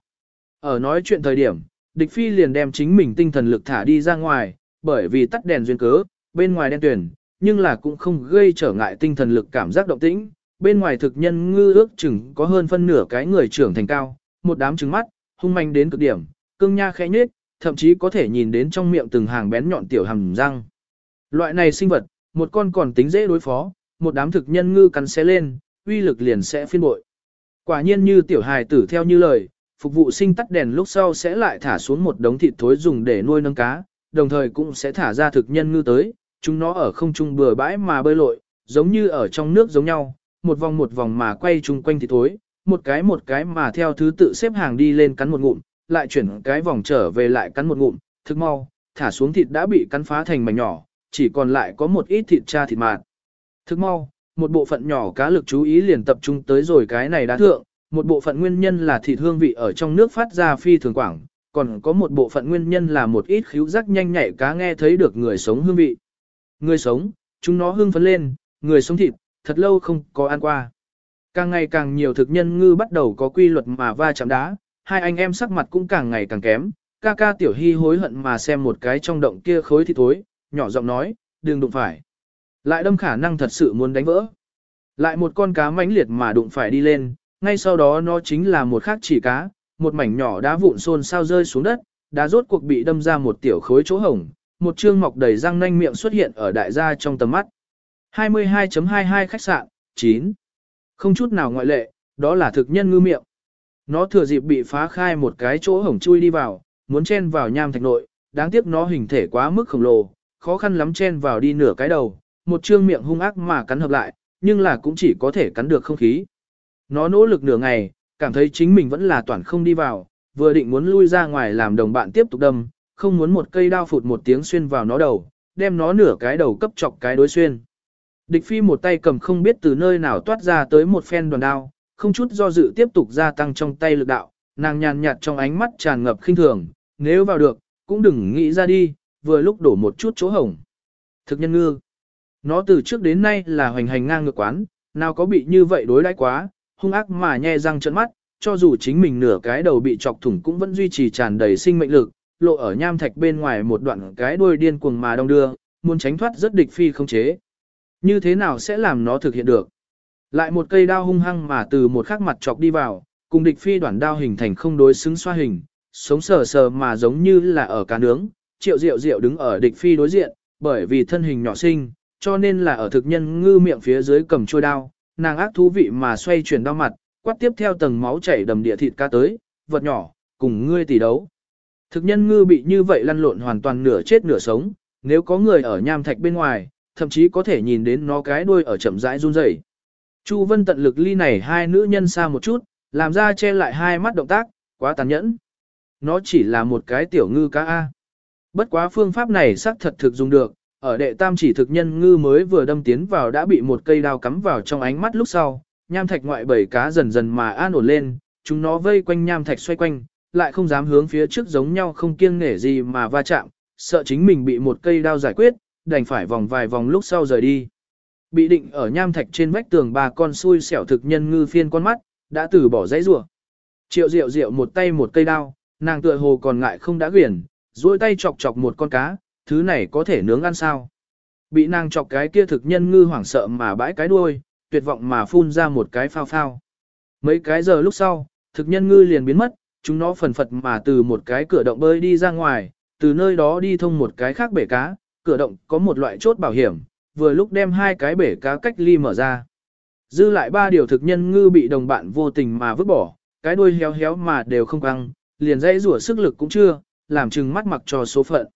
Ở nói chuyện thời điểm, địch phi liền đem chính mình tinh thần lực thả đi ra ngoài, bởi vì tắt đèn duyên cớ, bên ngoài đen tuyển, nhưng là cũng không gây trở ngại tinh thần lực cảm giác động tĩnh. Bên ngoài thực nhân ngư ước chừng có hơn phân nửa cái người trưởng thành cao, một đám trứng mắt, hung manh đến cực điểm, cương nha khẽ nhếch, thậm chí có thể nhìn đến trong miệng từng hàng bén nhọn tiểu hàm răng. Loại này sinh vật, một con còn tính dễ đối phó, một đám thực nhân ngư cắn xé lên, uy lực liền sẽ phiên bội. Quả nhiên như tiểu hài tử theo như lời, phục vụ sinh tắt đèn lúc sau sẽ lại thả xuống một đống thịt thối dùng để nuôi nâng cá, đồng thời cũng sẽ thả ra thực nhân ngư tới, chúng nó ở không trung bừa bãi mà bơi lội, giống như ở trong nước giống nhau, một vòng một vòng mà quay chung quanh thịt thối, một cái một cái mà theo thứ tự xếp hàng đi lên cắn một ngụm, lại chuyển cái vòng trở về lại cắn một ngụm, thực mau, thả xuống thịt đã bị cắn phá thành mảnh nhỏ, chỉ còn lại có một ít thịt cha thịt mạt. Thực mau, một bộ phận nhỏ cá lực chú ý liền tập trung tới rồi cái này đã thượng, một bộ phận nguyên nhân là thịt hương vị ở trong nước phát ra phi thường quảng, còn có một bộ phận nguyên nhân là một ít khíu giác nhanh nhạy cá nghe thấy được người sống hương vị. Người sống, chúng nó hương phấn lên, người sống thịt, thật lâu không có ăn qua. Càng ngày càng nhiều thực nhân ngư bắt đầu có quy luật mà va chạm đá, hai anh em sắc mặt cũng càng ngày càng kém, ca ca tiểu hy hối hận mà xem một cái trong động kia khối thì thối, nhỏ giọng nói, đừng đụng phải. Lại đâm khả năng thật sự muốn đánh vỡ. Lại một con cá mãnh liệt mà đụng phải đi lên, ngay sau đó nó chính là một khác chỉ cá, một mảnh nhỏ đá vụn xôn sao rơi xuống đất, đá rốt cuộc bị đâm ra một tiểu khối chỗ hổng, một trương mọc đầy răng nanh miệng xuất hiện ở đại gia trong tầm mắt. 22.22 khách sạn, 9. Không chút nào ngoại lệ, đó là thực nhân ngư miệng. Nó thừa dịp bị phá khai một cái chỗ hổng chui đi vào, muốn chen vào nham thạch nội, đáng tiếc nó hình thể quá mức khổng lồ, khó khăn lắm chen vào đi nửa cái đầu, một trương miệng hung ác mà cắn hợp lại, nhưng là cũng chỉ có thể cắn được không khí. Nó nỗ lực nửa ngày, cảm thấy chính mình vẫn là toàn không đi vào, vừa định muốn lui ra ngoài làm đồng bạn tiếp tục đâm, không muốn một cây đao phụt một tiếng xuyên vào nó đầu, đem nó nửa cái đầu cấp chọc cái đối xuyên. Địch phi một tay cầm không biết từ nơi nào toát ra tới một phen đoàn đao, không chút do dự tiếp tục gia tăng trong tay lực đạo, nàng nhàn nhạt trong ánh mắt tràn ngập khinh thường, nếu vào được, cũng đừng nghĩ ra đi, vừa lúc đổ một chút chỗ hổng. Thực nhân ngư, nó từ trước đến nay là hoành hành ngang ngược quán, nào có bị như vậy đối đãi quá, hung ác mà nhe răng trợn mắt, cho dù chính mình nửa cái đầu bị chọc thủng cũng vẫn duy trì tràn đầy sinh mệnh lực, lộ ở nham thạch bên ngoài một đoạn cái đuôi điên cuồng mà đông đưa, muốn tránh thoát rất địch phi không chế. Như thế nào sẽ làm nó thực hiện được? Lại một cây đao hung hăng mà từ một khắc mặt chọc đi vào, cùng địch phi đoạn đao hình thành không đối xứng xoa hình, sống sờ sờ mà giống như là ở cá nướng, triệu diệu diệu đứng ở địch phi đối diện, bởi vì thân hình nhỏ sinh, cho nên là ở thực nhân ngư miệng phía dưới cầm trôi đao, nàng ác thú vị mà xoay chuyển đao mặt, quát tiếp theo tầng máu chảy đầm địa thịt ca tới, vật nhỏ, cùng ngươi tỷ đấu. Thực nhân ngư bị như vậy lăn lộn hoàn toàn nửa chết nửa sống, nếu có người ở nham thạch bên ngoài, thậm chí có thể nhìn đến nó cái đuôi ở chậm rãi run rẩy. Chu Vân tận lực ly này hai nữ nhân xa một chút, làm ra che lại hai mắt động tác, quá tàn nhẫn. Nó chỉ là một cái tiểu ngư cá A. Bất quá phương pháp này xác thật thực dùng được, ở đệ tam chỉ thực nhân ngư mới vừa đâm tiến vào đã bị một cây đao cắm vào trong ánh mắt lúc sau, nham thạch ngoại bảy cá dần dần mà an ổn lên, chúng nó vây quanh nham thạch xoay quanh, lại không dám hướng phía trước giống nhau không kiêng nể gì mà va chạm, sợ chính mình bị một cây đao giải quyết, đành phải vòng vài vòng lúc sau rời đi. Bị định ở nham thạch trên vách tường ba con xui xẻo thực nhân ngư phiên con mắt, đã từ bỏ dãy rủa. Triệu Diệu Diệu một tay một cây đao, nàng tựa hồ còn ngại không đã quyển, duỗi tay chọc chọc một con cá, thứ này có thể nướng ăn sao? Bị nàng chọc cái kia thực nhân ngư hoảng sợ mà bãi cái đuôi, tuyệt vọng mà phun ra một cái phao phao. Mấy cái giờ lúc sau, thực nhân ngư liền biến mất, chúng nó phần phật mà từ một cái cửa động bơi đi ra ngoài, từ nơi đó đi thông một cái khác bể cá, cửa động có một loại chốt bảo hiểm, vừa lúc đem hai cái bể cá cách ly mở ra. Dư lại ba điều thực nhân ngư bị đồng bạn vô tình mà vứt bỏ, cái đuôi héo héo mà đều không căng, liền dãy rủa sức lực cũng chưa, làm chừng mắt mặc cho số phận.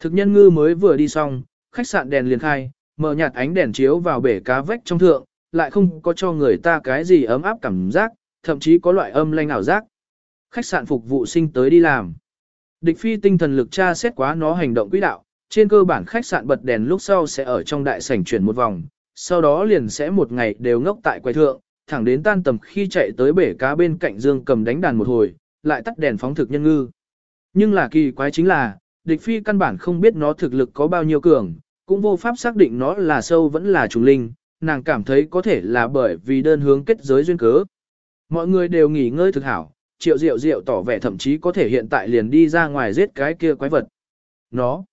Thực nhân ngư mới vừa đi xong, khách sạn đèn liền khai, mở nhạt ánh đèn chiếu vào bể cá vách trong thượng, lại không có cho người ta cái gì ấm áp cảm giác, thậm chí có loại âm lanh ảo giác. Khách sạn phục vụ sinh tới đi làm. Địch phi tinh thần lực tra xét quá nó hành động quỹ đạo, trên cơ bản khách sạn bật đèn lúc sau sẽ ở trong đại sảnh chuyển một vòng, sau đó liền sẽ một ngày đều ngốc tại quầy thượng, thẳng đến tan tầm khi chạy tới bể cá bên cạnh dương cầm đánh đàn một hồi, lại tắt đèn phóng thực nhân ngư. Nhưng là kỳ quái chính là, địch phi căn bản không biết nó thực lực có bao nhiêu cường, cũng vô pháp xác định nó là sâu vẫn là trùng linh, nàng cảm thấy có thể là bởi vì đơn hướng kết giới duyên cớ. Mọi người đều nghỉ ngơi thực hảo, triệu diệu diệu tỏ vẻ thậm chí có thể hiện tại liền đi ra ngoài giết cái kia quái vật. Nó,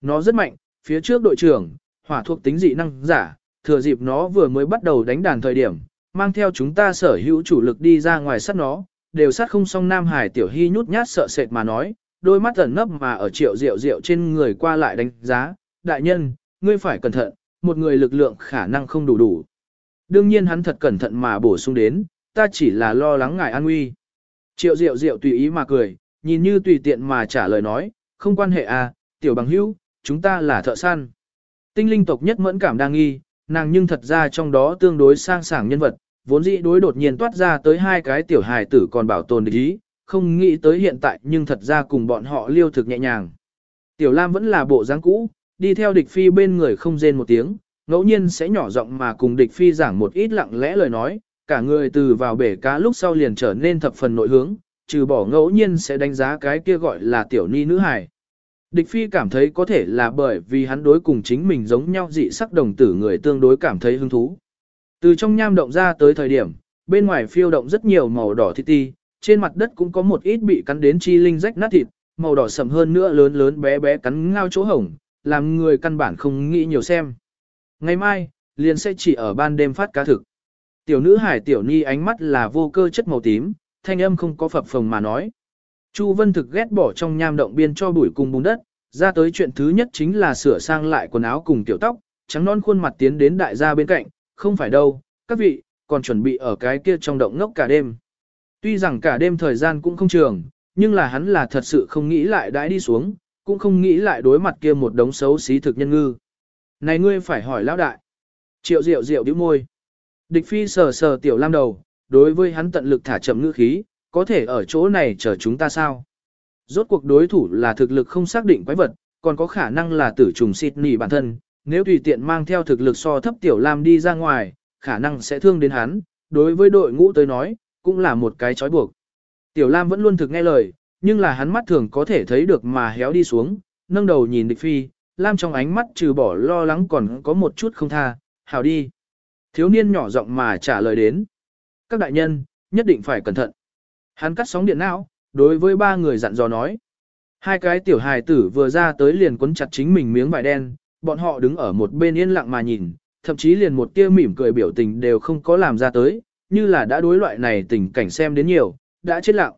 nó rất mạnh, phía trước đội trưởng, hỏa thuộc tính dị năng giả, thừa dịp nó vừa mới bắt đầu đánh đàn thời điểm, mang theo chúng ta sở hữu chủ lực đi ra ngoài sát nó, đều sát không xong Nam Hải tiểu hy nhút nhát sợ sệt mà nói, đôi mắt ẩn nấp mà ở triệu diệu diệu trên người qua lại đánh giá, đại nhân, ngươi phải cẩn thận, một người lực lượng khả năng không đủ đủ. Đương nhiên hắn thật cẩn thận mà bổ sung đến, ta chỉ là lo lắng ngài an nguy. Triệu diệu diệu tùy ý mà cười, nhìn như tùy tiện mà trả lời nói, không quan hệ à, tiểu bằng hữu, chúng ta là thợ săn. Tinh linh tộc nhất mẫn cảm đang nghi, nàng nhưng thật ra trong đó tương đối sang sảng nhân vật, vốn dĩ đối đột nhiên toát ra tới hai cái tiểu hài tử còn bảo tồn địch ý, không nghĩ tới hiện tại nhưng thật ra cùng bọn họ liêu thực nhẹ nhàng. Tiểu Lam vẫn là bộ dáng cũ, đi theo địch phi bên người không rên một tiếng, ngẫu nhiên sẽ nhỏ giọng mà cùng địch phi giảng một ít lặng lẽ lời nói, cả người từ vào bể cá lúc sau liền trở nên thập phần nội hướng, trừ bỏ ngẫu nhiên sẽ đánh giá cái kia gọi là tiểu ni nữ hài. Địch phi cảm thấy có thể là bởi vì hắn đối cùng chính mình giống nhau dị sắc đồng tử người tương đối cảm thấy hứng thú. Từ trong nham động ra tới thời điểm, bên ngoài phiêu động rất nhiều màu đỏ thịt ti, trên mặt đất cũng có một ít bị cắn đến chi linh rách nát thịt, màu đỏ sầm hơn nữa lớn lớn bé bé cắn ngao chỗ hổng, làm người căn bản không nghĩ nhiều xem. Ngày mai, liền sẽ chỉ ở ban đêm phát cá thực. Tiểu nữ hải tiểu ni ánh mắt là vô cơ chất màu tím, thanh âm không có phập phồng mà nói. Chu Vân thực ghét bỏ trong nham động biên cho bụi cùng bùn đất, ra tới chuyện thứ nhất chính là sửa sang lại quần áo cùng tiểu tóc, trắng non khuôn mặt tiến đến đại gia bên cạnh, không phải đâu, các vị, còn chuẩn bị ở cái kia trong động ngốc cả đêm. Tuy rằng cả đêm thời gian cũng không trường, nhưng là hắn là thật sự không nghĩ lại đãi đi xuống, cũng không nghĩ lại đối mặt kia một đống xấu xí thực nhân ngư. Này ngươi phải hỏi lão đại. Triệu diệu diệu đĩu môi. Địch phi sờ sờ tiểu lam đầu, đối với hắn tận lực thả chậm ngữ khí, có thể ở chỗ này chờ chúng ta sao? Rốt cuộc đối thủ là thực lực không xác định quái vật, còn có khả năng là tử trùng Sydney bản thân, nếu tùy tiện mang theo thực lực so thấp tiểu lam đi ra ngoài, khả năng sẽ thương đến hắn, đối với đội ngũ tới nói, cũng là một cái trói buộc. Tiểu lam vẫn luôn thực nghe lời, nhưng là hắn mắt thường có thể thấy được mà héo đi xuống, nâng đầu nhìn địch phi, lam trong ánh mắt trừ bỏ lo lắng còn có một chút không tha, hào đi. Thiếu niên nhỏ giọng mà trả lời đến. Các đại nhân, nhất định phải cẩn thận. Hắn cắt sóng điện não, đối với ba người dặn dò nói. Hai cái tiểu hài tử vừa ra tới liền quấn chặt chính mình miếng vải đen, bọn họ đứng ở một bên yên lặng mà nhìn, thậm chí liền một tia mỉm cười biểu tình đều không có làm ra tới, như là đã đối loại này tình cảnh xem đến nhiều, đã chết lặng.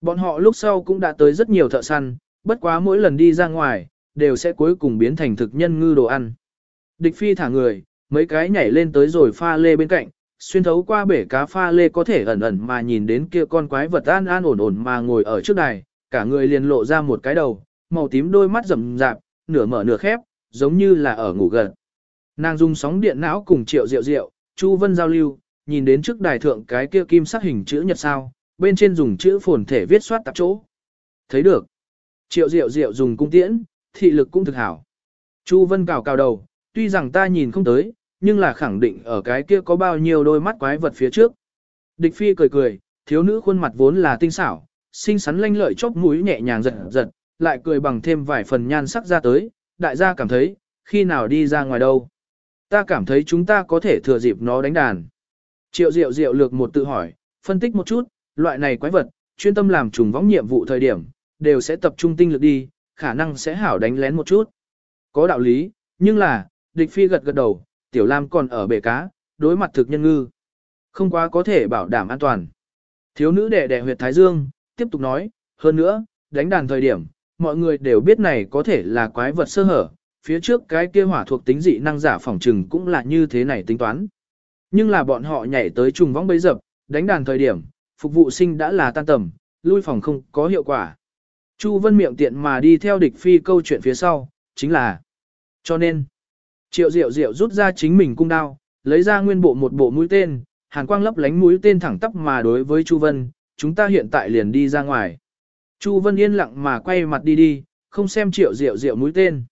Bọn họ lúc sau cũng đã tới rất nhiều thợ săn, bất quá mỗi lần đi ra ngoài, đều sẽ cuối cùng biến thành thực nhân ngư đồ ăn. Địch phi thả người, mấy cái nhảy lên tới rồi pha lê bên cạnh, xuyên thấu qua bể cá pha lê có thể ẩn ẩn mà nhìn đến kia con quái vật an an ổn ổn mà ngồi ở trước đài, cả người liền lộ ra một cái đầu, màu tím đôi mắt rậm rạp, nửa mở nửa khép, giống như là ở ngủ gần. Nàng dùng sóng điện não cùng triệu diệu diệu Chu Vân giao lưu, nhìn đến trước đài thượng cái kia kim sắc hình chữ nhật sao, bên trên dùng chữ phồn thể viết soát tạp chỗ. Thấy được. Triệu diệu diệu dùng cung tiễn, thị lực cũng thực hảo. Chu Vân cào cào đầu, tuy rằng ta nhìn không tới, nhưng là khẳng định ở cái kia có bao nhiêu đôi mắt quái vật phía trước. Địch phi cười cười, thiếu nữ khuôn mặt vốn là tinh xảo, xinh xắn lanh lợi chóp mũi nhẹ nhàng giật giật, lại cười bằng thêm vài phần nhan sắc ra tới, đại gia cảm thấy, khi nào đi ra ngoài đâu. Ta cảm thấy chúng ta có thể thừa dịp nó đánh đàn. Triệu diệu diệu lược một tự hỏi, phân tích một chút, loại này quái vật, chuyên tâm làm trùng võng nhiệm vụ thời điểm, đều sẽ tập trung tinh lực đi, khả năng sẽ hảo đánh lén một chút. Có đạo lý, nhưng là, địch phi gật gật đầu, tiểu lam còn ở bể cá, đối mặt thực nhân ngư. Không quá có thể bảo đảm an toàn. Thiếu nữ đệ đệ huyệt thái dương, tiếp tục nói, hơn nữa, đánh đàn thời điểm, mọi người đều biết này có thể là quái vật sơ hở, phía trước cái kia hỏa thuộc tính dị năng giả phòng trừng cũng là như thế này tính toán. Nhưng là bọn họ nhảy tới trùng vong bấy dập, đánh đàn thời điểm, phục vụ sinh đã là tan tầm, lui phòng không có hiệu quả. Chu Vân miệng tiện mà đi theo địch phi câu chuyện phía sau, chính là cho nên Triệu Diệu Diệu rút ra chính mình cung đao, lấy ra nguyên bộ một bộ mũi tên, hàn quang lấp lánh mũi tên thẳng tắp mà đối với Chu Vân, chúng ta hiện tại liền đi ra ngoài. Chu Vân yên lặng mà quay mặt đi đi, không xem Triệu Diệu Diệu mũi tên.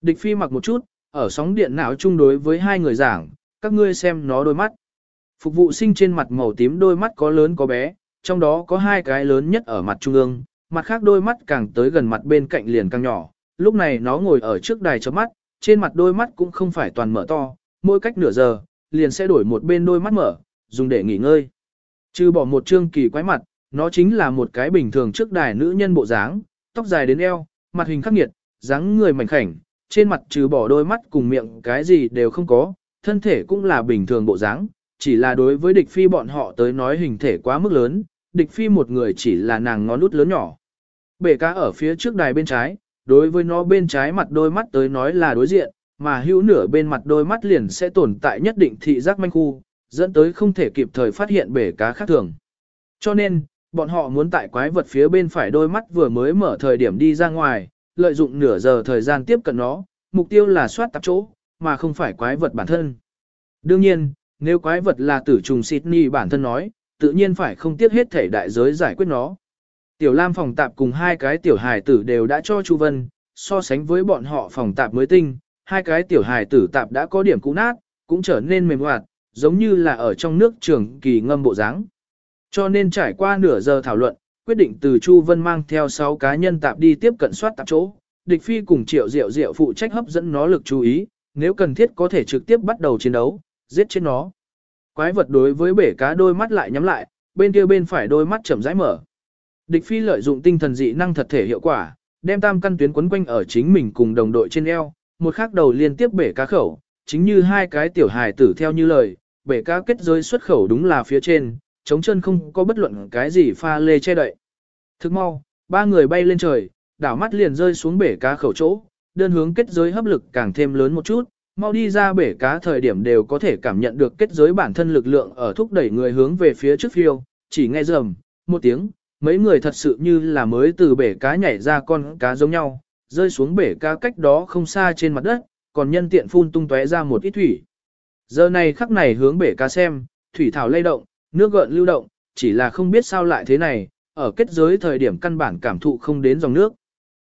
Địch phi mặc một chút, ở sóng điện não chung đối với hai người giảng, các ngươi xem nó đôi mắt. Phục vụ sinh trên mặt màu tím đôi mắt có lớn có bé, trong đó có hai cái lớn nhất ở mặt trung ương, mặt khác đôi mắt càng tới gần mặt bên cạnh liền càng nhỏ, lúc này nó ngồi ở trước đài chớp mắt, trên mặt đôi mắt cũng không phải toàn mở to, mỗi cách nửa giờ, liền sẽ đổi một bên đôi mắt mở, dùng để nghỉ ngơi. Trừ bỏ một trương kỳ quái mặt, nó chính là một cái bình thường trước đài nữ nhân bộ dáng, tóc dài đến eo, mặt hình khắc nghiệt, dáng người mảnh khảnh, trên mặt trừ bỏ đôi mắt cùng miệng cái gì đều không có, thân thể cũng là bình thường bộ dáng, chỉ là đối với địch phi bọn họ tới nói hình thể quá mức lớn, địch phi một người chỉ là nàng ngón út lớn nhỏ. Bể cá ở phía trước đài bên trái, đối với nó bên trái mặt đôi mắt tới nói là đối diện, mà hữu nửa bên mặt đôi mắt liền sẽ tồn tại nhất định thị giác manh khu, dẫn tới không thể kịp thời phát hiện bể cá khác thường. Cho nên, bọn họ muốn tại quái vật phía bên phải đôi mắt vừa mới mở thời điểm đi ra ngoài, lợi dụng nửa giờ thời gian tiếp cận nó, mục tiêu là soát tạp chỗ, mà không phải quái vật bản thân. Đương nhiên, nếu quái vật là tử trùng Sydney bản thân nói, tự nhiên phải không tiếc hết thể đại giới giải quyết nó. Tiểu Lam phòng tạp cùng hai cái tiểu hài tử đều đã cho Chu Vân, so sánh với bọn họ phòng tạp mới tinh, hai cái tiểu hài tử tạp đã có điểm cũ nát, cũng trở nên mềm hoạt, giống như là ở trong nước trường kỳ ngâm bộ dáng. Cho nên trải qua nửa giờ thảo luận, quyết định từ Chu Vân mang theo 6 cá nhân tạp đi tiếp cận soát tạp chỗ, địch phi cùng triệu diệu diệu phụ trách hấp dẫn nó lực chú ý, nếu cần thiết có thể trực tiếp bắt đầu chiến đấu, giết chết nó. Quái vật đối với bể cá đôi mắt lại nhắm lại, bên kia bên phải đôi mắt chậm rãi mở. Địch phi lợi dụng tinh thần dị năng thật thể hiệu quả, đem tam căn tuyến quấn quanh ở chính mình cùng đồng đội trên eo, một khắc đầu liên tiếp bể cá khẩu, chính như hai cái tiểu hài tử theo như lời, bể cá kết giới xuất khẩu đúng là phía trên, chống chân không có bất luận cái gì pha lê che đậy. Thức mau, ba người bay lên trời, đảo mắt liền rơi xuống bể cá khẩu chỗ, đơn hướng kết giới hấp lực càng thêm lớn một chút, mau đi ra bể cá thời điểm đều có thể cảm nhận được kết giới bản thân lực lượng ở thúc đẩy người hướng về phía trước phiêu, chỉ nghe rầm, một tiếng, mấy người thật sự như là mới từ bể cá nhảy ra con cá giống nhau, rơi xuống bể cá cách đó không xa trên mặt đất, còn nhân tiện phun tung tóe ra một ít thủy. Giờ này khắc này hướng bể cá xem, thủy thảo lay động, nước gợn lưu động, chỉ là không biết sao lại thế này, ở kết giới thời điểm căn bản cảm thụ không đến dòng nước.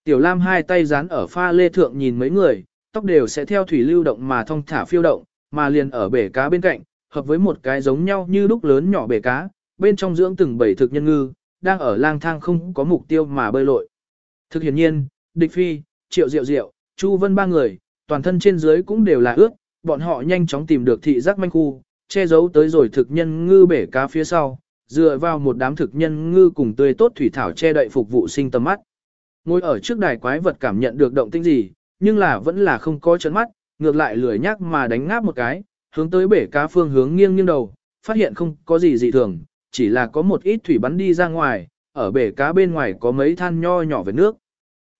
Tiểu Lam hai tay dán ở pha lê thượng nhìn mấy người, tóc đều sẽ theo thủy lưu động mà thong thả phiêu động, mà liền ở bể cá bên cạnh, hợp với một cái giống nhau như lúc lớn nhỏ bể cá, bên trong dưỡng từng bảy thực nhân ngư, đang ở lang thang không có mục tiêu mà bơi lội. Thực hiển nhiên, Địch Phi, Triệu Diệu Diệu, Chu Vân ba người, toàn thân trên dưới cũng đều là ướt, bọn họ nhanh chóng tìm được thị giác manh khu, che giấu tới rồi thực nhân ngư bể cá phía sau, dựa vào một đám thực nhân ngư cùng tươi tốt thủy thảo che đậy phục vụ sinh tầm mắt. Ngồi ở trước đài quái vật cảm nhận được động tĩnh gì, nhưng là vẫn là không có chấn mắt, ngược lại lười nhác mà đánh ngáp một cái, hướng tới bể cá phương hướng nghiêng nghiêng đầu, phát hiện không có gì dị thường, chỉ là có một ít thủy bắn đi ra ngoài, ở bể cá bên ngoài có mấy than nho nhỏ về nước.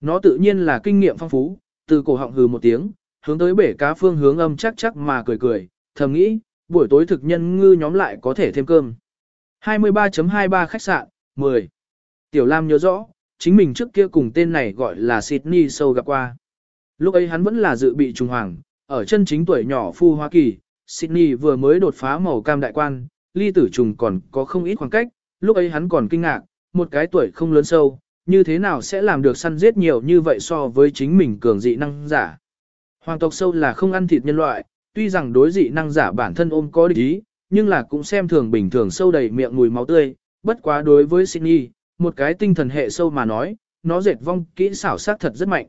Nó tự nhiên là kinh nghiệm phong phú, từ cổ họng hừ một tiếng, hướng tới bể cá phương hướng âm chắc chắc mà cười cười, thầm nghĩ, buổi tối thực nhân ngư nhóm lại có thể thêm cơm. 23.23 khách sạn, 10. Tiểu Lam nhớ rõ, chính mình trước kia cùng tên này gọi là Sydney Sâu gặp qua. Lúc ấy hắn vẫn là dự bị trung hoàng, ở chân chính tuổi nhỏ phu Hoa Kỳ, Sydney vừa mới đột phá màu cam đại quan, ly tử trùng còn có không ít khoảng cách, lúc ấy hắn còn kinh ngạc, một cái tuổi không lớn sâu, như thế nào sẽ làm được săn giết nhiều như vậy so với chính mình cường dị năng giả. Hoàng tộc sâu là không ăn thịt nhân loại, tuy rằng đối dị năng giả bản thân ôm có địch ý, nhưng là cũng xem thường bình thường sâu đầy miệng mùi máu tươi, bất quá đối với Sydney, một cái tinh thần hệ sâu mà nói, nó dệt vong kỹ xảo sát thật rất mạnh.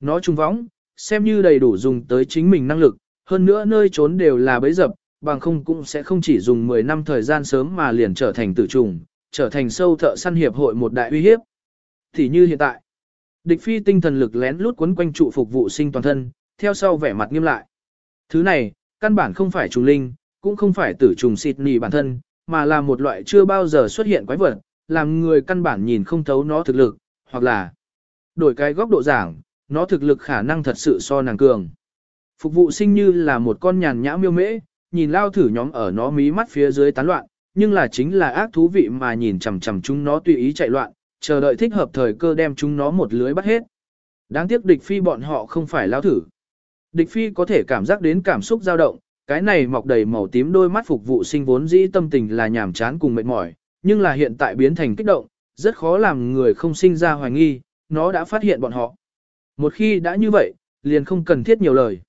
Nó trung võng, xem như đầy đủ dùng tới chính mình năng lực, hơn nữa nơi trốn đều là bấy dập, bằng không cũng sẽ không chỉ dùng 10 năm thời gian sớm mà liền trở thành tử trùng, trở thành sâu thợ săn hiệp hội một đại uy hiếp. Thì như hiện tại, địch phi tinh thần lực lén lút quấn quanh trụ phục vụ sinh toàn thân, theo sau vẻ mặt nghiêm lại. Thứ này, căn bản không phải trùng linh, cũng không phải tử trùng xịt nì bản thân, mà là một loại chưa bao giờ xuất hiện quái vật, làm người căn bản nhìn không thấu nó thực lực, hoặc là đổi cái góc độ giảng, nó thực lực khả năng thật sự so nàng cường. Phục vụ sinh như là một con nhàn nhã miêu mễ, nhìn lao thử nhóm ở nó mí mắt phía dưới tán loạn, nhưng là chính là ác thú vị mà nhìn chằm chằm chúng nó tùy ý chạy loạn, chờ đợi thích hợp thời cơ đem chúng nó một lưới bắt hết. Đáng tiếc địch phi bọn họ không phải lao thử. Địch phi có thể cảm giác đến cảm xúc dao động, cái này mọc đầy màu tím đôi mắt phục vụ sinh vốn dĩ tâm tình là nhàm chán cùng mệt mỏi, nhưng là hiện tại biến thành kích động, rất khó làm người không sinh ra hoài nghi, nó đã phát hiện bọn họ. Một khi đã như vậy, liền không cần thiết nhiều lời.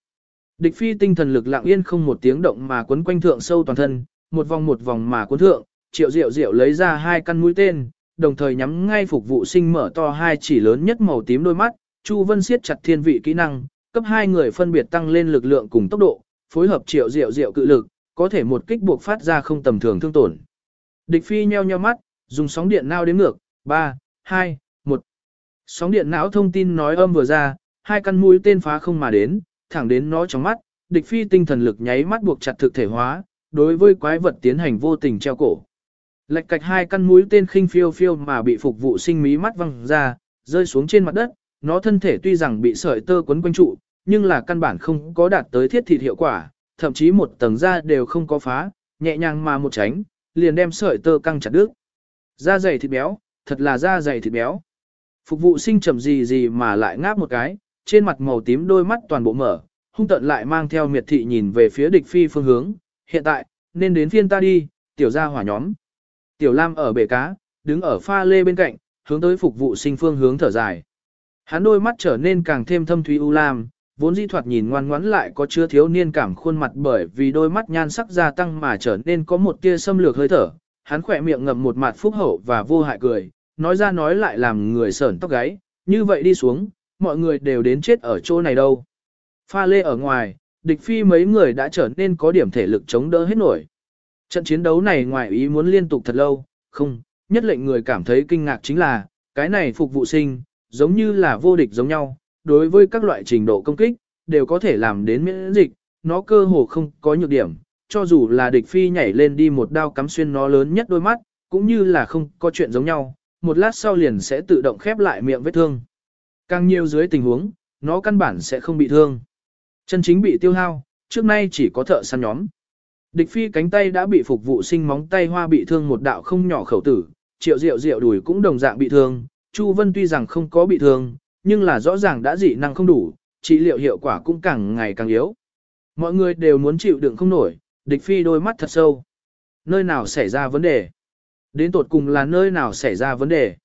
Địch phi tinh thần lực lặng yên không một tiếng động mà quấn quanh thượng sâu toàn thân, một vòng một vòng mà cuốn thượng, triệu diệu diệu lấy ra hai căn mũi tên, đồng thời nhắm ngay phục vụ sinh mở to hai chỉ lớn nhất màu tím đôi mắt, Chu Vân siết chặt thiên vị kỹ năng, cấp hai người phân biệt tăng lên lực lượng cùng tốc độ, phối hợp triệu diệu diệu cự lực, có thể một kích buộc phát ra không tầm thường thương tổn. Địch phi nheo nheo mắt, dùng sóng điện nao đến ngược, 3, 2, 1. Sóng điện não thông tin nói âm vừa ra, hai căn mũi tên phá không mà đến, thẳng đến nó trong mắt, địch phi tinh thần lực nháy mắt buộc chặt thực thể hóa, đối với quái vật tiến hành vô tình treo cổ. Lệch cạch hai căn mũi tên khinh phiêu phiêu mà bị phục vụ sinh mí mắt văng ra, rơi xuống trên mặt đất, nó thân thể tuy rằng bị sợi tơ quấn quanh trụ, nhưng là căn bản không có đạt tới thiết thịt hiệu quả, thậm chí một tầng da đều không có phá, nhẹ nhàng mà một tránh, liền đem sợi tơ căng chặt đứt. Da dày thịt béo, thật là da dày thịt béo. Phục vụ sinh trầm gì gì mà lại ngáp một cái, trên mặt màu tím đôi mắt toàn bộ mở, hung tận lại mang theo miệt thị nhìn về phía địch phi phương hướng, hiện tại, nên đến phiên ta đi, tiểu gia hỏa nhóm. Tiểu Lam ở bể cá, đứng ở pha lê bên cạnh, hướng tới phục vụ sinh phương hướng thở dài. Hắn đôi mắt trở nên càng thêm thâm thúy u lam, vốn dĩ thoạt nhìn ngoan ngoãn lại có chứa thiếu niên cảm khuôn mặt bởi vì đôi mắt nhan sắc gia tăng mà trở nên có một tia xâm lược hơi thở. Hắn khỏe miệng ngậm một mặt phúc hậu và vô hại cười, nói ra nói lại làm người sởn tóc gáy, như vậy đi xuống, mọi người đều đến chết ở chỗ này đâu. Pha lê ở ngoài, địch phi mấy người đã trở nên có điểm thể lực chống đỡ hết nổi. Trận chiến đấu này ngoài ý muốn liên tục thật lâu, không, nhất lệnh người cảm thấy kinh ngạc chính là, cái này phục vụ sinh, giống như là vô địch giống nhau, đối với các loại trình độ công kích, đều có thể làm đến miễn dịch, nó cơ hồ không có nhược điểm, cho dù là địch phi nhảy lên đi một đao cắm xuyên nó lớn nhất đôi mắt, cũng như là không có chuyện giống nhau, một lát sau liền sẽ tự động khép lại miệng vết thương. Càng nhiều dưới tình huống, nó căn bản sẽ không bị thương. Chân chính bị tiêu hao, trước nay chỉ có thợ săn nhóm. Địch phi cánh tay đã bị phục vụ sinh móng tay hoa bị thương một đạo không nhỏ khẩu tử, triệu rượu rượu đùi cũng đồng dạng bị thương, Chu Vân tuy rằng không có bị thương, nhưng là rõ ràng đã dị năng không đủ, trị liệu hiệu quả cũng càng ngày càng yếu. Mọi người đều muốn chịu đựng không nổi, địch phi đôi mắt thật sâu. Nơi nào xảy ra vấn đề? Đến tột cùng là nơi nào xảy ra vấn đề?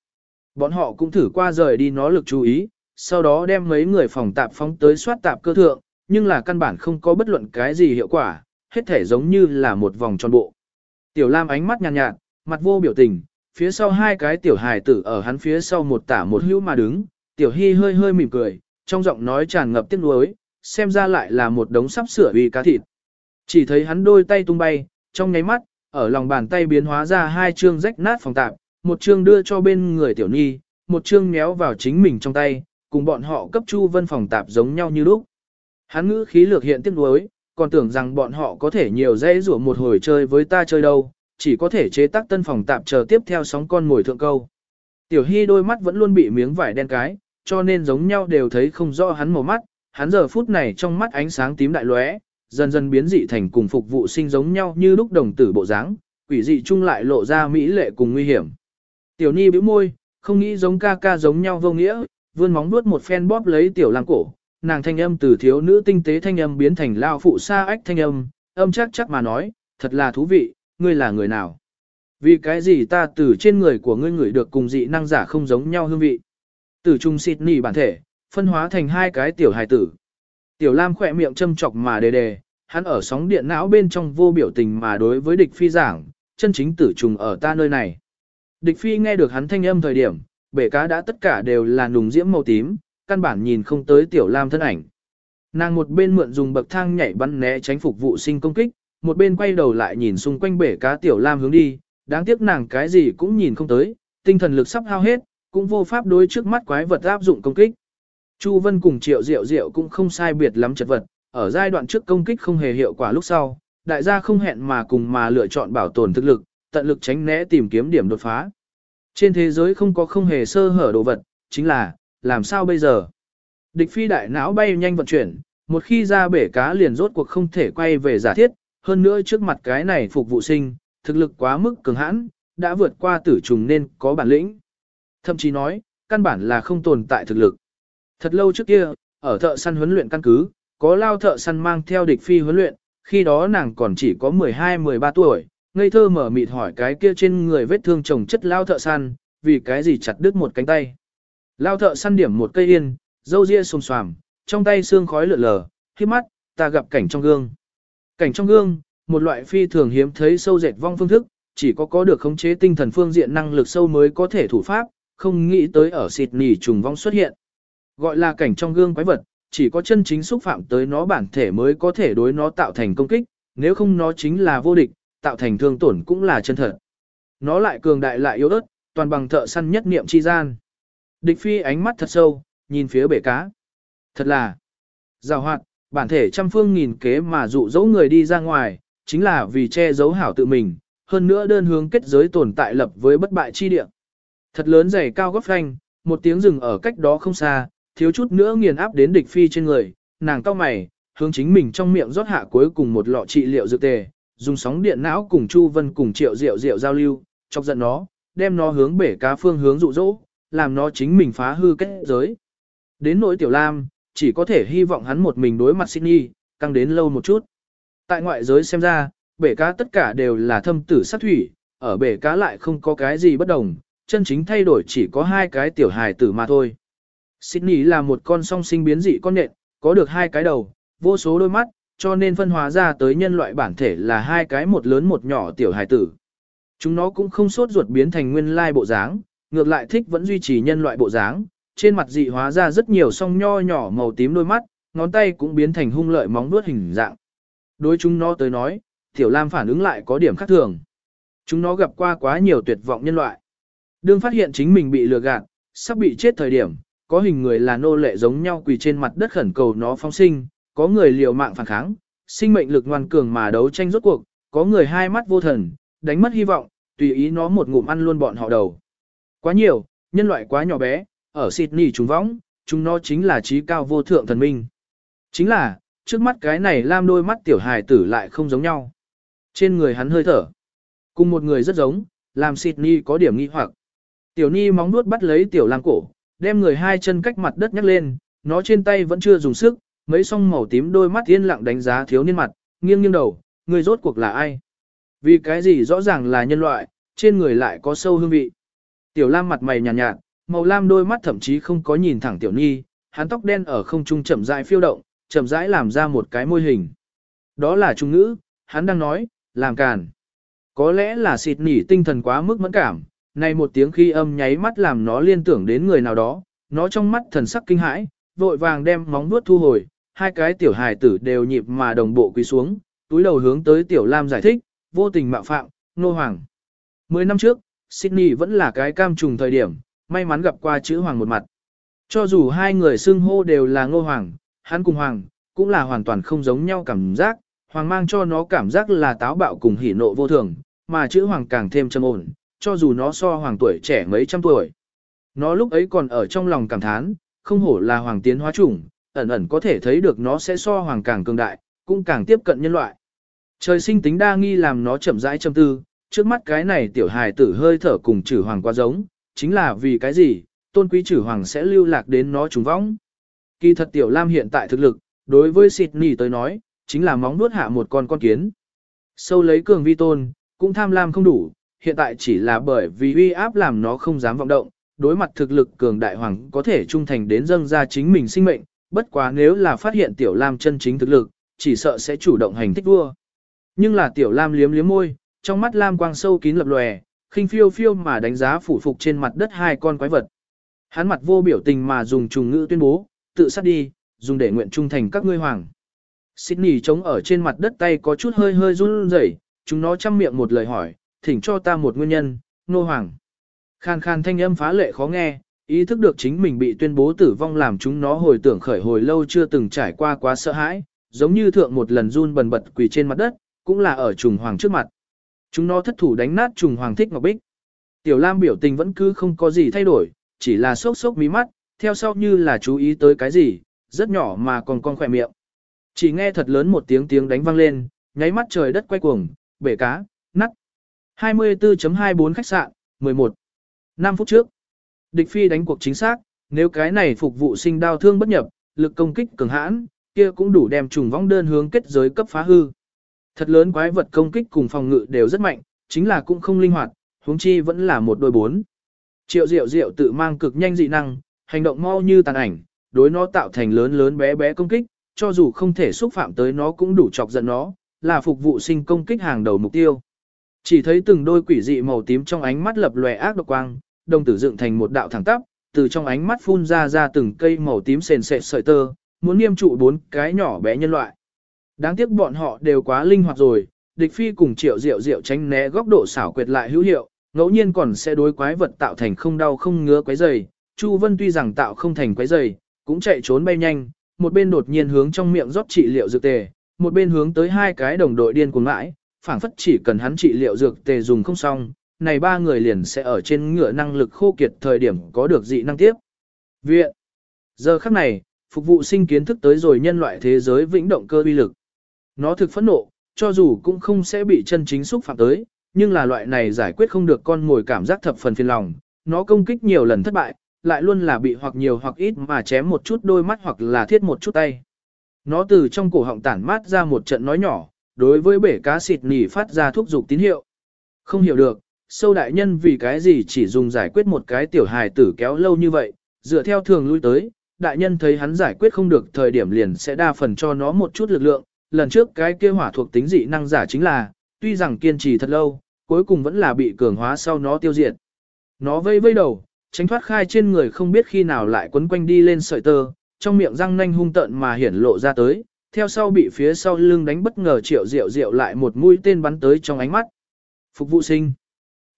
Bọn họ cũng thử qua rời đi nó lực chú ý, sau đó đem mấy người phòng tạp phóng tới soát tạp cơ thượng, nhưng là căn bản không có bất luận cái gì hiệu quả, hết thể giống như là một vòng tròn bộ. Tiểu Lam ánh mắt nhàn nhạt, nhạt, mặt vô biểu tình, phía sau hai cái tiểu hài tử ở hắn phía sau một tả một hữu mà đứng, tiểu hy hơi hơi mỉm cười, trong giọng nói tràn ngập tiếc nuối, xem ra lại là một đống sắp sửa uy cá thịt. Chỉ thấy hắn đôi tay tung bay, trong nháy mắt, ở lòng bàn tay biến hóa ra hai chương rách nát phòng tạp, một chương đưa cho bên người tiểu nhi, một chương méo vào chính mình trong tay, cùng bọn họ cấp chu vân phòng tạp giống nhau như lúc. Hắn ngữ khí lược hiện tiếc nuối, còn tưởng rằng bọn họ có thể nhiều dễ rủa một hồi chơi với ta chơi đâu, chỉ có thể chế tác tân phòng tạp chờ tiếp theo sóng con ngồi thượng câu. Tiểu Hy đôi mắt vẫn luôn bị miếng vải đen cái, cho nên giống nhau đều thấy không rõ hắn màu mắt, hắn giờ phút này trong mắt ánh sáng tím đại lóe, dần dần biến dị thành cùng phục vụ sinh giống nhau như lúc đồng tử bộ dáng, quỷ dị chung lại lộ ra mỹ lệ cùng nguy hiểm. Tiểu Nhi bĩu môi, không nghĩ giống ca ca giống nhau vô nghĩa, vươn móng vuốt một phen bóp lấy tiểu lang cổ, nàng thanh âm từ thiếu nữ tinh tế thanh âm biến thành lao phụ sa ách thanh âm, âm chắc chắc mà nói, thật là thú vị, ngươi là người nào? Vì cái gì ta từ trên người của ngươi ngửi được cùng dị năng giả không giống nhau hương vị? Tử trung xịt nỉ bản thể, phân hóa thành hai cái tiểu hài tử. Tiểu Lam khỏe miệng châm chọc mà đề đề, hắn ở sóng điện não bên trong vô biểu tình mà đối với địch phi giảng, chân chính tử trùng ở ta nơi này. Địch phi nghe được hắn thanh âm thời điểm, bể cá đã tất cả đều là nùng diễm màu tím, căn bản nhìn không tới tiểu lam thân ảnh. Nàng một bên mượn dùng bậc thang nhảy bắn né tránh phục vụ sinh công kích, một bên quay đầu lại nhìn xung quanh bể cá tiểu lam hướng đi, đáng tiếc nàng cái gì cũng nhìn không tới, tinh thần lực sắp hao hết, cũng vô pháp đối trước mắt quái vật áp dụng công kích. Chu Vân cùng Triệu Diệu Diệu cũng không sai biệt lắm chật vật, ở giai đoạn trước công kích không hề hiệu quả lúc sau, đại gia không hẹn mà cùng mà lựa chọn bảo tồn thực lực, tận lực tránh né tìm kiếm điểm đột phá. Trên thế giới không có không hề sơ hở đồ vật, chính là, làm sao bây giờ? Địch phi đại não bay nhanh vận chuyển, một khi ra bể cá liền rốt cuộc không thể quay về giả thiết, hơn nữa trước mặt cái này phục vụ sinh, thực lực quá mức cường hãn, đã vượt qua tử trùng nên có bản lĩnh. Thậm chí nói, căn bản là không tồn tại thực lực. Thật lâu trước kia, ở thợ săn huấn luyện căn cứ, có lao thợ săn mang theo địch phi huấn luyện, khi đó nàng còn chỉ có 12-13 tuổi, ngây thơ mở mịt hỏi cái kia trên người vết thương chồng chất lao thợ săn, vì cái gì chặt đứt một cánh tay. Lao thợ săn điểm một cây yên, dâu ria xồm xoàm, trong tay xương khói lượn lờ, khi mắt, ta gặp cảnh trong gương. Cảnh trong gương, một loại phi thường hiếm thấy sâu dệt vong phương thức, chỉ có có được khống chế tinh thần phương diện năng lực sâu mới có thể thủ pháp, không nghĩ tới ở xịt nỉ trùng vong xuất hiện. Gọi là cảnh trong gương quái vật, chỉ có chân chính xúc phạm tới nó bản thể mới có thể đối nó tạo thành công kích, nếu không nó chính là vô địch, tạo thành thương tổn cũng là chân thật. Nó lại cường đại lại yếu ớt, toàn bằng thợ săn nhất niệm chi gian. Địch phi ánh mắt thật sâu, nhìn phía bể cá. Thật là rào hoạt, bản thể trăm phương nghìn kế mà dụ dỗ người đi ra ngoài, chính là vì che giấu hảo tự mình, hơn nữa đơn hướng kết giới tồn tại lập với bất bại chi địa. Thật lớn dày cao góc phanh, một tiếng rừng ở cách đó không xa, thiếu chút nữa nghiền áp đến địch phi trên người, nàng cao mày, hướng chính mình trong miệng rót hạ cuối cùng một lọ trị liệu dược tề, dùng sóng điện não cùng Chu Vân cùng Triệu Diệu Diệu giao lưu, chọc giận nó, đem nó hướng bể cá phương hướng dụ dỗ, làm nó chính mình phá hư kết giới. Đến nỗi Tiểu Lam, chỉ có thể hy vọng hắn một mình đối mặt Sydney, căng đến lâu một chút. Tại ngoại giới xem ra, bể cá tất cả đều là thâm tử sát thủy, ở bể cá lại không có cái gì bất đồng, chân chính thay đổi chỉ có hai cái tiểu hài tử mà thôi. Sydney là một con song sinh biến dị con nện, có được hai cái đầu, vô số đôi mắt, cho nên phân hóa ra tới nhân loại bản thể là hai cái một lớn một nhỏ tiểu hài tử. Chúng nó cũng không sốt ruột biến thành nguyên lai bộ dáng, ngược lại thích vẫn duy trì nhân loại bộ dáng, trên mặt dị hóa ra rất nhiều song nho nhỏ màu tím đôi mắt, ngón tay cũng biến thành hung lợi móng vuốt hình dạng. Đối chúng nó tới nói, Tiểu Lam phản ứng lại có điểm khác thường. Chúng nó gặp qua quá nhiều tuyệt vọng nhân loại. Đương phát hiện chính mình bị lừa gạt, sắp bị chết thời điểm, có hình người là nô lệ giống nhau quỳ trên mặt đất khẩn cầu nó phóng sinh, có người liều mạng phản kháng, sinh mệnh lực ngoan cường mà đấu tranh rốt cuộc, có người hai mắt vô thần, đánh mất hy vọng, tùy ý nó một ngụm ăn luôn bọn họ đầu. Quá nhiều, nhân loại quá nhỏ bé, ở Sydney trùng võng, chúng nó chính là trí cao vô thượng thần minh. Chính là, trước mắt cái này lam đôi mắt tiểu hài tử lại không giống nhau. Trên người hắn hơi thở, cùng một người rất giống, làm Sydney có điểm nghi hoặc. Tiểu Ni móng nuốt bắt lấy tiểu lang cổ, đem người hai chân cách mặt đất nhắc lên, nó trên tay vẫn chưa dùng sức, mấy song màu tím đôi mắt yên lặng đánh giá thiếu niên mặt, nghiêng nghiêng đầu, người rốt cuộc là ai? Vì cái gì rõ ràng là nhân loại, trên người lại có sâu hương vị. Tiểu lam mặt mày nhàn nhạt, nhạt, màu lam đôi mắt thậm chí không có nhìn thẳng tiểu nhi, hắn tóc đen ở không trung chậm rãi phiêu động, chậm rãi làm ra một cái môi hình. Đó là trung ngữ, hắn đang nói, làm càn. Có lẽ là xịt nỉ tinh thần quá mức mẫn cảm, này một tiếng khi âm nháy mắt làm nó liên tưởng đến người nào đó, nó trong mắt thần sắc kinh hãi, vội vàng đem móng vuốt thu hồi, hai cái tiểu hài tử đều nhịp mà đồng bộ quỳ xuống, túi đầu hướng tới tiểu lam giải thích, vô tình mạo phạm, nô hoàng. Mười năm trước, Sydney vẫn là cái cam trùng thời điểm, may mắn gặp qua chữ hoàng một mặt. Cho dù hai người xưng hô đều là ngô hoàng, hắn cùng hoàng, cũng là hoàn toàn không giống nhau cảm giác, hoàng mang cho nó cảm giác là táo bạo cùng hỉ nộ vô thường, mà chữ hoàng càng thêm trầm ổn, cho dù nó so hoàng tuổi trẻ mấy trăm tuổi. Nó lúc ấy còn ở trong lòng cảm thán, không hổ là hoàng tiến hóa chủng, ẩn ẩn có thể thấy được nó sẽ so hoàng càng cường đại, cũng càng tiếp cận nhân loại. Trời sinh tính đa nghi làm nó chậm rãi châm tư, trước mắt cái này tiểu hài tử hơi thở cùng trừ hoàng quá giống, chính là vì cái gì, tôn quý trừ hoàng sẽ lưu lạc đến nó trùng vong. Kỳ thật tiểu lam hiện tại thực lực, đối với Sydney tới nói, chính là móng nuốt hạ một con con kiến. Sâu lấy cường vi tôn, cũng tham lam không đủ, hiện tại chỉ là bởi vì uy áp làm nó không dám vọng động, đối mặt thực lực cường đại hoàng có thể trung thành đến dâng ra chính mình sinh mệnh, bất quá nếu là phát hiện tiểu lam chân chính thực lực, chỉ sợ sẽ chủ động hành thích vua. Nhưng là tiểu lam liếm liếm môi, trong mắt lam quang sâu kín lập lòe, khinh phiêu phiêu mà đánh giá phủ phục trên mặt đất hai con quái vật. Hắn mặt vô biểu tình mà dùng trùng ngữ tuyên bố, tự sát đi, dùng để nguyện trung thành các ngươi hoàng. Sydney chống ở trên mặt đất tay có chút hơi hơi run rẩy, chúng nó chăm miệng một lời hỏi, thỉnh cho ta một nguyên nhân, nô hoàng. Khan khan thanh âm phá lệ khó nghe, ý thức được chính mình bị tuyên bố tử vong làm chúng nó hồi tưởng khởi hồi lâu chưa từng trải qua quá sợ hãi, giống như thượng một lần run bần bật quỳ trên mặt đất, cũng là ở trùng hoàng trước mặt. Chúng nó thất thủ đánh nát trùng hoàng thích ngọc bích. Tiểu Lam biểu tình vẫn cứ không có gì thay đổi, chỉ là sốc sốc mí mắt, theo sau như là chú ý tới cái gì, rất nhỏ mà còn con khỏe miệng. Chỉ nghe thật lớn một tiếng tiếng đánh vang lên, nháy mắt trời đất quay cuồng, bể cá, nắt. 24.24 khách sạn, 11. 5 phút trước. Địch phi đánh cuộc chính xác, nếu cái này phục vụ sinh đao thương bất nhập, lực công kích cường hãn, kia cũng đủ đem trùng vong đơn hướng kết giới cấp phá hư. Thật lớn quái vật công kích cùng phòng ngự đều rất mạnh, chính là cũng không linh hoạt, huống chi vẫn là một đôi bốn. Triệu Diệu Diệu tự mang cực nhanh dị năng, hành động mau như tàn ảnh, đối nó tạo thành lớn lớn bé bé công kích, cho dù không thể xúc phạm tới nó cũng đủ chọc giận nó, là phục vụ sinh công kích hàng đầu mục tiêu. Chỉ thấy từng đôi quỷ dị màu tím trong ánh mắt lập lòe ác độc quang, đồng tử dựng thành một đạo thẳng tắp, từ trong ánh mắt phun ra ra từng cây màu tím sền sệt sợi tơ, muốn niêm trụ bốn cái nhỏ bé nhân loại. Đáng tiếc bọn họ đều quá linh hoạt rồi, địch phi cùng triệu diệu diệu tránh né góc độ xảo quyệt lại hữu hiệu, ngẫu nhiên còn sẽ đối quái vật tạo thành không đau không ngứa quái dày. Chu Vân tuy rằng tạo không thành quái dày, cũng chạy trốn bay nhanh, một bên đột nhiên hướng trong miệng rót trị liệu dược tề, một bên hướng tới hai cái đồng đội điên cuồng mãi, phảng phất chỉ cần hắn trị liệu dược tề dùng không xong, này ba người liền sẽ ở trên ngựa năng lực khô kiệt thời điểm có được dị năng tiếp. Viện. Giờ khắc này, phục vụ sinh kiến thức tới rồi nhân loại thế giới vĩnh động cơ uy lực. Nó thực phẫn nộ, cho dù cũng không sẽ bị chân chính xúc phạm tới, nhưng là loại này giải quyết không được con ngồi cảm giác thập phần phiền lòng. Nó công kích nhiều lần thất bại, lại luôn là bị hoặc nhiều hoặc ít mà chém một chút đôi mắt hoặc là thiết một chút tay. Nó từ trong cổ họng tản mát ra một trận nói nhỏ, đối với bể cá xịt nỉ phát ra thuốc dục tín hiệu. Không hiểu được, sâu đại nhân vì cái gì chỉ dùng giải quyết một cái tiểu hài tử kéo lâu như vậy, dựa theo thường lui tới, đại nhân thấy hắn giải quyết không được thời điểm liền sẽ đa phần cho nó một chút lực lượng, lần trước cái kia hỏa thuộc tính dị năng giả chính là, tuy rằng kiên trì thật lâu, cuối cùng vẫn là bị cường hóa sau nó tiêu diệt. Nó vây vây đầu, tránh thoát khai trên người không biết khi nào lại quấn quanh đi lên sợi tơ, trong miệng răng nanh hung tợn mà hiển lộ ra tới, theo sau bị phía sau lưng đánh bất ngờ triệu rượu rượu lại một mũi tên bắn tới trong ánh mắt. Phục vụ sinh.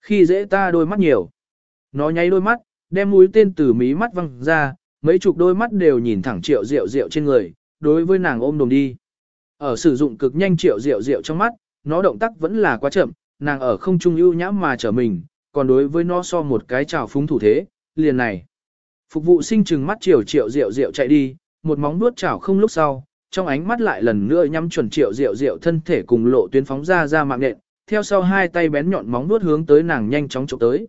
Khi dễ ta đôi mắt nhiều. Nó nháy đôi mắt, đem mũi tên từ mí mắt văng ra, mấy chục đôi mắt đều nhìn thẳng triệu rượu rượu trên người, đối với nàng ôm đồm đi. Ở sử dụng cực nhanh triệu rượu rượu trong mắt, nó động tác vẫn là quá chậm, nàng ở không trung ưu nhãm mà trở mình, còn đối với nó so một cái trào phúng thủ thế, liền này. Phục vụ sinh trừng mắt triệu triệu rượu rượu chạy đi, một móng vuốt chảo không lúc sau, trong ánh mắt lại lần nữa nhắm chuẩn triệu rượu rượu thân thể cùng lộ tuyến phóng ra ra mạng nện, theo sau hai tay bén nhọn móng vuốt hướng tới nàng nhanh chóng chụp tới.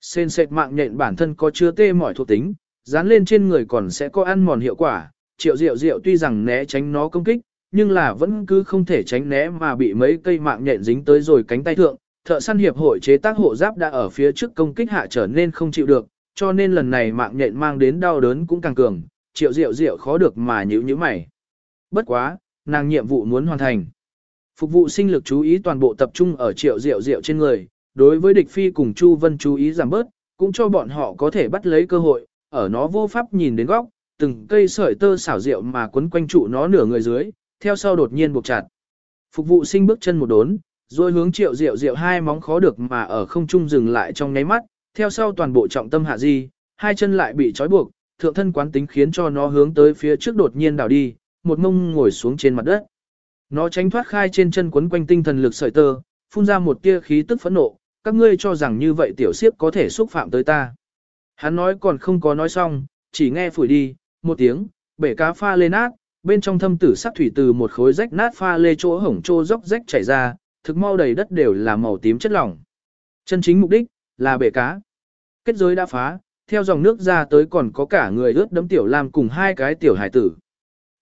Sên sệt mạng nhện bản thân có chứa tê mỏi thuộc tính, dán lên trên người còn sẽ có ăn mòn hiệu quả, triệu Diệu Diệu tuy rằng né tránh nó công kích, nhưng là vẫn cứ không thể tránh né mà bị mấy cây mạng nhện dính tới rồi cánh tay thượng. Thợ săn hiệp hội chế tác hộ giáp đã ở phía trước công kích hạ trở nên không chịu được, cho nên lần này mạng nhện mang đến đau đớn cũng càng cường, triệu Diệu Diệu khó được mà nhíu nhíu mày. Bất quá, nàng nhiệm vụ muốn hoàn thành. Phục vụ sinh lực chú ý toàn bộ tập trung ở triệu rượu rượu trên người, đối với địch phi cùng Chu Vân chú ý giảm bớt, cũng cho bọn họ có thể bắt lấy cơ hội, ở nó vô pháp nhìn đến góc, từng cây sợi tơ xảo rượu mà quấn quanh trụ nó nửa người dưới, theo sau đột nhiên buộc chặt. Phục vụ sinh bước chân một đốn, rồi hướng triệu rượu rượu hai móng khó được mà ở không trung dừng lại trong nháy mắt, theo sau toàn bộ trọng tâm hạ di, hai chân lại bị trói buộc, thượng thân quán tính khiến cho nó hướng tới phía trước đột nhiên đảo đi, một mông ngồi xuống trên mặt đất. Nó tránh thoát khai trên chân quấn quanh tinh thần lực sợi tơ, phun ra một tia khí tức phẫn nộ, các ngươi cho rằng như vậy tiểu siếp có thể xúc phạm tới ta. Hắn nói còn không có nói xong, chỉ nghe phủi đi, một tiếng, bể cá pha lên nát, bên trong thâm tử sắc thủy từ một khối rách nát pha lê chỗ hổng trô dốc rách chảy ra, thực mau đầy đất đều là màu tím chất lỏng. Chân chính mục đích là bể cá. Kết giới đã phá, theo dòng nước ra tới còn có cả người ướt đấm tiểu lam cùng hai cái tiểu hải tử.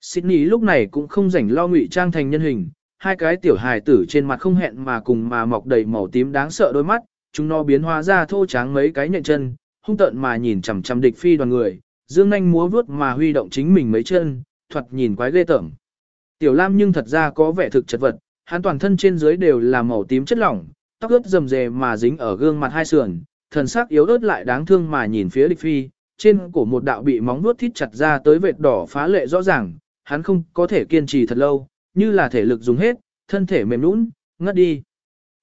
Sydney lúc này cũng không rảnh lo ngụy trang thành nhân hình, hai cái tiểu hài tử trên mặt không hẹn mà cùng mà mọc đầy màu tím đáng sợ đôi mắt, chúng nó biến hóa ra thô tráng mấy cái nhện chân, hung tợn mà nhìn chằm chằm địch phi đoàn người, dương nhanh múa vuốt mà huy động chính mình mấy chân, thuật nhìn quái ghê tởm. Tiểu Lam nhưng thật ra có vẻ thực chật vật, hắn toàn thân trên dưới đều là màu tím chất lỏng, tóc ướt rầm rề mà dính ở gương mặt hai sườn, thần sắc yếu ớt lại đáng thương mà nhìn phía địch phi, trên cổ một đạo bị móng vuốt thít chặt ra tới vệt đỏ phá lệ rõ ràng, hắn không có thể kiên trì thật lâu, như là thể lực dùng hết, thân thể mềm nũng, ngất đi.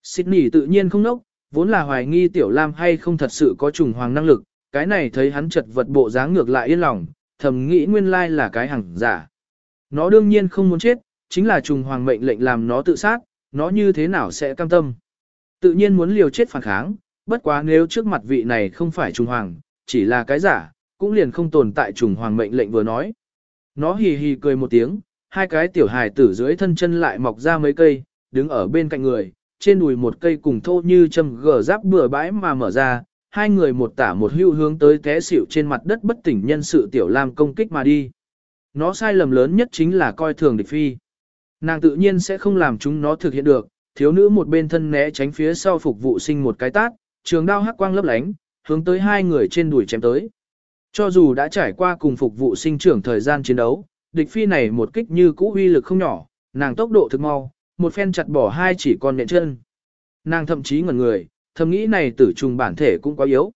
Sydney tự nhiên không nốc, vốn là hoài nghi tiểu lam hay không thật sự có trùng hoàng năng lực, cái này thấy hắn chật vật bộ dáng ngược lại yên lòng, thầm nghĩ nguyên lai là cái hằng giả. Nó đương nhiên không muốn chết, chính là trùng hoàng mệnh lệnh làm nó tự sát, nó như thế nào sẽ cam tâm. Tự nhiên muốn liều chết phản kháng, bất quá nếu trước mặt vị này không phải trùng hoàng, chỉ là cái giả, cũng liền không tồn tại trùng hoàng mệnh lệnh vừa nói. Nó hì hì cười một tiếng, hai cái tiểu hài tử dưới thân chân lại mọc ra mấy cây, đứng ở bên cạnh người, trên đùi một cây cùng thô như châm gờ giáp bừa bãi mà mở ra, hai người một tả một hưu hướng tới té xỉu trên mặt đất bất tỉnh nhân sự tiểu lam công kích mà đi. Nó sai lầm lớn nhất chính là coi thường địch phi. Nàng tự nhiên sẽ không làm chúng nó thực hiện được, thiếu nữ một bên thân né tránh phía sau phục vụ sinh một cái tát, trường đao hắc quang lấp lánh, hướng tới hai người trên đùi chém tới. Cho dù đã trải qua cùng phục vụ sinh trưởng thời gian chiến đấu, địch phi này một kích như cũ uy lực không nhỏ, nàng tốc độ thực mau, một phen chặt bỏ hai chỉ con nện chân. Nàng thậm chí ngẩn người, thầm nghĩ này tử trùng bản thể cũng quá yếu.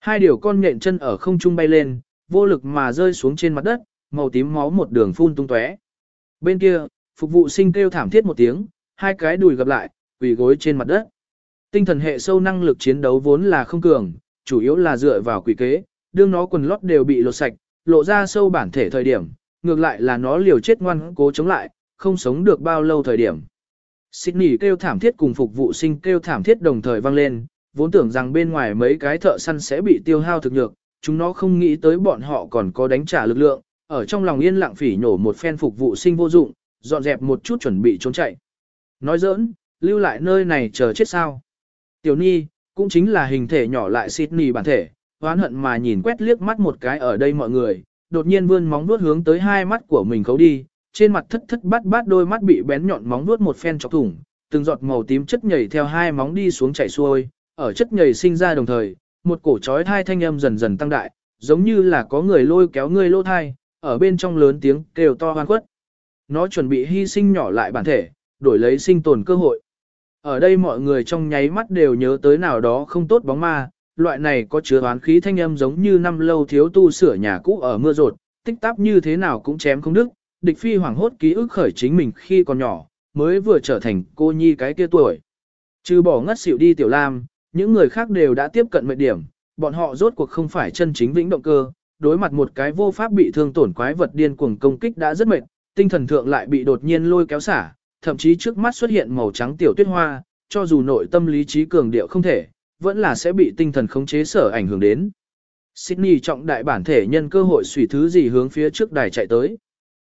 Hai điều con nện chân ở không trung bay lên, vô lực mà rơi xuống trên mặt đất, màu tím máu một đường phun tung tóe. Bên kia, phục vụ sinh kêu thảm thiết một tiếng, hai cái đùi gặp lại, quỳ gối trên mặt đất. Tinh thần hệ sâu năng lực chiến đấu vốn là không cường, chủ yếu là dựa vào quỷ kế, đương nó quần lót đều bị lột sạch, lộ ra sâu bản thể thời điểm, ngược lại là nó liều chết ngoan cố chống lại, không sống được bao lâu thời điểm. Sydney kêu thảm thiết cùng phục vụ sinh kêu thảm thiết đồng thời vang lên, vốn tưởng rằng bên ngoài mấy cái thợ săn sẽ bị tiêu hao thực nhược, chúng nó không nghĩ tới bọn họ còn có đánh trả lực lượng, ở trong lòng yên lặng phỉ nhổ một phen phục vụ sinh vô dụng, dọn dẹp một chút chuẩn bị trốn chạy. Nói giỡn, lưu lại nơi này chờ chết sao. Tiểu Ni, cũng chính là hình thể nhỏ lại Sydney bản thể, hoán hận mà nhìn quét liếc mắt một cái ở đây mọi người, đột nhiên vươn móng vuốt hướng tới hai mắt của mình khấu đi, trên mặt thất thất bát bát đôi mắt bị bén nhọn móng vuốt một phen chọc thủng, từng giọt màu tím chất nhảy theo hai móng đi xuống chảy xuôi, ở chất nhảy sinh ra đồng thời, một cổ chói thai thanh âm dần dần tăng đại, giống như là có người lôi kéo người lô thai, ở bên trong lớn tiếng kêu to hoan quất. Nó chuẩn bị hy sinh nhỏ lại bản thể, đổi lấy sinh tồn cơ hội. Ở đây mọi người trong nháy mắt đều nhớ tới nào đó không tốt bóng ma, loại này có chứa oán khí thanh âm giống như năm lâu thiếu tu sửa nhà cũ ở mưa rột, tích tắp như thế nào cũng chém không đứt, địch phi hoảng hốt ký ức khởi chính mình khi còn nhỏ, mới vừa trở thành cô nhi cái kia tuổi. Trừ bỏ ngất xỉu đi tiểu lam, những người khác đều đã tiếp cận mệnh điểm, bọn họ rốt cuộc không phải chân chính vĩnh động cơ, đối mặt một cái vô pháp bị thương tổn quái vật điên cuồng công kích đã rất mệt, tinh thần thượng lại bị đột nhiên lôi kéo xả, thậm chí trước mắt xuất hiện màu trắng tiểu tuyết hoa, cho dù nội tâm lý trí cường điệu không thể, vẫn là sẽ bị tinh thần khống chế sở ảnh hưởng đến. Sydney trọng đại bản thể nhân cơ hội xủy thứ gì hướng phía trước đài chạy tới.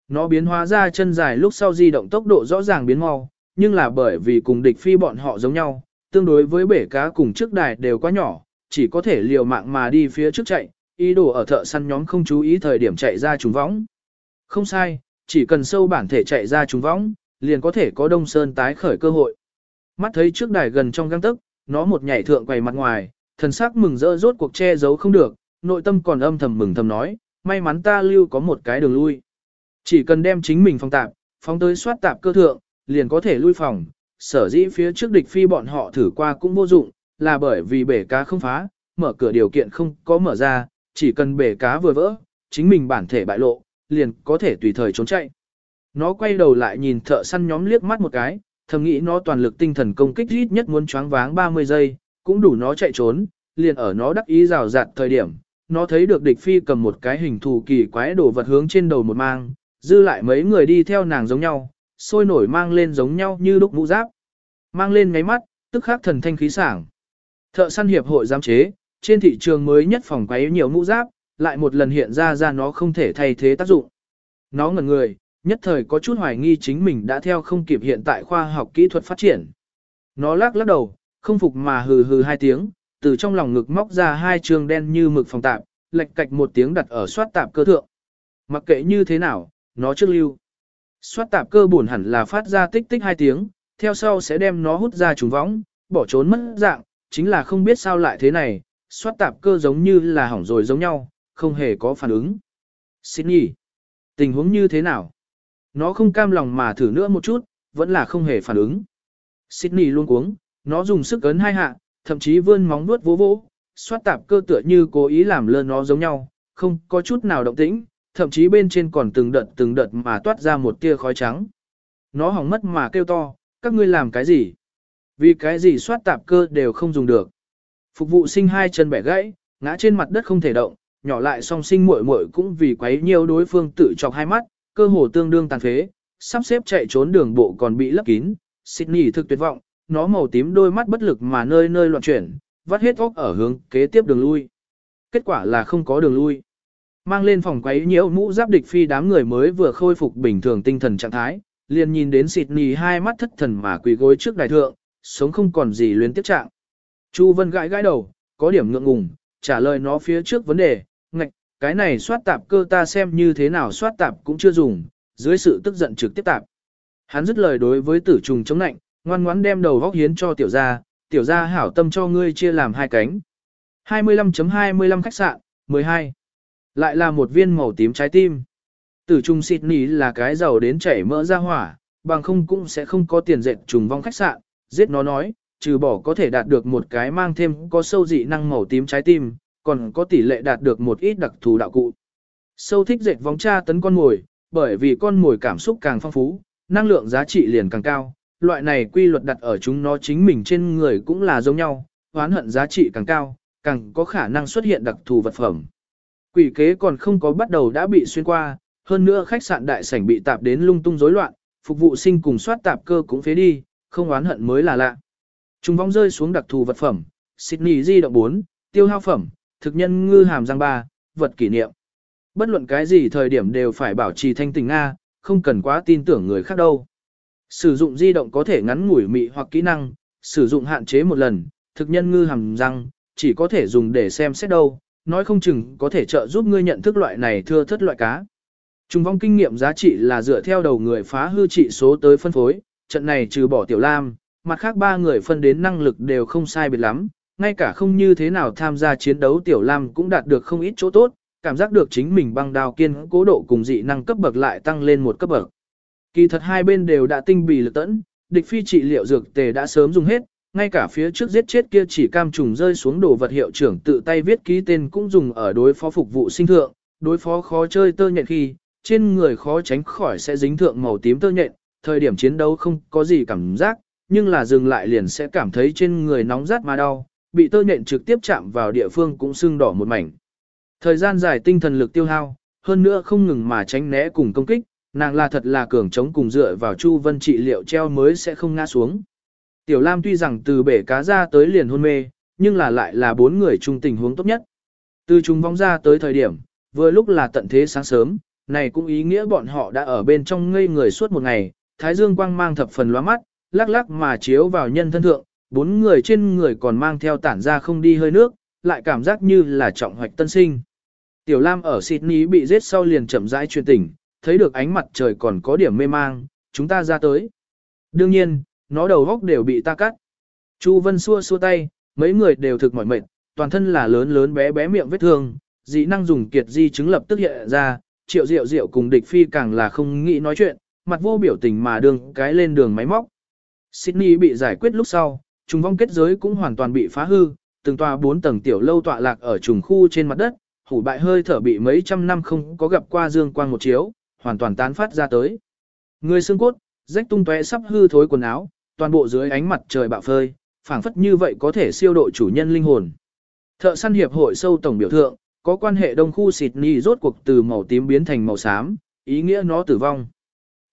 Nó biến hóa ra chân dài lúc sau di động tốc độ rõ ràng biến mau, nhưng là bởi vì cùng địch phi bọn họ giống nhau, tương đối với bể cá cùng trước đài đều quá nhỏ, chỉ có thể liều mạng mà đi phía trước chạy, ý đồ ở thợ săn nhóm không chú ý thời điểm chạy ra trùng võng. Không sai, chỉ cần sâu bản thể chạy ra trùng võng, liền có thể có đông sơn tái khởi cơ hội. Mắt thấy trước đài gần trong găng tức, nó một nhảy thượng quầy mặt ngoài, thần sắc mừng rỡ rốt cuộc che giấu không được, nội tâm còn âm thầm mừng thầm nói, may mắn ta lưu có một cái đường lui. Chỉ cần đem chính mình phong tạp, phóng tới soát tạp cơ thượng, liền có thể lui phòng, sở dĩ phía trước địch phi bọn họ thử qua cũng vô dụng, là bởi vì bể cá không phá, mở cửa điều kiện không có mở ra, chỉ cần bể cá vừa vỡ, chính mình bản thể bại lộ, liền có thể tùy thời trốn chạy. Nó quay đầu lại nhìn thợ săn nhóm liếc mắt một cái, thầm nghĩ nó toàn lực tinh thần công kích ít nhất muốn choáng váng 30 giây, cũng đủ nó chạy trốn, liền ở nó đắc ý rào rạt thời điểm, nó thấy được địch phi cầm một cái hình thù kỳ quái đồ vật hướng trên đầu một mang, dư lại mấy người đi theo nàng giống nhau, sôi nổi mang lên giống nhau như đúc mũ giáp. Mang lên ngáy mắt, tức khắc thần thanh khí sảng. Thợ săn hiệp hội giám chế, trên thị trường mới nhất phòng quấy nhiều mũ giáp, lại một lần hiện ra ra nó không thể thay thế tác dụng. Nó ngẩn người, nhất thời có chút hoài nghi chính mình đã theo không kịp hiện tại khoa học kỹ thuật phát triển. Nó lắc lắc đầu, không phục mà hừ hừ hai tiếng, từ trong lòng ngực móc ra hai trường đen như mực phòng tạp, lệch cạch một tiếng đặt ở soát tạp cơ thượng. Mặc kệ như thế nào, nó trước lưu. Soát tạp cơ buồn hẳn là phát ra tích tích hai tiếng, theo sau sẽ đem nó hút ra trùng võng, bỏ trốn mất dạng, chính là không biết sao lại thế này, soát tạp cơ giống như là hỏng rồi giống nhau, không hề có phản ứng. Xin nhỉ, tình huống như thế nào? Nó không cam lòng mà thử nữa một chút, vẫn là không hề phản ứng. Sydney luôn cuống, nó dùng sức ấn hai hạ, thậm chí vươn móng vuốt vỗ vỗ, xoát tạp cơ tựa như cố ý làm lơ nó giống nhau, không có chút nào động tĩnh, thậm chí bên trên còn từng đợt từng đợt mà toát ra một tia khói trắng. Nó hỏng mất mà kêu to, các ngươi làm cái gì? Vì cái gì xoát tạp cơ đều không dùng được. Phục vụ sinh hai chân bẻ gãy, ngã trên mặt đất không thể động, nhỏ lại song sinh muội muội cũng vì quấy nhiều đối phương tự chọc hai mắt, cơ hồ tương đương tàn phế, sắp xếp chạy trốn đường bộ còn bị lấp kín. Sydney thực tuyệt vọng, nó màu tím đôi mắt bất lực mà nơi nơi loạn chuyển, vắt hết óc ở hướng kế tiếp đường lui. Kết quả là không có đường lui. Mang lên phòng quấy nhiễu mũ giáp địch phi đám người mới vừa khôi phục bình thường tinh thần trạng thái, liền nhìn đến Sydney hai mắt thất thần mà quỳ gối trước đại thượng, sống không còn gì luyến tiếp trạng. Chu Vân gãi gãi đầu, có điểm ngượng ngùng, trả lời nó phía trước vấn đề, ngạch, cái này soát tạp cơ ta xem như thế nào soát tạp cũng chưa dùng, dưới sự tức giận trực tiếp tạp. Hắn dứt lời đối với tử trùng chống nạnh, ngoan ngoãn đem đầu góc hiến cho tiểu gia, tiểu gia hảo tâm cho ngươi chia làm hai cánh. 25.25 khách sạn, 12. Lại là một viên màu tím trái tim. Tử trùng Sydney là cái giàu đến chảy mỡ ra hỏa, bằng không cũng sẽ không có tiền dệt trùng vong khách sạn, giết nó nói, trừ bỏ có thể đạt được một cái mang thêm có sâu dị năng màu tím trái tim, còn có tỷ lệ đạt được một ít đặc thù đạo cụ. Sâu thích dệt vòng tra tấn con mồi, bởi vì con mồi cảm xúc càng phong phú, năng lượng giá trị liền càng cao, loại này quy luật đặt ở chúng nó chính mình trên người cũng là giống nhau, oán hận giá trị càng cao, càng có khả năng xuất hiện đặc thù vật phẩm. Quỷ kế còn không có bắt đầu đã bị xuyên qua, hơn nữa khách sạn đại sảnh bị tạp đến lung tung rối loạn, phục vụ sinh cùng soát tạp cơ cũng phế đi, không oán hận mới là lạ. Trung vong rơi xuống đặc thù vật phẩm, Sydney di động 4, tiêu hao phẩm, thực nhân ngư hàm răng ba vật kỷ niệm. Bất luận cái gì thời điểm đều phải bảo trì thanh tình Nga, không cần quá tin tưởng người khác đâu. Sử dụng di động có thể ngắn ngủi mị hoặc kỹ năng, sử dụng hạn chế một lần, thực nhân ngư hàm răng, chỉ có thể dùng để xem xét đâu, nói không chừng có thể trợ giúp ngươi nhận thức loại này thưa thất loại cá. Trung vong kinh nghiệm giá trị là dựa theo đầu người phá hư trị số tới phân phối, trận này trừ bỏ tiểu lam, mặt khác ba người phân đến năng lực đều không sai biệt lắm, ngay cả không như thế nào tham gia chiến đấu tiểu lam cũng đạt được không ít chỗ tốt, cảm giác được chính mình băng đào kiên cố độ cùng dị năng cấp bậc lại tăng lên một cấp bậc. Kỳ thật hai bên đều đã tinh bì lực tẫn, địch phi trị liệu dược tề đã sớm dùng hết, ngay cả phía trước giết chết kia chỉ cam trùng rơi xuống đồ vật hiệu trưởng tự tay viết ký tên cũng dùng ở đối phó phục vụ sinh thượng, đối phó khó chơi tơ nhện khi, trên người khó tránh khỏi sẽ dính thượng màu tím tơ nhện, thời điểm chiến đấu không có gì cảm giác, nhưng là dừng lại liền sẽ cảm thấy trên người nóng rát mà đau, bị tơ nhện trực tiếp chạm vào địa phương cũng sưng đỏ một mảnh. Thời gian dài tinh thần lực tiêu hao, hơn nữa không ngừng mà tránh né cùng công kích, nàng là thật là cường chống cùng dựa vào Chu Vân trị liệu treo mới sẽ không ngã xuống. Tiểu Lam tuy rằng từ bể cá ra tới liền hôn mê, nhưng là lại là bốn người chung tình huống tốt nhất. Từ chúng vong ra tới thời điểm, vừa lúc là tận thế sáng sớm, này cũng ý nghĩa bọn họ đã ở bên trong ngây người suốt một ngày, thái dương quang mang thập phần lóa mắt, lắc lắc mà chiếu vào nhân thân thượng, bốn người trên người còn mang theo tản ra không đi hơi nước, lại cảm giác như là trọng hoạch tân sinh. Tiểu Lam ở Sydney bị giết sau liền chậm rãi truyền tỉnh, thấy được ánh mặt trời còn có điểm mê mang, chúng ta ra tới. Đương nhiên, nó đầu góc đều bị ta cắt. Chu Vân xua xua tay, mấy người đều thực mỏi mệt, toàn thân là lớn lớn bé bé miệng vết thương, dị năng dùng kiệt di chứng lập tức hiện ra, triệu diệu diệu cùng địch phi càng là không nghĩ nói chuyện, mặt vô biểu tình mà đường cái lên đường máy móc. Sydney bị giải quyết lúc sau, trùng vong kết giới cũng hoàn toàn bị phá hư, từng tòa bốn tầng tiểu lâu tọa lạc ở trùng khu trên mặt đất, hủ bại hơi thở bị mấy trăm năm không có gặp qua dương quang một chiếu, hoàn toàn tán phát ra tới. Người xương cốt, rách tung tóe sắp hư thối quần áo, toàn bộ dưới ánh mặt trời bạo phơi, phảng phất như vậy có thể siêu độ chủ nhân linh hồn. Thợ săn hiệp hội sâu tổng biểu thượng, có quan hệ đông khu Sydney rốt cuộc từ màu tím biến thành màu xám, ý nghĩa nó tử vong.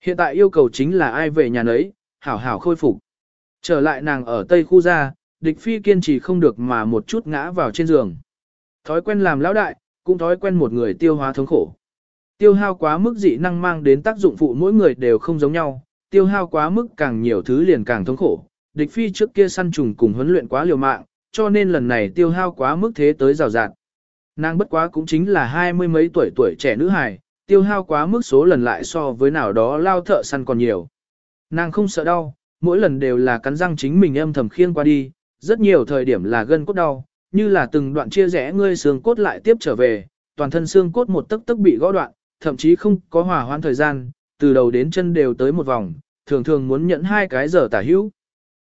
Hiện tại yêu cầu chính là ai về nhà nấy, hảo hảo khôi phục. Trở lại nàng ở tây khu ra, địch phi kiên trì không được mà một chút ngã vào trên giường. Thói quen làm lão đại, cũng thói quen một người tiêu hóa thống khổ. Tiêu hao quá mức dị năng mang đến tác dụng phụ mỗi người đều không giống nhau, tiêu hao quá mức càng nhiều thứ liền càng thống khổ. Địch phi trước kia săn trùng cùng huấn luyện quá liều mạng, cho nên lần này tiêu hao quá mức thế tới rào rạt. Nàng bất quá cũng chính là hai mươi mấy tuổi tuổi trẻ nữ hài, tiêu hao quá mức số lần lại so với nào đó lao thợ săn còn nhiều. Nàng không sợ đau, mỗi lần đều là cắn răng chính mình âm thầm khiêng qua đi, rất nhiều thời điểm là gân cốt đau, như là từng đoạn chia rẽ ngươi xương cốt lại tiếp trở về, toàn thân xương cốt một tấc tấc bị gõ đoạn, thậm chí không có hòa hoãn thời gian, từ đầu đến chân đều tới một vòng, thường thường muốn nhận hai cái giờ tả hữu.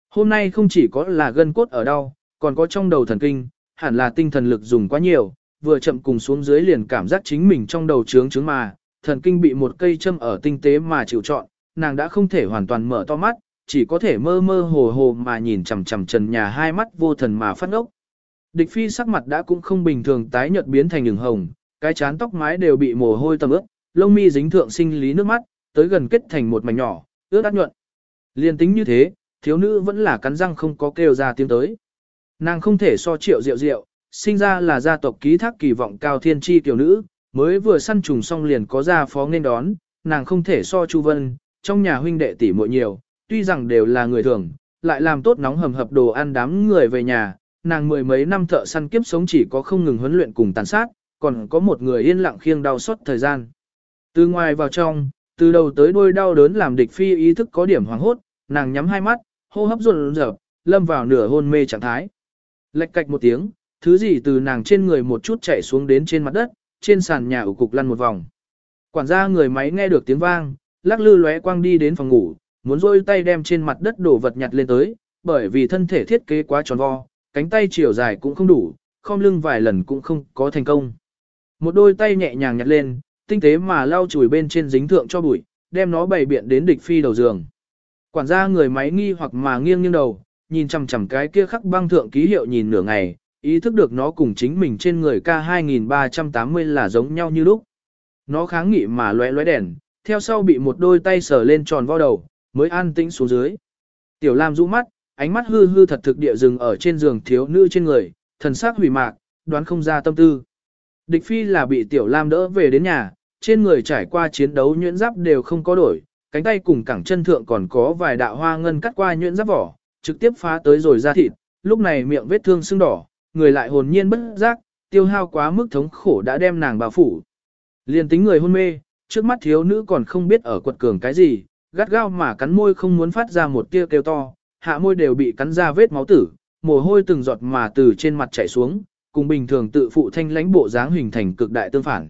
Hôm nay không chỉ có là gân cốt ở đau, còn có trong đầu thần kinh, hẳn là tinh thần lực dùng quá nhiều, vừa chậm cùng xuống dưới liền cảm giác chính mình trong đầu trướng trướng mà, thần kinh bị một cây châm ở tinh tế mà chịu trọn, nàng đã không thể hoàn toàn mở to mắt, chỉ có thể mơ mơ hồ hồ mà nhìn chằm chằm trần nhà hai mắt vô thần mà phát ốc. Địch phi sắc mặt đã cũng không bình thường tái nhợt biến thành đường hồng, cái chán tóc mái đều bị mồ hôi tầm ướt, lông mi dính thượng sinh lý nước mắt, tới gần kết thành một mảnh nhỏ, ướt át nhuận. Liên tính như thế, thiếu nữ vẫn là cắn răng không có kêu ra tiếng tới. Nàng không thể so triệu rượu rượu, sinh ra là gia tộc ký thác kỳ vọng cao thiên chi tiểu nữ, mới vừa săn trùng xong liền có gia phó nên đón, nàng không thể so Chu Vân, trong nhà huynh đệ tỷ muội nhiều, tuy rằng đều là người thường, lại làm tốt nóng hầm hập đồ ăn đám người về nhà, nàng mười mấy năm thợ săn kiếp sống chỉ có không ngừng huấn luyện cùng tàn sát, còn có một người yên lặng khiêng đau suốt thời gian. Từ ngoài vào trong, từ đầu tới đuôi đau đớn làm địch phi ý thức có điểm hoảng hốt, nàng nhắm hai mắt, hô hấp run rợp, lâm vào nửa hôn mê trạng thái. Lệch cạch một tiếng, thứ gì từ nàng trên người một chút chạy xuống đến trên mặt đất, trên sàn nhà ủ cục lăn một vòng. Quản gia người máy nghe được tiếng vang, lắc lư lóe quang đi đến phòng ngủ, muốn rôi tay đem trên mặt đất đổ vật nhặt lên tới, bởi vì thân thể thiết kế quá tròn vo, cánh tay chiều dài cũng không đủ, khom lưng vài lần cũng không có thành công. Một đôi tay nhẹ nhàng nhặt lên, tinh tế mà lau chùi bên trên dính thượng cho bụi, đem nó bày biện đến địch phi đầu giường. Quản gia người máy nghi hoặc mà nghiêng nghiêng đầu, nhìn chằm chằm cái kia khắc băng thượng ký hiệu nhìn nửa ngày, ý thức được nó cùng chính mình trên người K2380 là giống nhau như lúc. Nó kháng nghị mà lóe lóe đèn, theo sau bị một đôi tay sờ lên tròn vo đầu, mới an tĩnh xuống dưới. Tiểu Lam rũ mắt, ánh mắt hư hư thật thực địa dừng ở trên giường thiếu nữ trên người, thần sắc hủy mạc, đoán không ra tâm tư. Địch phi là bị Tiểu Lam đỡ về đến nhà, trên người trải qua chiến đấu nhuyễn giáp đều không có đổi, cánh tay cùng cẳng chân thượng còn có vài đạo hoa ngân cắt qua nhuyễn giáp vỏ, trực tiếp phá tới rồi ra thịt, lúc này miệng vết thương sưng đỏ, người lại hồn nhiên bất giác, tiêu hao quá mức thống khổ đã đem nàng bao phủ. Liên tính người hôn mê, trước mắt thiếu nữ còn không biết ở quật cường cái gì, gắt gao mà cắn môi không muốn phát ra một tia kêu to, hạ môi đều bị cắn ra vết máu tử, mồ hôi từng giọt mà từ trên mặt chảy xuống, cùng bình thường tự phụ thanh lãnh bộ dáng hình thành cực đại tương phản.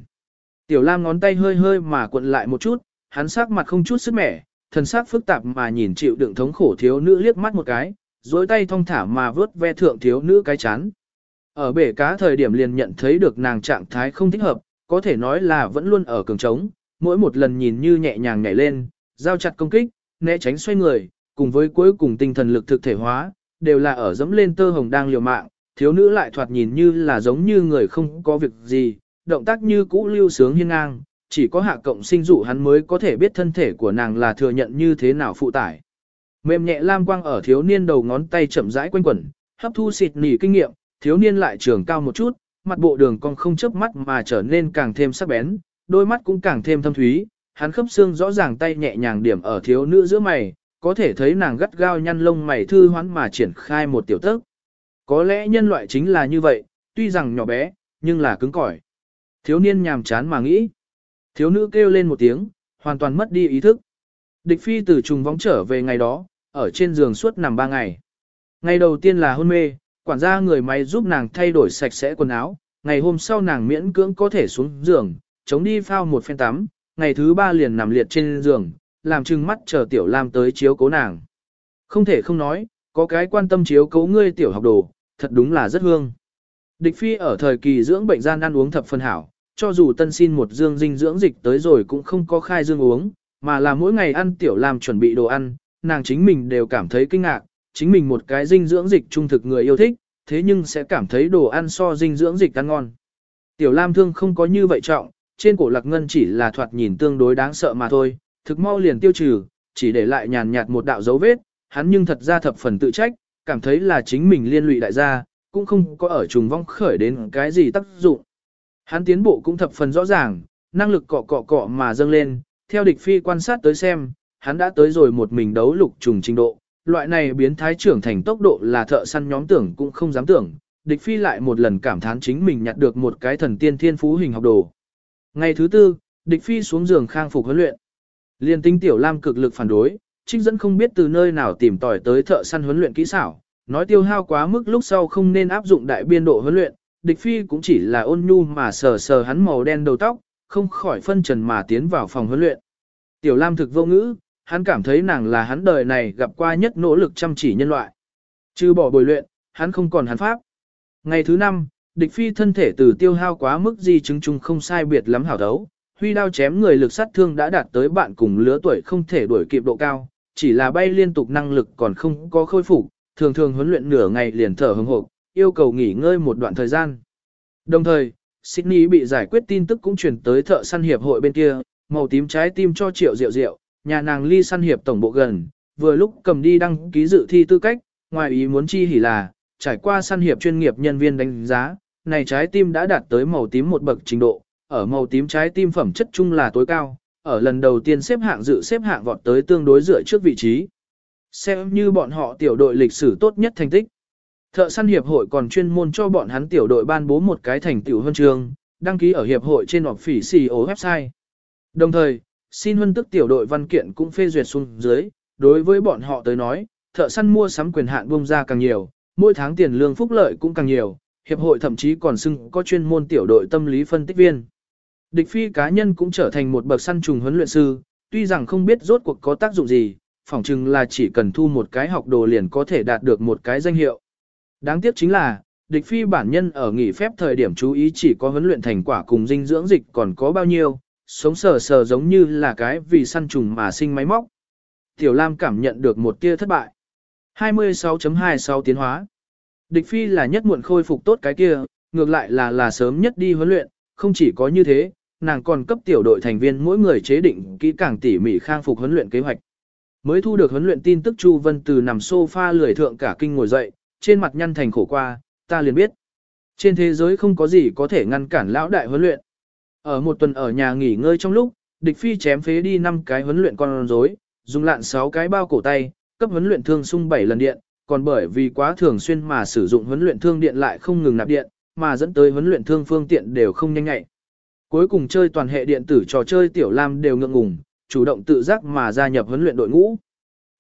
Tiểu Lam ngón tay hơi hơi mà cuộn lại một chút, hắn sắc mặt không chút sức mẻ, thần sắc phức tạp mà nhìn chịu đựng thống khổ thiếu nữ liếc mắt một cái, dối tay thong thả mà vớt ve thượng thiếu nữ cái chán. Ở bể cá thời điểm liền nhận thấy được nàng trạng thái không thích hợp, có thể nói là vẫn luôn ở cường trống, mỗi một lần nhìn như nhẹ nhàng nhảy lên, giao chặt công kích, né tránh xoay người, cùng với cuối cùng tinh thần lực thực thể hóa, đều là ở dẫm lên tơ hồng đang liều mạng, thiếu nữ lại thoạt nhìn như là giống như người không có việc gì, động tác như cũ lưu sướng hiên ngang, chỉ có hạ cộng sinh dụ hắn mới có thể biết thân thể của nàng là thừa nhận như thế nào phụ tải. Mềm nhẹ lam quang ở thiếu niên đầu ngón tay chậm rãi quanh quẩn, hấp thu xịt nỉ kinh nghiệm, thiếu niên lại trường cao một chút, mặt bộ đường cong không chớp mắt mà trở nên càng thêm sắc bén, đôi mắt cũng càng thêm thâm thúy, hắn khớp xương rõ ràng tay nhẹ nhàng điểm ở thiếu nữ giữa mày, có thể thấy nàng gắt gao nhăn lông mày thư hoán mà triển khai một tiểu tức. Có lẽ nhân loại chính là như vậy, tuy rằng nhỏ bé, nhưng là cứng cỏi. Thiếu niên nhàm chán mà nghĩ. Thiếu nữ kêu lên một tiếng, hoàn toàn mất đi ý thức. Địch phi từ trùng vóng trở về ngày đó, ở trên giường suốt nằm ba ngày. Ngày đầu tiên là hôn mê, quản gia người máy giúp nàng thay đổi sạch sẽ quần áo, ngày hôm sau nàng miễn cưỡng có thể xuống giường, chống đi phao một phen tắm, ngày thứ ba liền nằm liệt trên giường, làm chừng mắt chờ tiểu lam tới chiếu cố nàng. Không thể không nói, có cái quan tâm chiếu cố ngươi tiểu học đồ, thật đúng là rất hương. Địch phi ở thời kỳ dưỡng bệnh gian ăn uống thập phân hảo, cho dù tân xin một dương dinh dưỡng dịch tới rồi cũng không có khai dương uống, mà là mỗi ngày ăn tiểu lam chuẩn bị đồ ăn, nàng chính mình đều cảm thấy kinh ngạc, chính mình một cái dinh dưỡng dịch trung thực người yêu thích, thế nhưng sẽ cảm thấy đồ ăn so dinh dưỡng dịch ăn ngon. Tiểu lam thương không có như vậy trọng, trên cổ lạc ngân chỉ là thoạt nhìn tương đối đáng sợ mà thôi, thực mau liền tiêu trừ, chỉ để lại nhàn nhạt một đạo dấu vết, hắn nhưng thật ra thập phần tự trách, cảm thấy là chính mình liên lụy đại gia, cũng không có ở trùng vong khởi đến cái gì tác dụng. Hắn tiến bộ cũng thập phần rõ ràng, năng lực cọ cọ cọ mà dâng lên, theo địch phi quan sát tới xem, hắn đã tới rồi một mình đấu lục trùng trình độ, loại này biến thái trưởng thành tốc độ là thợ săn nhóm tưởng cũng không dám tưởng, địch phi lại một lần cảm thán chính mình nhặt được một cái thần tiên thiên phú hình học đồ. Ngày thứ tư, địch phi xuống giường khang phục huấn luyện. Liên tinh tiểu lam cực lực phản đối, trích dẫn không biết từ nơi nào tìm tòi tới thợ săn huấn luyện kỹ xảo, nói tiêu hao quá mức lúc sau không nên áp dụng đại biên độ huấn luyện, địch phi cũng chỉ là ôn nhu mà sờ sờ hắn màu đen đầu tóc, không khỏi phân trần mà tiến vào phòng huấn luyện. Tiểu lam thực vô ngữ, hắn cảm thấy nàng là hắn đời này gặp qua nhất nỗ lực chăm chỉ nhân loại. Trừ bỏ bồi luyện, hắn không còn hắn pháp. Ngày thứ năm, địch phi thân thể từ tiêu hao quá mức di chứng chung không sai biệt lắm hảo đấu, huy đao chém người lực sát thương đã đạt tới bạn cùng lứa tuổi không thể đuổi kịp độ cao, chỉ là bay liên tục năng lực còn không có khôi phục, thường thường huấn luyện nửa ngày liền thở hừng hộp, yêu cầu nghỉ ngơi một đoạn thời gian. Đồng thời, Sydney bị giải quyết tin tức cũng truyền tới thợ săn hiệp hội bên kia, màu tím trái tim cho triệu rượu rượu, nhà nàng ly săn hiệp tổng bộ gần, vừa lúc cầm đi đăng ký dự thi tư cách, ngoài ý muốn chi hỉ là, trải qua săn hiệp chuyên nghiệp nhân viên đánh giá, này trái tim đã đạt tới màu tím một bậc trình độ, ở màu tím trái tim phẩm chất chung là tối cao, ở lần đầu tiên xếp hạng dự xếp hạng vọt tới tương đối dựa trước vị trí. Xem như bọn họ tiểu đội lịch sử tốt nhất thành tích. Thợ săn hiệp hội còn chuyên môn cho bọn hắn tiểu đội ban bố một cái thành tiểu huân chương, đăng ký ở hiệp hội trên họp phỉ CEO website. Đồng thời, xin huân tức tiểu đội văn kiện cũng phê duyệt xuống dưới, đối với bọn họ tới nói, thợ săn mua sắm quyền hạn bông ra càng nhiều, mỗi tháng tiền lương phúc lợi cũng càng nhiều, hiệp hội thậm chí còn xưng có chuyên môn tiểu đội tâm lý phân tích viên. Địch phi cá nhân cũng trở thành một bậc săn trùng huấn luyện sư, tuy rằng không biết rốt cuộc có tác dụng gì, phỏng chừng là chỉ cần thu một cái học đồ liền có thể đạt được một cái danh hiệu. Đáng tiếc chính là, địch phi bản nhân ở nghỉ phép thời điểm chú ý chỉ có huấn luyện thành quả cùng dinh dưỡng dịch còn có bao nhiêu, sống sờ sờ giống như là cái vì săn trùng mà sinh máy móc. Tiểu Lam cảm nhận được một tia thất bại. 26.26 tiến hóa. Địch phi là nhất muộn khôi phục tốt cái kia, ngược lại là là sớm nhất đi huấn luyện, không chỉ có như thế, nàng còn cấp tiểu đội thành viên mỗi người chế định kỹ càng tỉ mỉ khang phục huấn luyện kế hoạch. Mới thu được huấn luyện tin tức Chu Vân từ nằm sofa lười thượng cả kinh ngồi dậy, trên mặt nhăn thành khổ qua, ta liền biết. Trên thế giới không có gì có thể ngăn cản lão đại huấn luyện. Ở một tuần ở nhà nghỉ ngơi trong lúc, địch phi chém phế đi 5 cái huấn luyện con rối, dùng lạn 6 cái bao cổ tay, cấp huấn luyện thương sung 7 lần điện, còn bởi vì quá thường xuyên mà sử dụng huấn luyện thương điện lại không ngừng nạp điện, mà dẫn tới huấn luyện thương phương tiện đều không nhanh nhạy. Cuối cùng chơi toàn hệ điện tử trò chơi tiểu lam đều ngượng ngùng, chủ động tự giác mà gia nhập huấn luyện đội ngũ.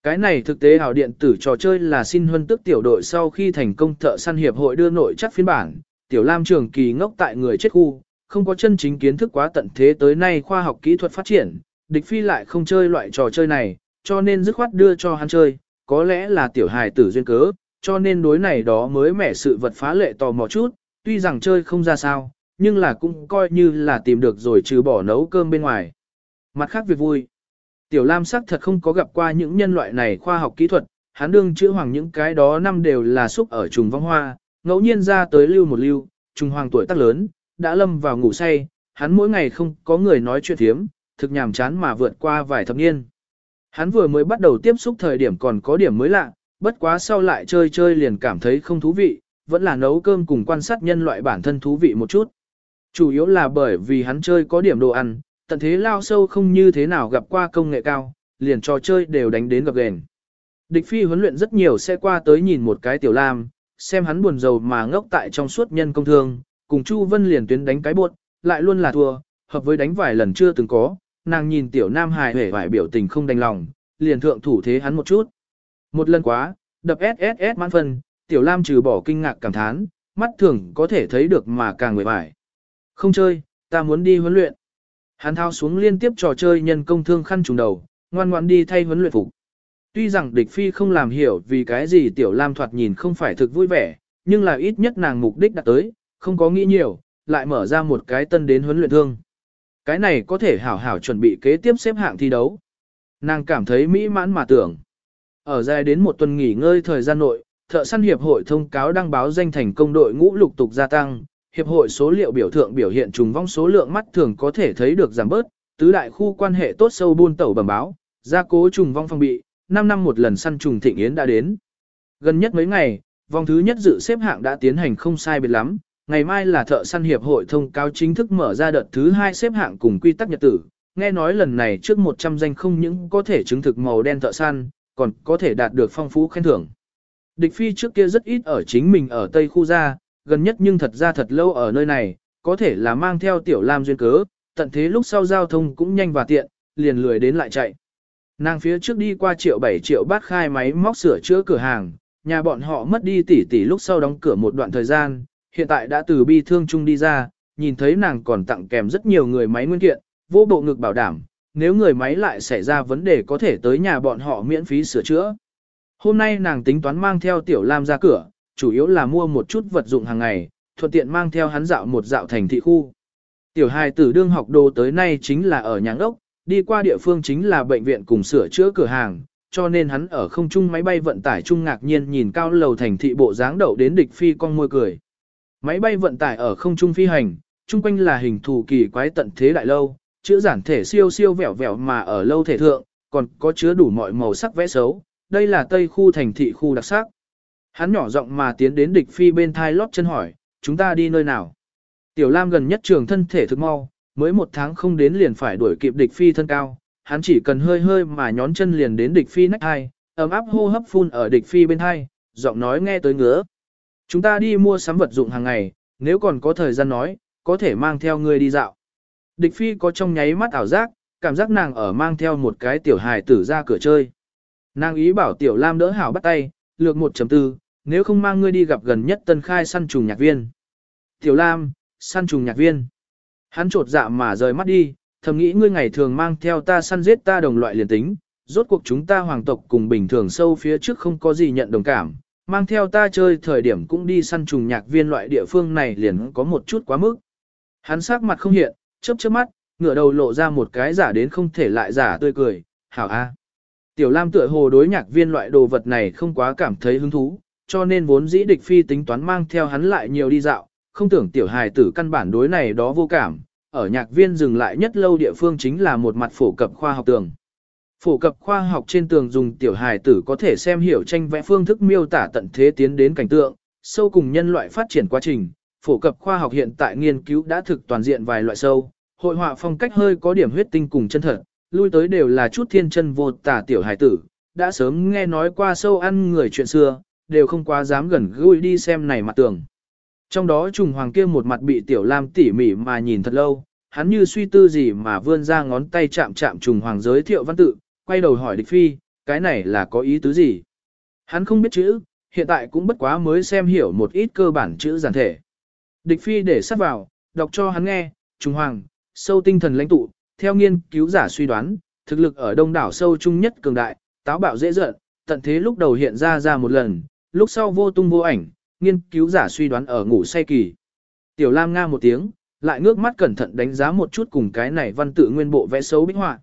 Cái này thực tế ảo điện tử trò chơi là xin huân tức tiểu đội sau khi thành công thợ săn hiệp hội đưa nội chắc phiên bản, tiểu lam trường kỳ ngốc tại người chết khu, không có chân chính kiến thức quá tận thế tới nay khoa học kỹ thuật phát triển, địch phi lại không chơi loại trò chơi này, cho nên dứt khoát đưa cho hắn chơi, có lẽ là tiểu hài tử duyên cớ, cho nên đối này đó mới mẻ sự vật phá lệ tò mò chút, tuy rằng chơi không ra sao, nhưng là cũng coi như là tìm được rồi trừ bỏ nấu cơm bên ngoài. Mặt khác việc vui. Tiểu Lam sắc thật không có gặp qua những nhân loại này khoa học kỹ thuật, hắn đương chữa hoàng những cái đó năm đều là xúc ở trùng vong hoa, ngẫu nhiên ra tới lưu một lưu, trùng hoàng tuổi tác lớn, đã lâm vào ngủ say, hắn mỗi ngày không có người nói chuyện thiếm, thực nhàm chán mà vượt qua vài thập niên. Hắn vừa mới bắt đầu tiếp xúc thời điểm còn có điểm mới lạ, bất quá sau lại chơi chơi liền cảm thấy không thú vị, vẫn là nấu cơm cùng quan sát nhân loại bản thân thú vị một chút. Chủ yếu là bởi vì hắn chơi có điểm đồ ăn, tận thế lao sâu không như thế nào gặp qua công nghệ cao, liền trò chơi đều đánh đến gặp gền. Địch phi huấn luyện rất nhiều sẽ qua tới nhìn một cái tiểu lam, xem hắn buồn rầu mà ngốc tại trong suốt nhân công thương, cùng Chu Vân liền tuyến đánh cái buột, lại luôn là thua, hợp với đánh vài lần chưa từng có, nàng nhìn tiểu nam hài hề vải biểu tình không đành lòng, liền thượng thủ thế hắn một chút. Một lần quá, đập SSS mãn phân, tiểu lam trừ bỏ kinh ngạc cảm thán, mắt thường có thể thấy được mà càng người vải. Không chơi, ta muốn đi huấn luyện. Hắn thao xuống liên tiếp trò chơi nhân công thương khăn trùng đầu, ngoan ngoan đi thay huấn luyện phục. Tuy rằng địch phi không làm hiểu vì cái gì tiểu lam thoạt nhìn không phải thực vui vẻ, nhưng là ít nhất nàng mục đích đạt tới, không có nghĩ nhiều, lại mở ra một cái tân đến huấn luyện thương. Cái này có thể hảo hảo chuẩn bị kế tiếp xếp hạng thi đấu. Nàng cảm thấy mỹ mãn mà tưởng. Ở dài đến một tuần nghỉ ngơi thời gian nội, thợ săn hiệp hội thông cáo đăng báo danh thành công đội ngũ lục tục gia tăng, hiệp hội số liệu biểu thượng biểu hiện trùng vong số lượng mắt thường có thể thấy được giảm bớt, tứ đại khu quan hệ tốt sâu buôn tẩu bẩm báo, gia cố trùng vong phong bị, 5 năm một lần săn trùng thịnh yến đã đến. Gần nhất mấy ngày, vòng thứ nhất dự xếp hạng đã tiến hành không sai biệt lắm, ngày mai là thợ săn hiệp hội thông cáo chính thức mở ra đợt thứ hai xếp hạng cùng quy tắc nhật tử, nghe nói lần này trước 100 danh không những có thể chứng thực màu đen thợ săn, còn có thể đạt được phong phú khen thưởng. Địch phi trước kia rất ít ở chính mình ở Tây khu gia, gần nhất nhưng thật ra thật lâu ở nơi này, có thể là mang theo tiểu lam duyên cớ, tận thế lúc sau giao thông cũng nhanh và tiện, liền lười đến lại chạy. Nàng phía trước đi qua triệu 7 triệu bát khai máy móc sửa chữa cửa hàng, nhà bọn họ mất đi tỷ tỷ lúc sau đóng cửa một đoạn thời gian, hiện tại đã từ bi thương chung đi ra, nhìn thấy nàng còn tặng kèm rất nhiều người máy nguyên kiện, vô bộ ngực bảo đảm, nếu người máy lại xảy ra vấn đề có thể tới nhà bọn họ miễn phí sửa chữa. Hôm nay nàng tính toán mang theo tiểu lam ra cửa, chủ yếu là mua một chút vật dụng hàng ngày, thuận tiện mang theo hắn dạo một dạo thành thị khu. Tiểu hài tử đương học đồ tới nay chính là ở nhà ốc, đi qua địa phương chính là bệnh viện cùng sửa chữa cửa hàng, cho nên hắn ở không trung máy bay vận tải trung ngạc nhiên nhìn cao lầu thành thị bộ dáng đậu đến địch phi con môi cười. Máy bay vận tải ở không trung phi hành, chung quanh là hình thù kỳ quái tận thế đại lâu, chữ giản thể siêu siêu vẹo vẹo mà ở lâu thể thượng, còn có chứa đủ mọi màu sắc vẽ xấu. Đây là tây khu thành thị khu đặc sắc. Hắn nhỏ giọng mà tiến đến địch phi bên thai lót chân hỏi, chúng ta đi nơi nào? Tiểu Lam gần nhất trường thân thể thực mau, mới một tháng không đến liền phải đuổi kịp địch phi thân cao, hắn chỉ cần hơi hơi mà nhón chân liền đến địch phi nách hai, ấm áp hô hấp phun ở địch phi bên hai, giọng nói nghe tới ngứa. Chúng ta đi mua sắm vật dụng hàng ngày, nếu còn có thời gian nói, có thể mang theo ngươi đi dạo. Địch phi có trong nháy mắt ảo giác, cảm giác nàng ở mang theo một cái tiểu hài tử ra cửa chơi. Nàng ý bảo tiểu lam đỡ hảo bắt tay, lược 1.4, nếu không mang ngươi đi gặp gần nhất tân khai săn trùng nhạc viên. Tiểu lam, săn trùng nhạc viên. Hắn trột dạ mà rời mắt đi, thầm nghĩ ngươi ngày thường mang theo ta săn giết ta đồng loại liền tính, rốt cuộc chúng ta hoàng tộc cùng bình thường sâu phía trước không có gì nhận đồng cảm, mang theo ta chơi thời điểm cũng đi săn trùng nhạc viên loại địa phương này liền có một chút quá mức. Hắn sắc mặt không hiện, chớp chớp mắt, ngửa đầu lộ ra một cái giả đến không thể lại giả tươi cười, hảo a. Tiểu Lam tựa hồ đối nhạc viên loại đồ vật này không quá cảm thấy hứng thú, cho nên vốn dĩ địch phi tính toán mang theo hắn lại nhiều đi dạo, không tưởng tiểu hài tử căn bản đối này đó vô cảm, ở nhạc viên dừng lại nhất lâu địa phương chính là một mặt phổ cập khoa học tường. Phổ cập khoa học trên tường dùng tiểu hài tử có thể xem hiểu tranh vẽ phương thức miêu tả tận thế tiến đến cảnh tượng, sâu cùng nhân loại phát triển quá trình. Phổ cập khoa học hiện tại nghiên cứu đã thực toàn diện vài loại sâu, hội họa phong cách hơi có điểm huyết tinh cùng chân thật, lui tới đều là chút thiên chân vô tả tiểu hài tử, đã sớm nghe nói qua sâu ăn người chuyện xưa, đều không quá dám gần gũi đi xem này mặt tường. Trong đó trùng hoàng kia một mặt bị tiểu lam tỉ mỉ mà nhìn thật lâu, hắn như suy tư gì mà vươn ra ngón tay chạm chạm trùng hoàng giới thiệu văn tự, quay đầu hỏi địch phi, cái này là có ý tứ gì? Hắn không biết chữ, hiện tại cũng bất quá mới xem hiểu một ít cơ bản chữ giản thể. Địch phi để sắp vào, đọc cho hắn nghe, trùng hoàng, sâu tinh thần lãnh tụ, theo nghiên cứu giả suy đoán, thực lực ở đông đảo sâu trung nhất cường đại, táo bạo dễ dợn tận thế lúc đầu hiện ra ra một lần, lúc sau vô tung vô ảnh, nghiên cứu giả suy đoán ở ngủ say kỳ. Tiểu Lam nga một tiếng, lại ngước mắt cẩn thận đánh giá một chút cùng cái này văn tự nguyên bộ vẽ xấu bích họa.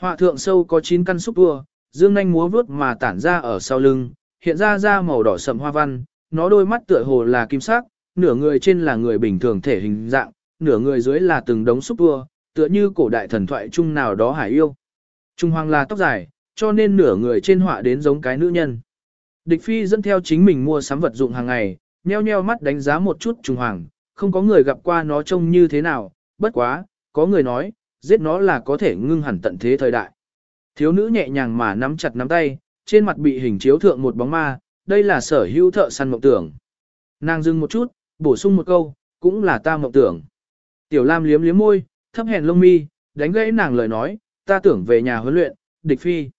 Họa thượng sâu có 9 căn xúc tua, dương nanh múa vướt mà tản ra ở sau lưng, hiện ra ra màu đỏ sậm hoa văn, nó đôi mắt tựa hồ là kim sắc, nửa người trên là người bình thường thể hình dạng, nửa người dưới là từng đống xúc tua, tựa như cổ đại thần thoại chung nào đó hải yêu. Trung hoàng là tóc dài, cho nên nửa người trên họa đến giống cái nữ nhân. Địch phi dẫn theo chính mình mua sắm vật dụng hàng ngày, nheo nheo mắt đánh giá một chút trung hoàng, không có người gặp qua nó trông như thế nào, bất quá, có người nói, giết nó là có thể ngưng hẳn tận thế thời đại. Thiếu nữ nhẹ nhàng mà nắm chặt nắm tay, trên mặt bị hình chiếu thượng một bóng ma, đây là sở hữu thợ săn mộng tưởng. Nàng dừng một chút, bổ sung một câu, cũng là ta mộng tưởng. Tiểu Lam liếm liếm môi, thấp hèn lông mi, đánh gãy nàng lời nói, ta tưởng về nhà huấn luyện, địch phi.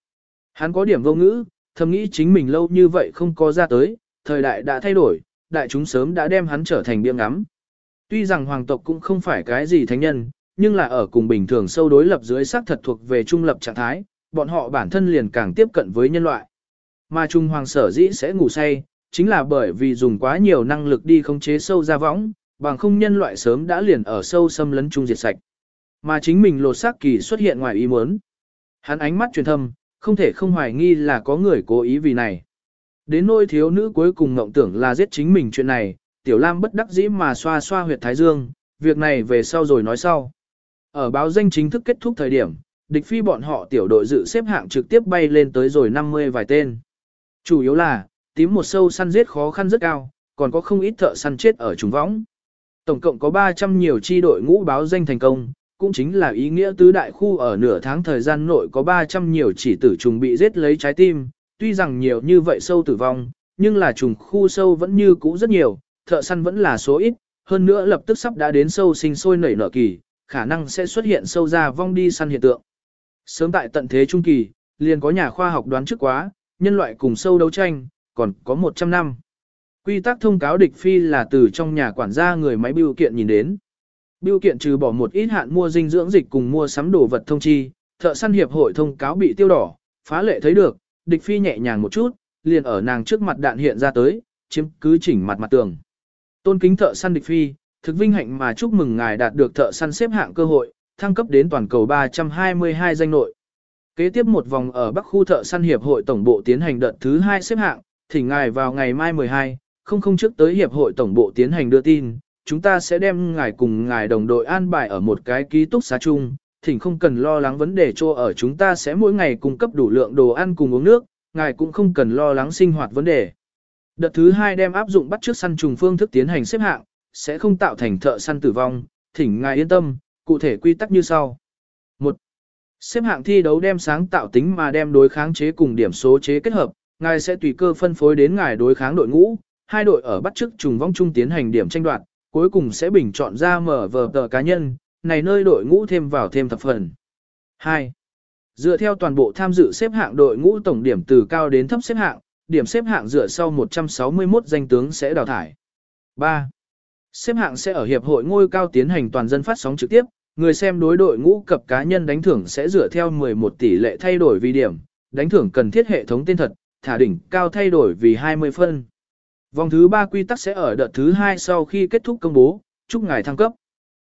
Hắn có điểm vô ngữ, thầm nghĩ chính mình lâu như vậy không có ra tới, thời đại đã thay đổi, đại chúng sớm đã đem hắn trở thành biếng ngắm. Tuy rằng hoàng tộc cũng không phải cái gì thánh nhân, nhưng là ở cùng bình thường sâu đối lập dưới xác thật thuộc về trung lập trạng thái, bọn họ bản thân liền càng tiếp cận với nhân loại. Mà Trung Hoàng sở dĩ sẽ ngủ say, chính là bởi vì dùng quá nhiều năng lực đi khống chế sâu ra võng, bằng không nhân loại sớm đã liền ở sâu xâm lấn trung diệt sạch. Mà chính mình lột xác kỳ xuất hiện ngoài ý muốn. Hắn ánh mắt truyền thâm, không thể không hoài nghi là có người cố ý vì này. Đến nôi thiếu nữ cuối cùng ngộng tưởng là giết chính mình chuyện này, Tiểu Lam bất đắc dĩ mà xoa xoa huyệt thái dương, việc này về sau rồi nói sau. Ở báo danh chính thức kết thúc thời điểm, địch phi bọn họ tiểu đội dự xếp hạng trực tiếp bay lên tới rồi 50 vài tên. Chủ yếu là, tím một sâu săn giết khó khăn rất cao, còn có không ít thợ săn chết ở trùng võng. Tổng cộng có 300 nhiều chi đội ngũ báo danh thành công, cũng chính là ý nghĩa tứ đại khu ở nửa tháng thời gian nội có 300 nhiều chỉ tử trùng bị giết lấy trái tim, tuy rằng nhiều như vậy sâu tử vong, nhưng là trùng khu sâu vẫn như cũ rất nhiều, thợ săn vẫn là số ít, hơn nữa lập tức sắp đã đến sâu sinh sôi nảy nở kỳ, khả năng sẽ xuất hiện sâu ra vong đi săn hiện tượng. Sớm tại tận thế trung kỳ, liền có nhà khoa học đoán trước quá, nhân loại cùng sâu đấu tranh, còn có 100 năm. Quy tắc thông cáo địch phi là từ trong nhà quản gia người máy biểu kiện nhìn đến. biểu kiện trừ bỏ một ít hạn mua dinh dưỡng dịch cùng mua sắm đồ vật thông chi, thợ săn hiệp hội thông cáo bị tiêu đỏ, phá lệ thấy được, địch phi nhẹ nhàng một chút, liền ở nàng trước mặt đạn hiện ra tới, chiếm cứ chỉnh mặt mặt tường. Tôn kính thợ săn địch phi, thực vinh hạnh mà chúc mừng ngài đạt được thợ săn xếp hạng cơ hội, thăng cấp đến toàn cầu 322 danh nội. Kế tiếp một vòng ở Bắc khu thợ săn hiệp hội tổng bộ tiến hành đợt thứ 2 xếp hạng, thỉnh ngài vào ngày mai 12, không không trước tới hiệp hội tổng bộ tiến hành đưa tin, chúng ta sẽ đem ngài cùng ngài đồng đội an bài ở một cái ký túc xá chung, thỉnh không cần lo lắng vấn đề cho ở chúng ta sẽ mỗi ngày cung cấp đủ lượng đồ ăn cùng uống nước, ngài cũng không cần lo lắng sinh hoạt vấn đề. Đợt thứ hai đem áp dụng bắt trước săn trùng phương thức tiến hành xếp hạng, sẽ không tạo thành thợ săn tử vong, thỉnh ngài yên tâm, cụ thể quy tắc như sau. 1. Xếp hạng thi đấu đem sáng tạo tính mà đem đối kháng chế cùng điểm số chế kết hợp, ngài sẽ tùy cơ phân phối đến ngài đối kháng đội ngũ, hai đội ở bắt trước trùng vong chung tiến hành điểm tranh đoạt, cuối cùng sẽ bình chọn ra mở vở tờ cá nhân, này nơi đội ngũ thêm vào thêm thập phần. 2. Dựa theo toàn bộ tham dự xếp hạng đội ngũ tổng điểm từ cao đến thấp xếp hạng, điểm xếp hạng dựa sau 161 danh tướng sẽ đào thải. 3. Xếp hạng sẽ ở hiệp hội ngôi cao tiến hành toàn dân phát sóng trực tiếp, người xem đối đội ngũ cập cá nhân đánh thưởng sẽ dựa theo 11 tỷ lệ thay đổi vì điểm, đánh thưởng cần thiết hệ thống tên thật, thả đỉnh cao thay đổi vì 20 phân. Vòng thứ 3 quy tắc sẽ ở đợt thứ 2 sau khi kết thúc công bố, chúc ngài thăng cấp.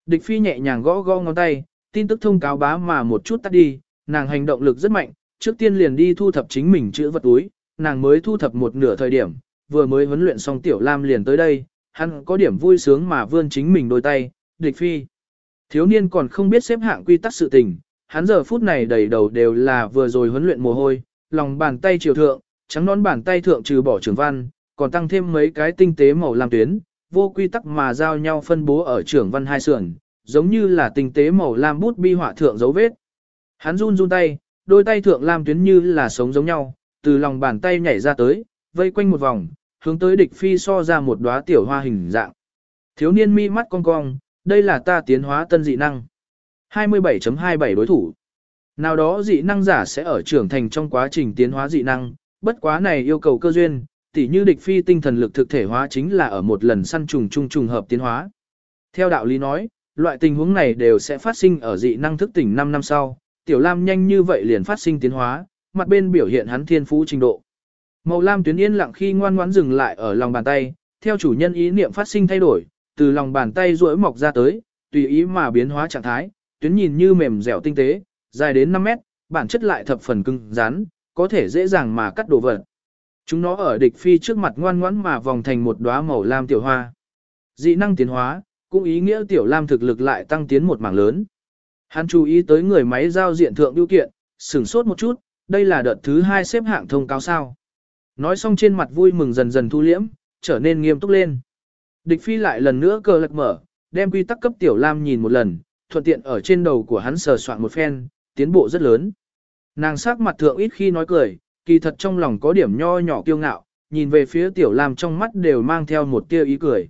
Địch phi nhẹ nhàng gõ gõ ngón tay, tin tức thông cáo bá mà một chút tắt đi, nàng hành động lực rất mạnh, trước tiên liền đi thu thập chính mình chữ vật túi, nàng mới thu thập một nửa thời điểm, vừa mới huấn luyện xong tiểu lam liền tới đây, hắn có điểm vui sướng mà vươn chính mình đôi tay, địch phi. Thiếu niên còn không biết xếp hạng quy tắc sự tình, hắn giờ phút này đầy đầu đều là vừa rồi huấn luyện mồ hôi, lòng bàn tay chiều thượng, trắng nón bàn tay thượng trừ bỏ trường văn, còn tăng thêm mấy cái tinh tế màu lam tuyến, vô quy tắc mà giao nhau phân bố ở trưởng văn hai sườn, giống như là tinh tế màu lam bút bi họa thượng dấu vết. Hắn run run tay, đôi tay thượng lam tuyến như là sống giống nhau, từ lòng bàn tay nhảy ra tới, vây quanh một vòng, hướng tới địch phi so ra một đóa tiểu hoa hình dạng. Thiếu niên mi mắt cong cong, đây là ta tiến hóa tân dị năng. 27.27 đối thủ. Nào đó dị năng giả sẽ ở trưởng thành trong quá trình tiến hóa dị năng, bất quá này yêu cầu cơ duyên, tỉ như địch phi tinh thần lực thực thể hóa chính là ở một lần săn trùng trùng trùng hợp tiến hóa. Theo đạo lý nói, loại tình huống này đều sẽ phát sinh ở dị năng thức tỉnh 5 năm sau, tiểu lam nhanh như vậy liền phát sinh tiến hóa, mặt bên biểu hiện hắn thiên phú trình độ. Màu lam tuyến yên lặng khi ngoan ngoãn dừng lại ở lòng bàn tay, theo chủ nhân ý niệm phát sinh thay đổi, từ lòng bàn tay duỗi mọc ra tới, tùy ý mà biến hóa trạng thái, tuyến nhìn như mềm dẻo tinh tế, dài đến 5 mét, bản chất lại thập phần cứng rắn, có thể dễ dàng mà cắt đồ vật. Chúng nó ở địch phi trước mặt ngoan ngoãn mà vòng thành một đóa màu lam tiểu hoa. Dị năng tiến hóa, cũng ý nghĩa tiểu lam thực lực lại tăng tiến một mảng lớn. Hắn chú ý tới người máy giao diện thượng điều kiện, sửng sốt một chút, đây là đợt thứ hai xếp hạng thông cáo sao. Nói xong trên mặt vui mừng dần dần thu liễm, trở nên nghiêm túc lên. Địch phi lại lần nữa cờ lật mở, đem quy tắc cấp tiểu lam nhìn một lần, thuận tiện ở trên đầu của hắn sờ soạn một phen, tiến bộ rất lớn. Nàng sắc mặt thượng ít khi nói cười, kỳ thật trong lòng có điểm nho nhỏ kiêu ngạo, nhìn về phía tiểu lam trong mắt đều mang theo một tia ý cười.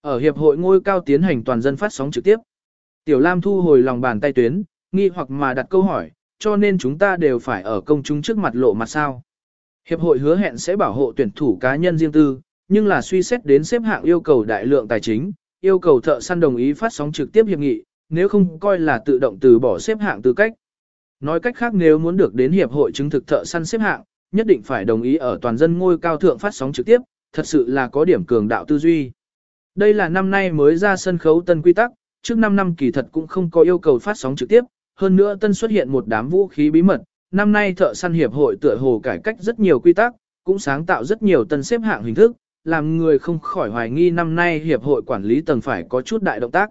Ở hiệp hội ngôi cao tiến hành toàn dân phát sóng trực tiếp. Tiểu lam thu hồi lòng bàn tay tuyến, nghi hoặc mà đặt câu hỏi, cho nên chúng ta đều phải ở công chúng trước mặt lộ mặt sao. Hiệp hội hứa hẹn sẽ bảo hộ tuyển thủ cá nhân riêng tư, nhưng là suy xét đến xếp hạng yêu cầu đại lượng tài chính, yêu cầu thợ săn đồng ý phát sóng trực tiếp hiệp nghị, nếu không coi là tự động từ bỏ xếp hạng tư cách. Nói cách khác nếu muốn được đến hiệp hội chứng thực thợ săn xếp hạng, nhất định phải đồng ý ở toàn dân ngôi cao thượng phát sóng trực tiếp, thật sự là có điểm cường đạo tư duy. Đây là năm nay mới ra sân khấu tân quy tắc, trước 5 năm kỳ thật cũng không có yêu cầu phát sóng trực tiếp, hơn nữa tân xuất hiện một đám vũ khí bí mật, năm nay thợ săn hiệp hội tựa hồ cải cách rất nhiều quy tắc, cũng sáng tạo rất nhiều tân xếp hạng hình thức, làm người không khỏi hoài nghi năm nay hiệp hội quản lý tầng phải có chút đại động tác.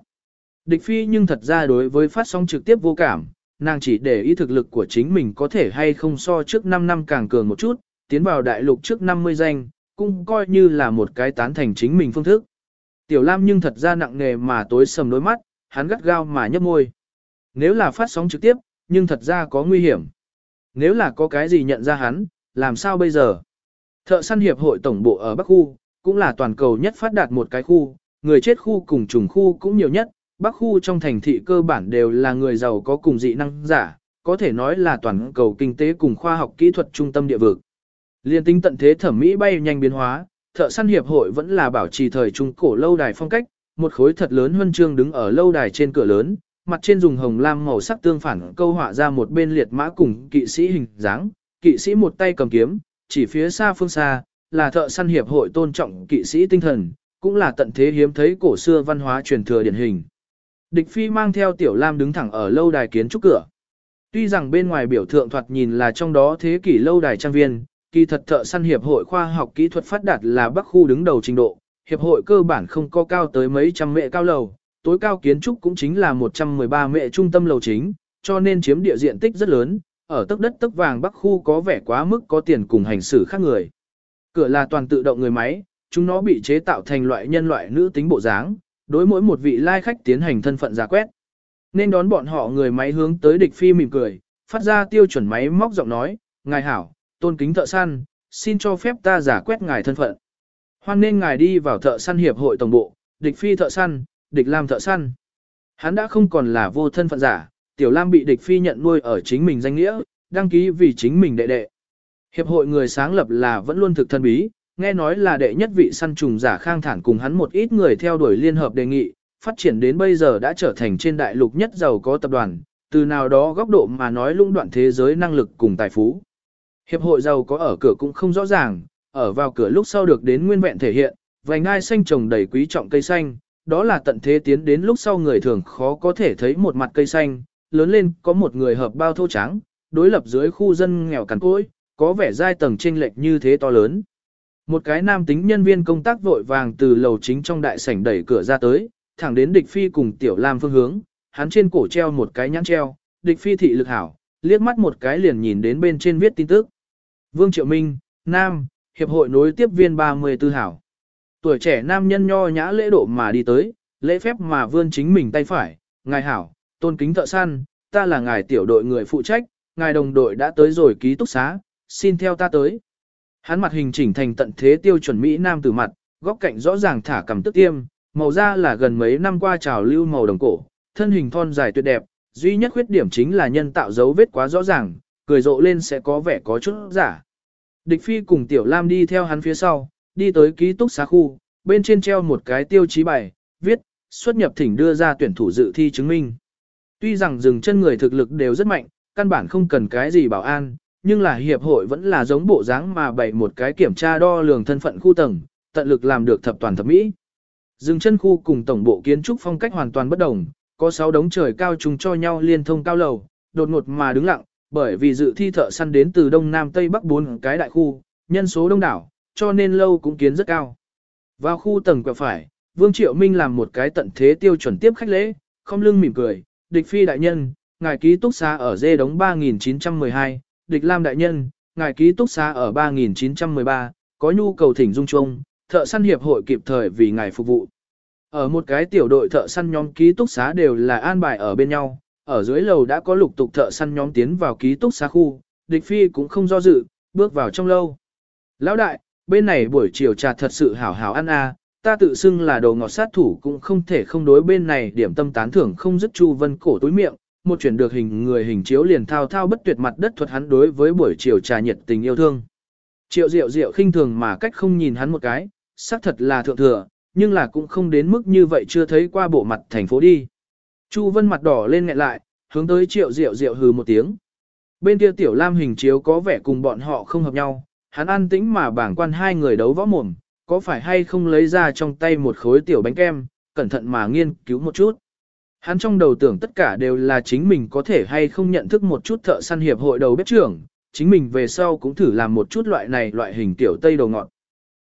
Địch phi nhưng thật ra đối với phát sóng trực tiếp vô cảm, nàng chỉ để ý thực lực của chính mình có thể hay không so trước 5 năm càng cường một chút, tiến vào đại lục trước 50 danh, cũng coi như là một cái tán thành chính mình phương thức. Tiểu Lam nhưng thật ra nặng nề mà tối sầm đôi mắt, hắn gắt gao mà nhấp môi. Nếu là phát sóng trực tiếp, nhưng thật ra có nguy hiểm. Nếu là có cái gì nhận ra hắn, làm sao bây giờ? Thợ săn hiệp hội tổng bộ ở Bắc Khu, cũng là toàn cầu nhất phát đạt một cái khu, người chết khu cùng trùng khu cũng nhiều nhất, Bắc khu trong thành thị cơ bản đều là người giàu có cùng dị năng giả, có thể nói là toàn cầu kinh tế cùng khoa học kỹ thuật trung tâm địa vực. Liên tính tận thế thẩm mỹ bay nhanh biến hóa, thợ săn hiệp hội vẫn là bảo trì thời trung cổ lâu đài phong cách, một khối thật lớn huân chương đứng ở lâu đài trên cửa lớn, mặt trên dùng hồng lam màu sắc tương phản câu họa ra một bên liệt mã cùng kỵ sĩ hình dáng, kỵ sĩ một tay cầm kiếm, chỉ phía xa phương xa, là thợ săn hiệp hội tôn trọng kỵ sĩ tinh thần, cũng là tận thế hiếm thấy cổ xưa văn hóa truyền thừa điển hình. Địch phi mang theo tiểu lam đứng thẳng ở lâu đài kiến trúc cửa. Tuy rằng bên ngoài biểu thượng thoạt nhìn là trong đó thế kỷ lâu đài trang viên, kỳ thật thợ săn hiệp hội khoa học kỹ thuật phát đạt là bắc khu đứng đầu trình độ, hiệp hội cơ bản không có cao tới mấy trăm mệ cao lầu, tối cao kiến trúc cũng chính là 113 mệ trung tâm lầu chính, cho nên chiếm địa diện tích rất lớn, ở tấc đất tấc vàng bắc khu có vẻ quá mức có tiền cùng hành xử khác người. Cửa là toàn tự động người máy, chúng nó bị chế tạo thành loại nhân loại nữ tính bộ dáng, đối mỗi một vị lai khách tiến hành thân phận giả quét. Nên đón bọn họ người máy hướng tới địch phi mỉm cười, phát ra tiêu chuẩn máy móc giọng nói, ngài hảo, tôn kính thợ săn, xin cho phép ta giả quét ngài thân phận. Hoan nên ngài đi vào thợ săn hiệp hội tổng bộ, địch phi thợ săn, địch lam thợ săn. Hắn đã không còn là vô thân phận giả, tiểu lam bị địch phi nhận nuôi ở chính mình danh nghĩa, đăng ký vì chính mình đệ đệ. Hiệp hội người sáng lập là vẫn luôn thực thân bí, nghe nói là đệ nhất vị săn trùng giả khang thản cùng hắn một ít người theo đuổi liên hợp đề nghị, phát triển đến bây giờ đã trở thành trên đại lục nhất giàu có tập đoàn, từ nào đó góc độ mà nói lũng đoạn thế giới năng lực cùng tài phú. Hiệp hội giàu có ở cửa cũng không rõ ràng, ở vào cửa lúc sau được đến nguyên vẹn thể hiện, vành ngai xanh trồng đầy quý trọng cây xanh, đó là tận thế tiến đến lúc sau người thường khó có thể thấy một mặt cây xanh, lớn lên có một người hợp bao thô trắng, đối lập dưới khu dân nghèo cằn cỗi, có vẻ giai tầng chênh lệch như thế to lớn. Một cái nam tính nhân viên công tác vội vàng từ lầu chính trong đại sảnh đẩy cửa ra tới, thẳng đến địch phi cùng tiểu lam phương hướng, hắn trên cổ treo một cái nhãn treo, địch phi thị lực hảo, liếc mắt một cái liền nhìn đến bên trên viết tin tức. Vương Triệu Minh, Nam, Hiệp hội nối tiếp viên 34 hảo. Tuổi trẻ nam nhân nho nhã lễ độ mà đi tới, lễ phép mà vươn chính mình tay phải, ngài hảo, tôn kính thợ săn, ta là ngài tiểu đội người phụ trách, ngài đồng đội đã tới rồi ký túc xá, xin theo ta tới. Hắn mặt hình chỉnh thành tận thế tiêu chuẩn Mỹ Nam từ mặt, góc cạnh rõ ràng thả cầm tức tiêm, màu da là gần mấy năm qua trào lưu màu đồng cổ, thân hình thon dài tuyệt đẹp, duy nhất khuyết điểm chính là nhân tạo dấu vết quá rõ ràng, cười rộ lên sẽ có vẻ có chút giả. Địch Phi cùng Tiểu Lam đi theo hắn phía sau, đi tới ký túc xá khu, bên trên treo một cái tiêu chí bài, viết, xuất nhập thỉnh đưa ra tuyển thủ dự thi chứng minh. Tuy rằng dừng chân người thực lực đều rất mạnh, căn bản không cần cái gì bảo an, nhưng là hiệp hội vẫn là giống bộ dáng mà bày một cái kiểm tra đo lường thân phận khu tầng, tận lực làm được thập toàn thập mỹ. Dừng chân khu cùng tổng bộ kiến trúc phong cách hoàn toàn bất đồng, có 6 đống trời cao trùng cho nhau liên thông cao lầu, đột ngột mà đứng lặng, bởi vì dự thi thợ săn đến từ đông nam tây bắc bốn cái đại khu, nhân số đông đảo, cho nên lâu cũng kiến rất cao. Vào khu tầng quẹo phải, Vương Triệu Minh làm một cái tận thế tiêu chuẩn tiếp khách lễ, không lưng mỉm cười, địch phi đại nhân, ngài ký túc xá ở dê đống 3912, địch lam đại nhân, ngài ký túc xá ở 3913, có nhu cầu thỉnh dung chung, thợ săn hiệp hội kịp thời vì ngài phục vụ. Ở một cái tiểu đội thợ săn nhóm ký túc xá đều là an bài ở bên nhau, ở dưới lầu đã có lục tục thợ săn nhóm tiến vào ký túc xá khu, địch phi cũng không do dự, bước vào trong lâu. Lão đại, bên này buổi chiều trà thật sự hảo hảo ăn à, ta tự xưng là đồ ngọt sát thủ cũng không thể không đối bên này điểm tâm tán thưởng không dứt chu vân cổ túi miệng, một chuyển được hình người hình chiếu liền thao thao bất tuyệt mặt đất thuật hắn đối với buổi chiều trà nhiệt tình yêu thương. Triệu diệu diệu khinh thường mà cách không nhìn hắn một cái, xác thật là thượng thừa, nhưng là cũng không đến mức như vậy chưa thấy qua bộ mặt thành phố đi. Chu Vân mặt đỏ lên nghẹn lại, hướng tới triệu diệu diệu hừ một tiếng. Bên kia tiểu lam hình chiếu có vẻ cùng bọn họ không hợp nhau, hắn an tĩnh mà bảng quan hai người đấu võ mồm, có phải hay không lấy ra trong tay một khối tiểu bánh kem, cẩn thận mà nghiên cứu một chút. Hắn trong đầu tưởng tất cả đều là chính mình có thể hay không nhận thức một chút thợ săn hiệp hội đầu bếp trưởng, chính mình về sau cũng thử làm một chút loại này loại hình tiểu tây đầu ngọt.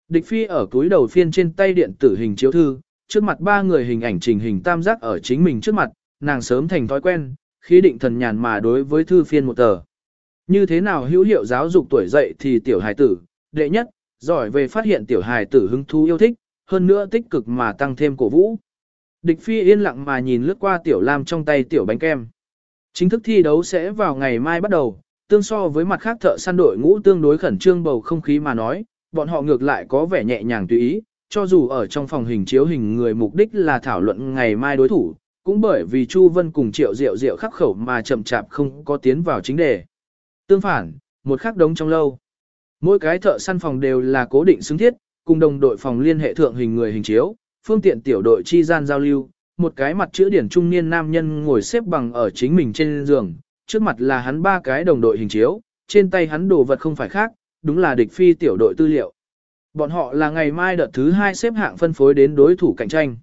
Địch phi ở túi đầu phiên trên tay điện tử hình chiếu thư, trước mặt ba người hình ảnh trình hình tam giác ở chính mình trước mặt, nàng sớm thành thói quen, khí định thần nhàn mà đối với thư phiên một tờ. Như thế nào hữu hiệu giáo dục tuổi dậy thì tiểu hài tử, đệ nhất, giỏi về phát hiện tiểu hài tử hứng thú yêu thích, hơn nữa tích cực mà tăng thêm cổ vũ. Địch phi yên lặng mà nhìn lướt qua tiểu lam trong tay tiểu bánh kem. Chính thức thi đấu sẽ vào ngày mai bắt đầu, tương so với mặt khác thợ săn đội ngũ tương đối khẩn trương bầu không khí mà nói, bọn họ ngược lại có vẻ nhẹ nhàng tùy ý, cho dù ở trong phòng hình chiếu hình người mục đích là thảo luận ngày mai đối thủ, cũng bởi vì Chu Vân cùng Triệu Diệu Diệu khắc khẩu mà chậm chạp không có tiến vào chính đề. Tương phản, một khắc đống trong lâu. Mỗi cái thợ săn phòng đều là cố định xứng thiết, cùng đồng đội phòng liên hệ thượng hình người hình chiếu, phương tiện tiểu đội chi gian giao lưu, một cái mặt chữ điển trung niên nam nhân ngồi xếp bằng ở chính mình trên giường, trước mặt là hắn ba cái đồng đội hình chiếu, trên tay hắn đồ vật không phải khác, đúng là địch phi tiểu đội tư liệu. Bọn họ là ngày mai đợt thứ hai xếp hạng phân phối đến đối thủ cạnh tranh.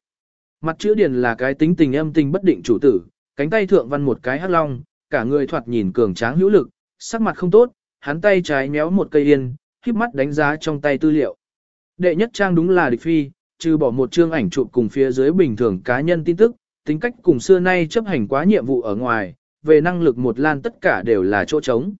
Mặt chữ điển là cái tính tình âm tình bất định chủ tử, cánh tay thượng văn một cái hắc long, cả người thoạt nhìn cường tráng hữu lực, sắc mặt không tốt, hắn tay trái méo một cây yên, khiếp mắt đánh giá trong tay tư liệu. Đệ nhất trang đúng là địch phi, trừ bỏ một chương ảnh chụp cùng phía dưới bình thường cá nhân tin tức, tính cách cùng xưa nay chấp hành quá nhiệm vụ ở ngoài, về năng lực một lan tất cả đều là chỗ trống.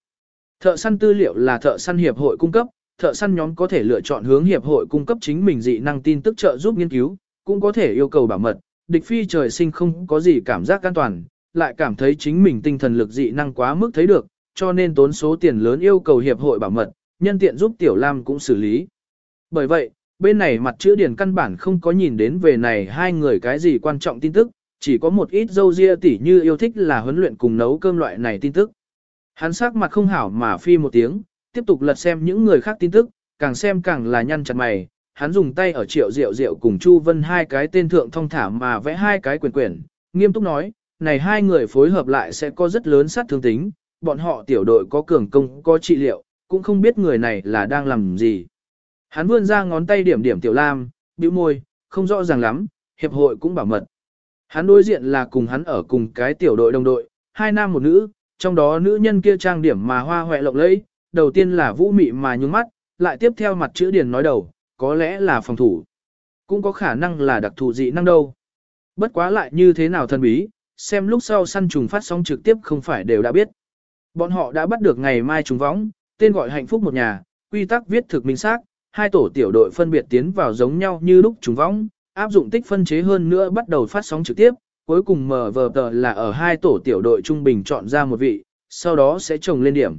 Thợ săn tư liệu là thợ săn hiệp hội cung cấp, thợ săn nhóm có thể lựa chọn hướng hiệp hội cung cấp chính mình dị năng tin tức trợ giúp nghiên cứu, cũng có thể yêu cầu bảo mật. Địch phi trời sinh không có gì cảm giác an toàn, lại cảm thấy chính mình tinh thần lực dị năng quá mức thấy được, cho nên tốn số tiền lớn yêu cầu hiệp hội bảo mật, nhân tiện giúp Tiểu Lam cũng xử lý. Bởi vậy, bên này mặt chữ điển căn bản không có nhìn đến về này hai người cái gì quan trọng tin tức, chỉ có một ít dâu ria tỉ như yêu thích là huấn luyện cùng nấu cơm loại này tin tức. Hắn sắc mặt không hảo mà phi một tiếng, tiếp tục lật xem những người khác tin tức, càng xem càng là nhăn chặt mày. Hắn dùng tay ở triệu rượu rượu cùng Chu Vân hai cái tên thượng thông thả mà vẽ hai cái quyền quyển, nghiêm túc nói, này hai người phối hợp lại sẽ có rất lớn sát thương tính, bọn họ tiểu đội có cường công, có trị liệu, cũng không biết người này là đang làm gì. Hắn vươn ra ngón tay điểm điểm Tiểu Lam, bĩu môi, không rõ ràng lắm, hiệp hội cũng bảo mật. Hắn đối diện là cùng hắn ở cùng cái tiểu đội đồng đội, hai nam một nữ, trong đó nữ nhân kia trang điểm mà hoa hoẹ lộng lẫy, đầu tiên là vũ mị mà nhúng mắt, lại tiếp theo mặt chữ điền nói đầu, có lẽ là phòng thủ. Cũng có khả năng là đặc thù dị năng đâu. Bất quá lại như thế nào thân bí, xem lúc sau săn trùng phát sóng trực tiếp không phải đều đã biết. Bọn họ đã bắt được ngày mai trùng võng, tên gọi hạnh phúc một nhà, quy tắc viết thực minh xác, hai tổ tiểu đội phân biệt tiến vào giống nhau như lúc trùng võng, áp dụng tích phân chế hơn nữa bắt đầu phát sóng trực tiếp, cuối cùng mở vờ tờ là ở hai tổ tiểu đội trung bình chọn ra một vị, sau đó sẽ trồng lên điểm.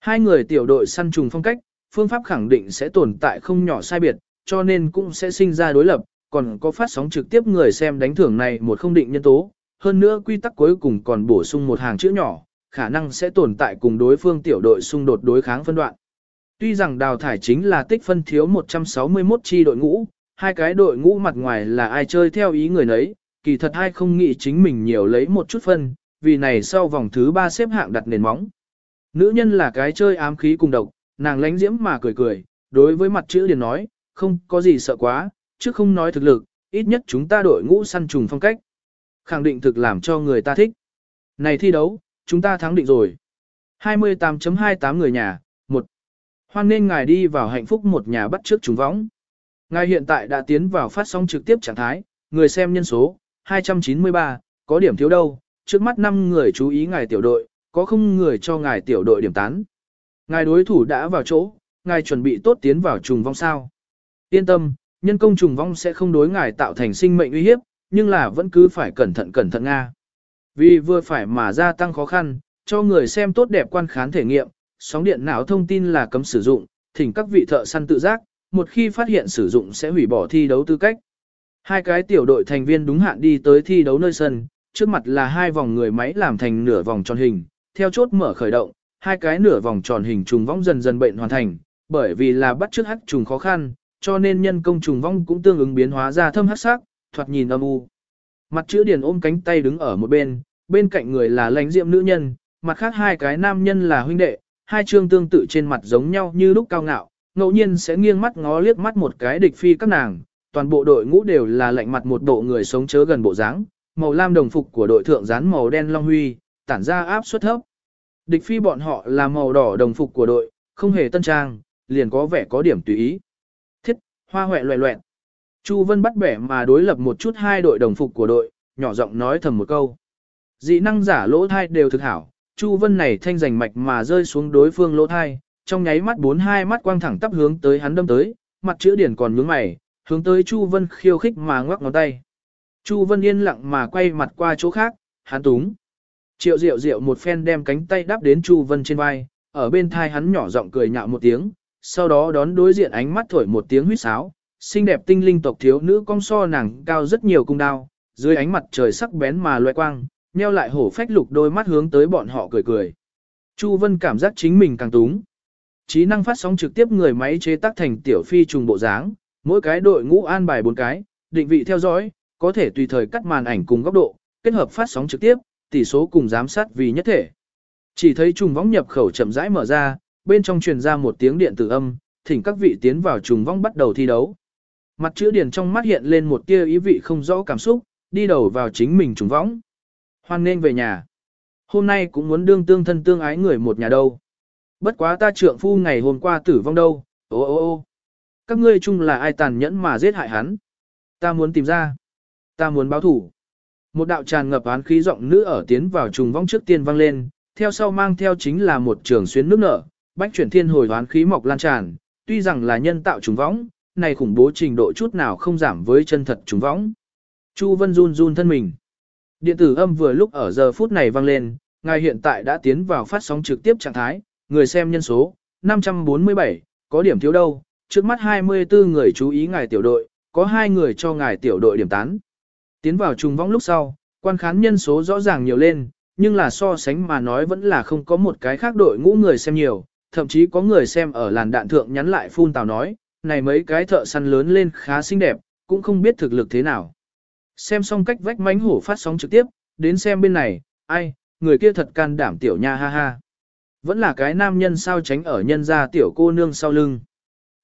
Hai người tiểu đội săn trùng phong cách, phương pháp khẳng định sẽ tồn tại không nhỏ sai biệt, cho nên cũng sẽ sinh ra đối lập, còn có phát sóng trực tiếp người xem đánh thưởng này một không định nhân tố, hơn nữa quy tắc cuối cùng còn bổ sung một hàng chữ nhỏ, khả năng sẽ tồn tại cùng đối phương tiểu đội xung đột đối kháng phân đoạn. Tuy rằng đào thải chính là tích phân thiếu 161 chi đội ngũ, hai cái đội ngũ mặt ngoài là ai chơi theo ý người nấy, kỳ thật hai không nghĩ chính mình nhiều lấy một chút phân, vì này sau vòng thứ ba xếp hạng đặt nền móng. Nữ nhân là cái chơi ám khí cùng độc, nàng lánh diễm mà cười cười, đối với mặt chữ liền nói, không có gì sợ quá, chứ không nói thực lực, ít nhất chúng ta đội ngũ săn trùng phong cách. Khẳng định thực làm cho người ta thích. Này thi đấu, chúng ta thắng định rồi. 28.28 người nhà, 1. Hoan nên ngài đi vào hạnh phúc một nhà bắt trước trùng võng. Ngài hiện tại đã tiến vào phát sóng trực tiếp trạng thái, người xem nhân số, 293, có điểm thiếu đâu, trước mắt 5 người chú ý ngài tiểu đội, có không người cho ngài tiểu đội điểm tán. Ngài đối thủ đã vào chỗ, ngài chuẩn bị tốt tiến vào trùng vong sao. Yên tâm, nhân công trùng vong sẽ không đối ngài tạo thành sinh mệnh uy hiếp, nhưng là vẫn cứ phải cẩn thận cẩn thận Nga. Vì vừa phải mà gia tăng khó khăn, cho người xem tốt đẹp quan khán thể nghiệm, sóng điện não thông tin là cấm sử dụng, thỉnh các vị thợ săn tự giác, một khi phát hiện sử dụng sẽ hủy bỏ thi đấu tư cách. Hai cái tiểu đội thành viên đúng hạn đi tới thi đấu nơi sân, trước mặt là hai vòng người máy làm thành nửa vòng tròn hình, theo chốt mở khởi động, hai cái nửa vòng tròn hình trùng vong dần dần bệnh hoàn thành, bởi vì là bắt trước hắc trùng khó khăn, cho nên nhân công trùng vong cũng tương ứng biến hóa ra thâm hắc sắc, thoạt nhìn âm u. Mặt chữ điền ôm cánh tay đứng ở một bên, bên cạnh người là lãnh diệm nữ nhân, mặt khác hai cái nam nhân là huynh đệ, hai chương tương tự trên mặt giống nhau như lúc cao ngạo, ngẫu nhiên sẽ nghiêng mắt ngó liếc mắt một cái địch phi các nàng, toàn bộ đội ngũ đều là lạnh mặt một bộ người sống chớ gần bộ dáng, màu lam đồng phục của đội thượng dán màu đen long huy, tản ra áp suất thấp. Địch phi bọn họ là màu đỏ đồng phục của đội, không hề tân trang, liền có vẻ có điểm tùy ý. Thiết, hoa hoẹ loẹ loẹn. Chu Vân bắt bẻ mà đối lập một chút hai đội đồng phục của đội, nhỏ giọng nói thầm một câu. Dị năng giả lỗ thai đều thực hảo, Chu Vân này thanh giành mạch mà rơi xuống đối phương lỗ thai, trong nháy mắt bốn hai mắt quang thẳng tắp hướng tới hắn đâm tới, mặt chữ điển còn nhướng mày, hướng tới Chu Vân khiêu khích mà ngoắc ngón tay. Chu Vân yên lặng mà quay mặt qua chỗ khác, hắn túng. Triệu Diệu Diệu một phen đem cánh tay đắp đến Chu Vân trên vai, ở bên thai hắn nhỏ giọng cười nhạo một tiếng, sau đó đón đối diện ánh mắt thổi một tiếng huýt sáo, xinh đẹp tinh linh tộc thiếu nữ cong so nàng cao rất nhiều cung đao, dưới ánh mặt trời sắc bén mà loe quang, nheo lại hổ phách lục đôi mắt hướng tới bọn họ cười cười. Chu Vân cảm giác chính mình càng túng. Trí năng phát sóng trực tiếp người máy chế tác thành tiểu phi trùng bộ dáng, mỗi cái đội ngũ an bài bốn cái, định vị theo dõi, có thể tùy thời cắt màn ảnh cùng góc độ, kết hợp phát sóng trực tiếp, tỷ số cùng giám sát vì nhất thể. Chỉ thấy trùng vong nhập khẩu chậm rãi mở ra, bên trong truyền ra một tiếng điện tử âm, thỉnh các vị tiến vào trùng vong bắt đầu thi đấu. Mặt chữ điển trong mắt hiện lên một tia ý vị không rõ cảm xúc, đi đầu vào chính mình trùng võng. Hoan nên về nhà. Hôm nay cũng muốn đương tương thân tương ái người một nhà đâu. Bất quá ta trượng phu ngày hôm qua tử vong đâu, ô ô ô. Các ngươi chung là ai tàn nhẫn mà giết hại hắn. Ta muốn tìm ra. Ta muốn báo thủ. Một đạo tràn ngập án khí giọng nữ ở tiến vào trùng vong trước tiên vang lên, theo sau mang theo chính là một trường xuyến nước nở, bách chuyển thiên hồi hoán khí mọc lan tràn, tuy rằng là nhân tạo trùng võng, này khủng bố trình độ chút nào không giảm với chân thật trùng võng. Chu Vân run run thân mình. Điện tử âm vừa lúc ở giờ phút này vang lên, ngài hiện tại đã tiến vào phát sóng trực tiếp trạng thái, người xem nhân số, 547, có điểm thiếu đâu, trước mắt 24 người chú ý ngài tiểu đội, có 2 người cho ngài tiểu đội điểm tán. Tiến vào trùng vong lúc sau, quan khán nhân số rõ ràng nhiều lên, nhưng là so sánh mà nói vẫn là không có một cái khác đội ngũ người xem nhiều, thậm chí có người xem ở làn đạn thượng nhắn lại phun tào nói, này mấy cái thợ săn lớn lên khá xinh đẹp, cũng không biết thực lực thế nào. Xem xong cách vách mánh hổ phát sóng trực tiếp, đến xem bên này, ai, người kia thật can đảm tiểu nha ha ha. Vẫn là cái nam nhân sao tránh ở nhân gia tiểu cô nương sau lưng.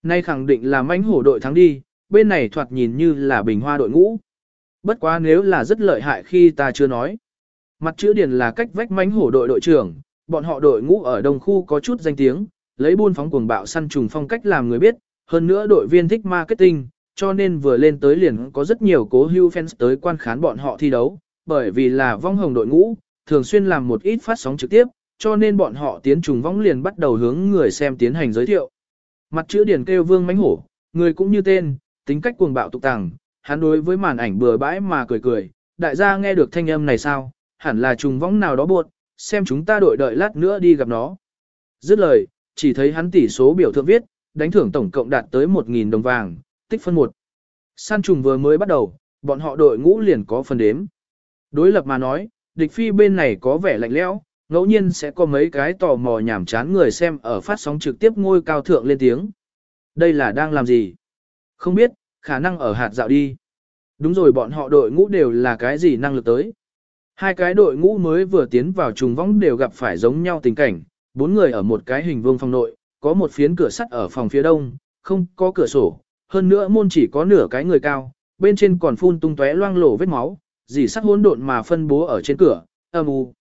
Nay khẳng định là mánh hổ đội thắng đi, bên này thoạt nhìn như là bình hoa đội ngũ. Bất quá nếu là rất lợi hại khi ta chưa nói. Mặt chữ điển là cách vách mánh hổ đội đội trưởng, bọn họ đội ngũ ở đông khu có chút danh tiếng, lấy buôn phóng cuồng bạo săn trùng phong cách làm người biết, hơn nữa đội viên thích marketing, cho nên vừa lên tới liền có rất nhiều cố hưu fans tới quan khán bọn họ thi đấu, bởi vì là vong hồng đội ngũ, thường xuyên làm một ít phát sóng trực tiếp, cho nên bọn họ tiến trùng vong liền bắt đầu hướng người xem tiến hành giới thiệu. Mặt chữ điển kêu vương mánh hổ, người cũng như tên, tính cách cuồng bạo tục tàng, hắn đối với màn ảnh bừa bãi mà cười cười, đại gia nghe được thanh âm này sao, hẳn là trùng vong nào đó buộc, xem chúng ta đội đợi lát nữa đi gặp nó. Dứt lời, chỉ thấy hắn tỷ số biểu thượng viết, đánh thưởng tổng cộng đạt tới 1.000 đồng vàng, tích phân 1. Săn trùng vừa mới bắt đầu, bọn họ đội ngũ liền có phần đếm. Đối lập mà nói, địch phi bên này có vẻ lạnh lẽo, ngẫu nhiên sẽ có mấy cái tò mò nhảm chán người xem ở phát sóng trực tiếp ngôi cao thượng lên tiếng. Đây là đang làm gì? Không biết, khả năng ở hạt dạo đi. Đúng rồi bọn họ đội ngũ đều là cái gì năng lực tới. Hai cái đội ngũ mới vừa tiến vào trùng võng đều gặp phải giống nhau tình cảnh, bốn người ở một cái hình vuông phòng nội, có một phiến cửa sắt ở phòng phía đông, không có cửa sổ, hơn nữa môn chỉ có nửa cái người cao, bên trên còn phun tung tóe loang lổ vết máu, dì sắt hỗn độn mà phân bố ở trên cửa, âm u.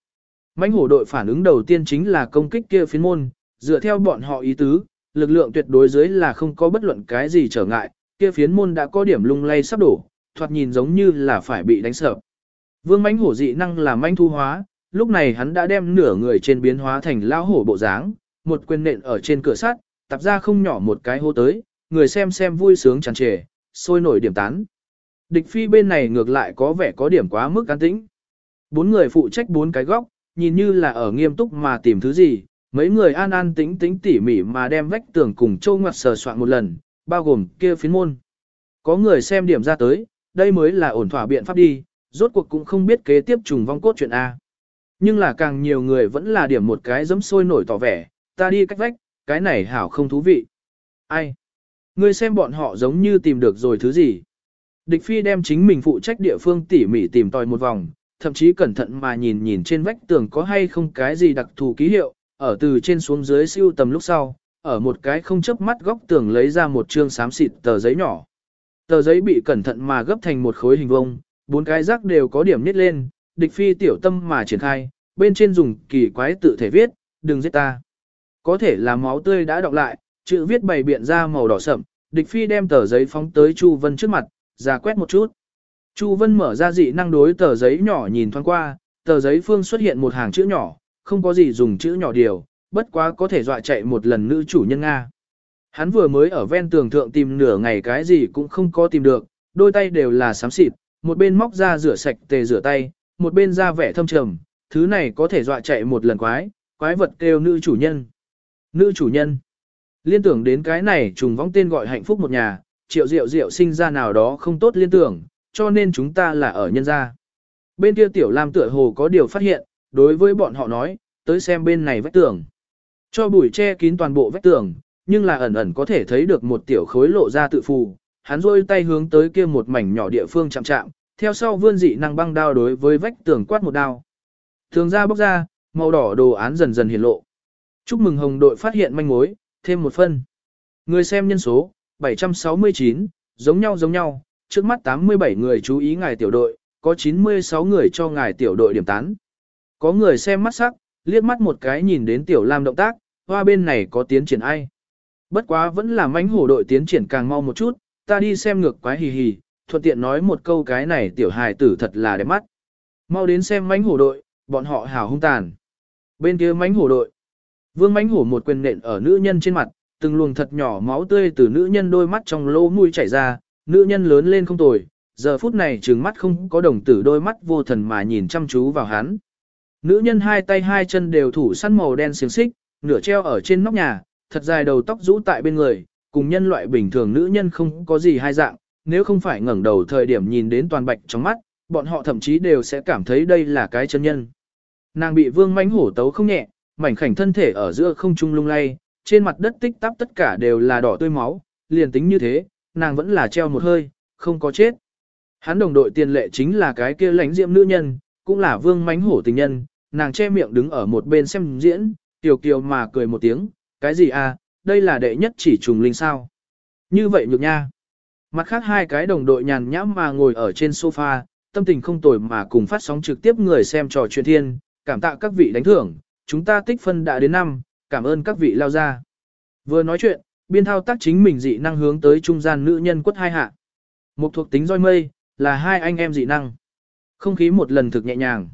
Mãnh hổ đội phản ứng đầu tiên chính là công kích kia phiến môn, dựa theo bọn họ ý tứ, lực lượng tuyệt đối dưới là không có bất luận cái gì trở ngại, kia phiến môn đã có điểm lung lay sắp đổ, thoạt nhìn giống như là phải bị đánh sập. Vương mãnh hổ dị năng là manh thu hóa, lúc này hắn đã đem nửa người trên biến hóa thành lao hổ bộ dáng, một quyền nện ở trên cửa sắt, tập ra không nhỏ một cái hô tới, người xem xem vui sướng tràn trề, sôi nổi điểm tán. Địch phi bên này ngược lại có vẻ có điểm quá mức an tĩnh. Bốn người phụ trách bốn cái góc, nhìn như là ở nghiêm túc mà tìm thứ gì, mấy người an an tĩnh tĩnh tỉ mỉ mà đem vách tường cùng châu ngoặt sờ soạn một lần, bao gồm kia phiến môn. Có người xem điểm ra tới, đây mới là ổn thỏa biện pháp đi, rốt cuộc cũng không biết kế tiếp trùng vong cốt chuyện A. Nhưng là càng nhiều người vẫn là điểm một cái giấm sôi nổi tỏ vẻ, ta đi cách vách, cái này hảo không thú vị. Ai? Ngươi xem bọn họ giống như tìm được rồi thứ gì. Địch phi đem chính mình phụ trách địa phương tỉ mỉ tìm tòi một vòng, thậm chí cẩn thận mà nhìn nhìn trên vách tường có hay không cái gì đặc thù ký hiệu, ở từ trên xuống dưới siêu tầm lúc sau, ở một cái không chớp mắt góc tường lấy ra một chương xám xịt tờ giấy nhỏ. Tờ giấy bị cẩn thận mà gấp thành một khối hình vuông, bốn cái rác đều có điểm nít lên, địch phi tiểu tâm mà triển khai, bên trên dùng kỳ quái tự thể viết, đừng giết ta. Có thể là máu tươi đã đọc lại, chữ viết bày biện ra màu đỏ sậm, địch phi đem tờ giấy phóng tới Chu Vân trước mặt, ra quét một chút. Chu Vân mở ra dị năng đối tờ giấy nhỏ nhìn thoáng qua, tờ giấy phương xuất hiện một hàng chữ nhỏ, không có gì dùng chữ nhỏ điều, bất quá có thể dọa chạy một lần nữ chủ nhân Nga. Hắn vừa mới ở ven tường thượng tìm nửa ngày cái gì cũng không có tìm được, đôi tay đều là xám xịt, một bên móc ra rửa sạch tề rửa tay, một bên ra vẻ thâm trầm, thứ này có thể dọa chạy một lần quái, quái vật kêu nữ chủ nhân. Nữ chủ nhân. Liên tưởng đến cái này trùng vong tên gọi hạnh phúc một nhà, triệu diệu diệu sinh ra nào đó không tốt liên tưởng, cho nên chúng ta là ở nhân gia. Bên kia tiểu lam tựa hồ có điều phát hiện, đối với bọn họ nói, tới xem bên này vách tường. Cho bụi che kín toàn bộ vách tường, nhưng là ẩn ẩn có thể thấy được một tiểu khối lộ ra tự phù. Hắn rôi tay hướng tới kia một mảnh nhỏ địa phương chạm chạm, theo sau vươn dị năng băng đao đối với vách tường quát một đao. Thường ra bóc ra, màu đỏ đồ án dần dần hiện lộ. Chúc mừng hồng đội phát hiện manh mối, thêm một phân. Người xem nhân số, 769, giống nhau giống nhau, trước mắt 87 người chú ý ngài tiểu đội, có 96 người cho ngài tiểu đội điểm tán. Có người xem mắt sắc, liếc mắt một cái nhìn đến tiểu lam động tác, hoa bên này có tiến triển ai. Bất quá vẫn là mánh hổ đội tiến triển càng mau một chút, ta đi xem ngược quái hì hì, thuận tiện nói một câu cái này tiểu hài tử thật là đẹp mắt. Mau đến xem mánh hổ đội, bọn họ hào hung tàn. Bên kia mánh hổ đội. Vương mánh hổ một quyền nện ở nữ nhân trên mặt, từng luồng thật nhỏ máu tươi từ nữ nhân đôi mắt trong lỗ mũi chảy ra, nữ nhân lớn lên không tồi, giờ phút này trừng mắt không có đồng tử đôi mắt vô thần mà nhìn chăm chú vào hắn. Nữ nhân hai tay hai chân đều thủ săn màu đen xiềng xích, nửa treo ở trên nóc nhà, thật dài đầu tóc rũ tại bên người, cùng nhân loại bình thường nữ nhân không có gì hai dạng, nếu không phải ngẩng đầu thời điểm nhìn đến toàn bạch trong mắt, bọn họ thậm chí đều sẽ cảm thấy đây là cái chân nhân. Nàng bị vương mãnh hổ tấu không nhẹ, mảnh khảnh thân thể ở giữa không trung lung lay, trên mặt đất tích tắp tất cả đều là đỏ tươi máu, liền tính như thế, nàng vẫn là treo một hơi, không có chết. Hắn đồng đội tiền lệ chính là cái kia lãnh diệm nữ nhân, cũng là vương mánh hổ tình nhân, nàng che miệng đứng ở một bên xem diễn, Tiểu kiều mà cười một tiếng, cái gì à, đây là đệ nhất chỉ trùng linh sao. Như vậy nhược nha. Mặt khác hai cái đồng đội nhàn nhãm mà ngồi ở trên sofa, tâm tình không tồi mà cùng phát sóng trực tiếp người xem trò chuyện thiên, cảm tạ các vị đánh thưởng, chúng ta tích phân đã đến năm, cảm ơn các vị lao ra. Vừa nói chuyện, biên thao tác chính mình dị năng hướng tới trung gian nữ nhân quất hai hạ. Một thuộc tính roi mây, là hai anh em dị năng. Không khí một lần thực nhẹ nhàng.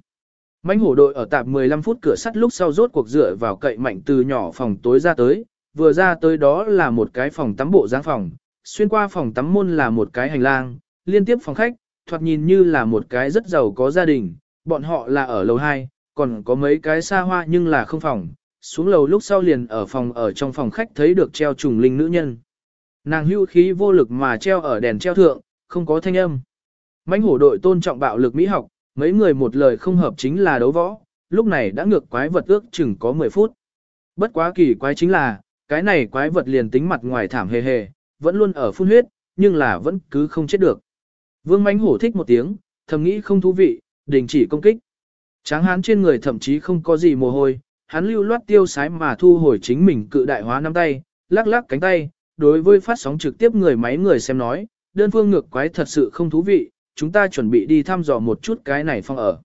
Mánh hổ đội ở tạp 15 phút cửa sắt lúc sau rốt cuộc dựa vào cậy mạnh từ nhỏ phòng tối ra tới, vừa ra tới đó là một cái phòng tắm bộ dáng phòng, xuyên qua phòng tắm môn là một cái hành lang, liên tiếp phòng khách, thoạt nhìn như là một cái rất giàu có gia đình, bọn họ là ở lầu 2, còn có mấy cái xa hoa nhưng là không phòng, xuống lầu lúc sau liền ở phòng ở trong phòng khách thấy được treo trùng linh nữ nhân. Nàng hưu khí vô lực mà treo ở đèn treo thượng, không có thanh âm. Mãnh hổ đội tôn trọng bạo lực mỹ học, mấy người một lời không hợp chính là đấu võ, lúc này đã ngược quái vật ước chừng có 10 phút. Bất quá kỳ quái chính là, cái này quái vật liền tính mặt ngoài thảm hề hề, vẫn luôn ở phun huyết, nhưng là vẫn cứ không chết được. Vương mãnh hổ thích một tiếng, thầm nghĩ không thú vị, đình chỉ công kích. Tráng hán trên người thậm chí không có gì mồ hôi, hắn lưu loát tiêu sái mà thu hồi chính mình cự đại hóa năm tay, lắc lắc cánh tay, đối với phát sóng trực tiếp người máy người xem nói, đơn phương ngược quái thật sự không thú vị, chúng ta chuẩn bị đi thăm dò một chút cái này phong ở.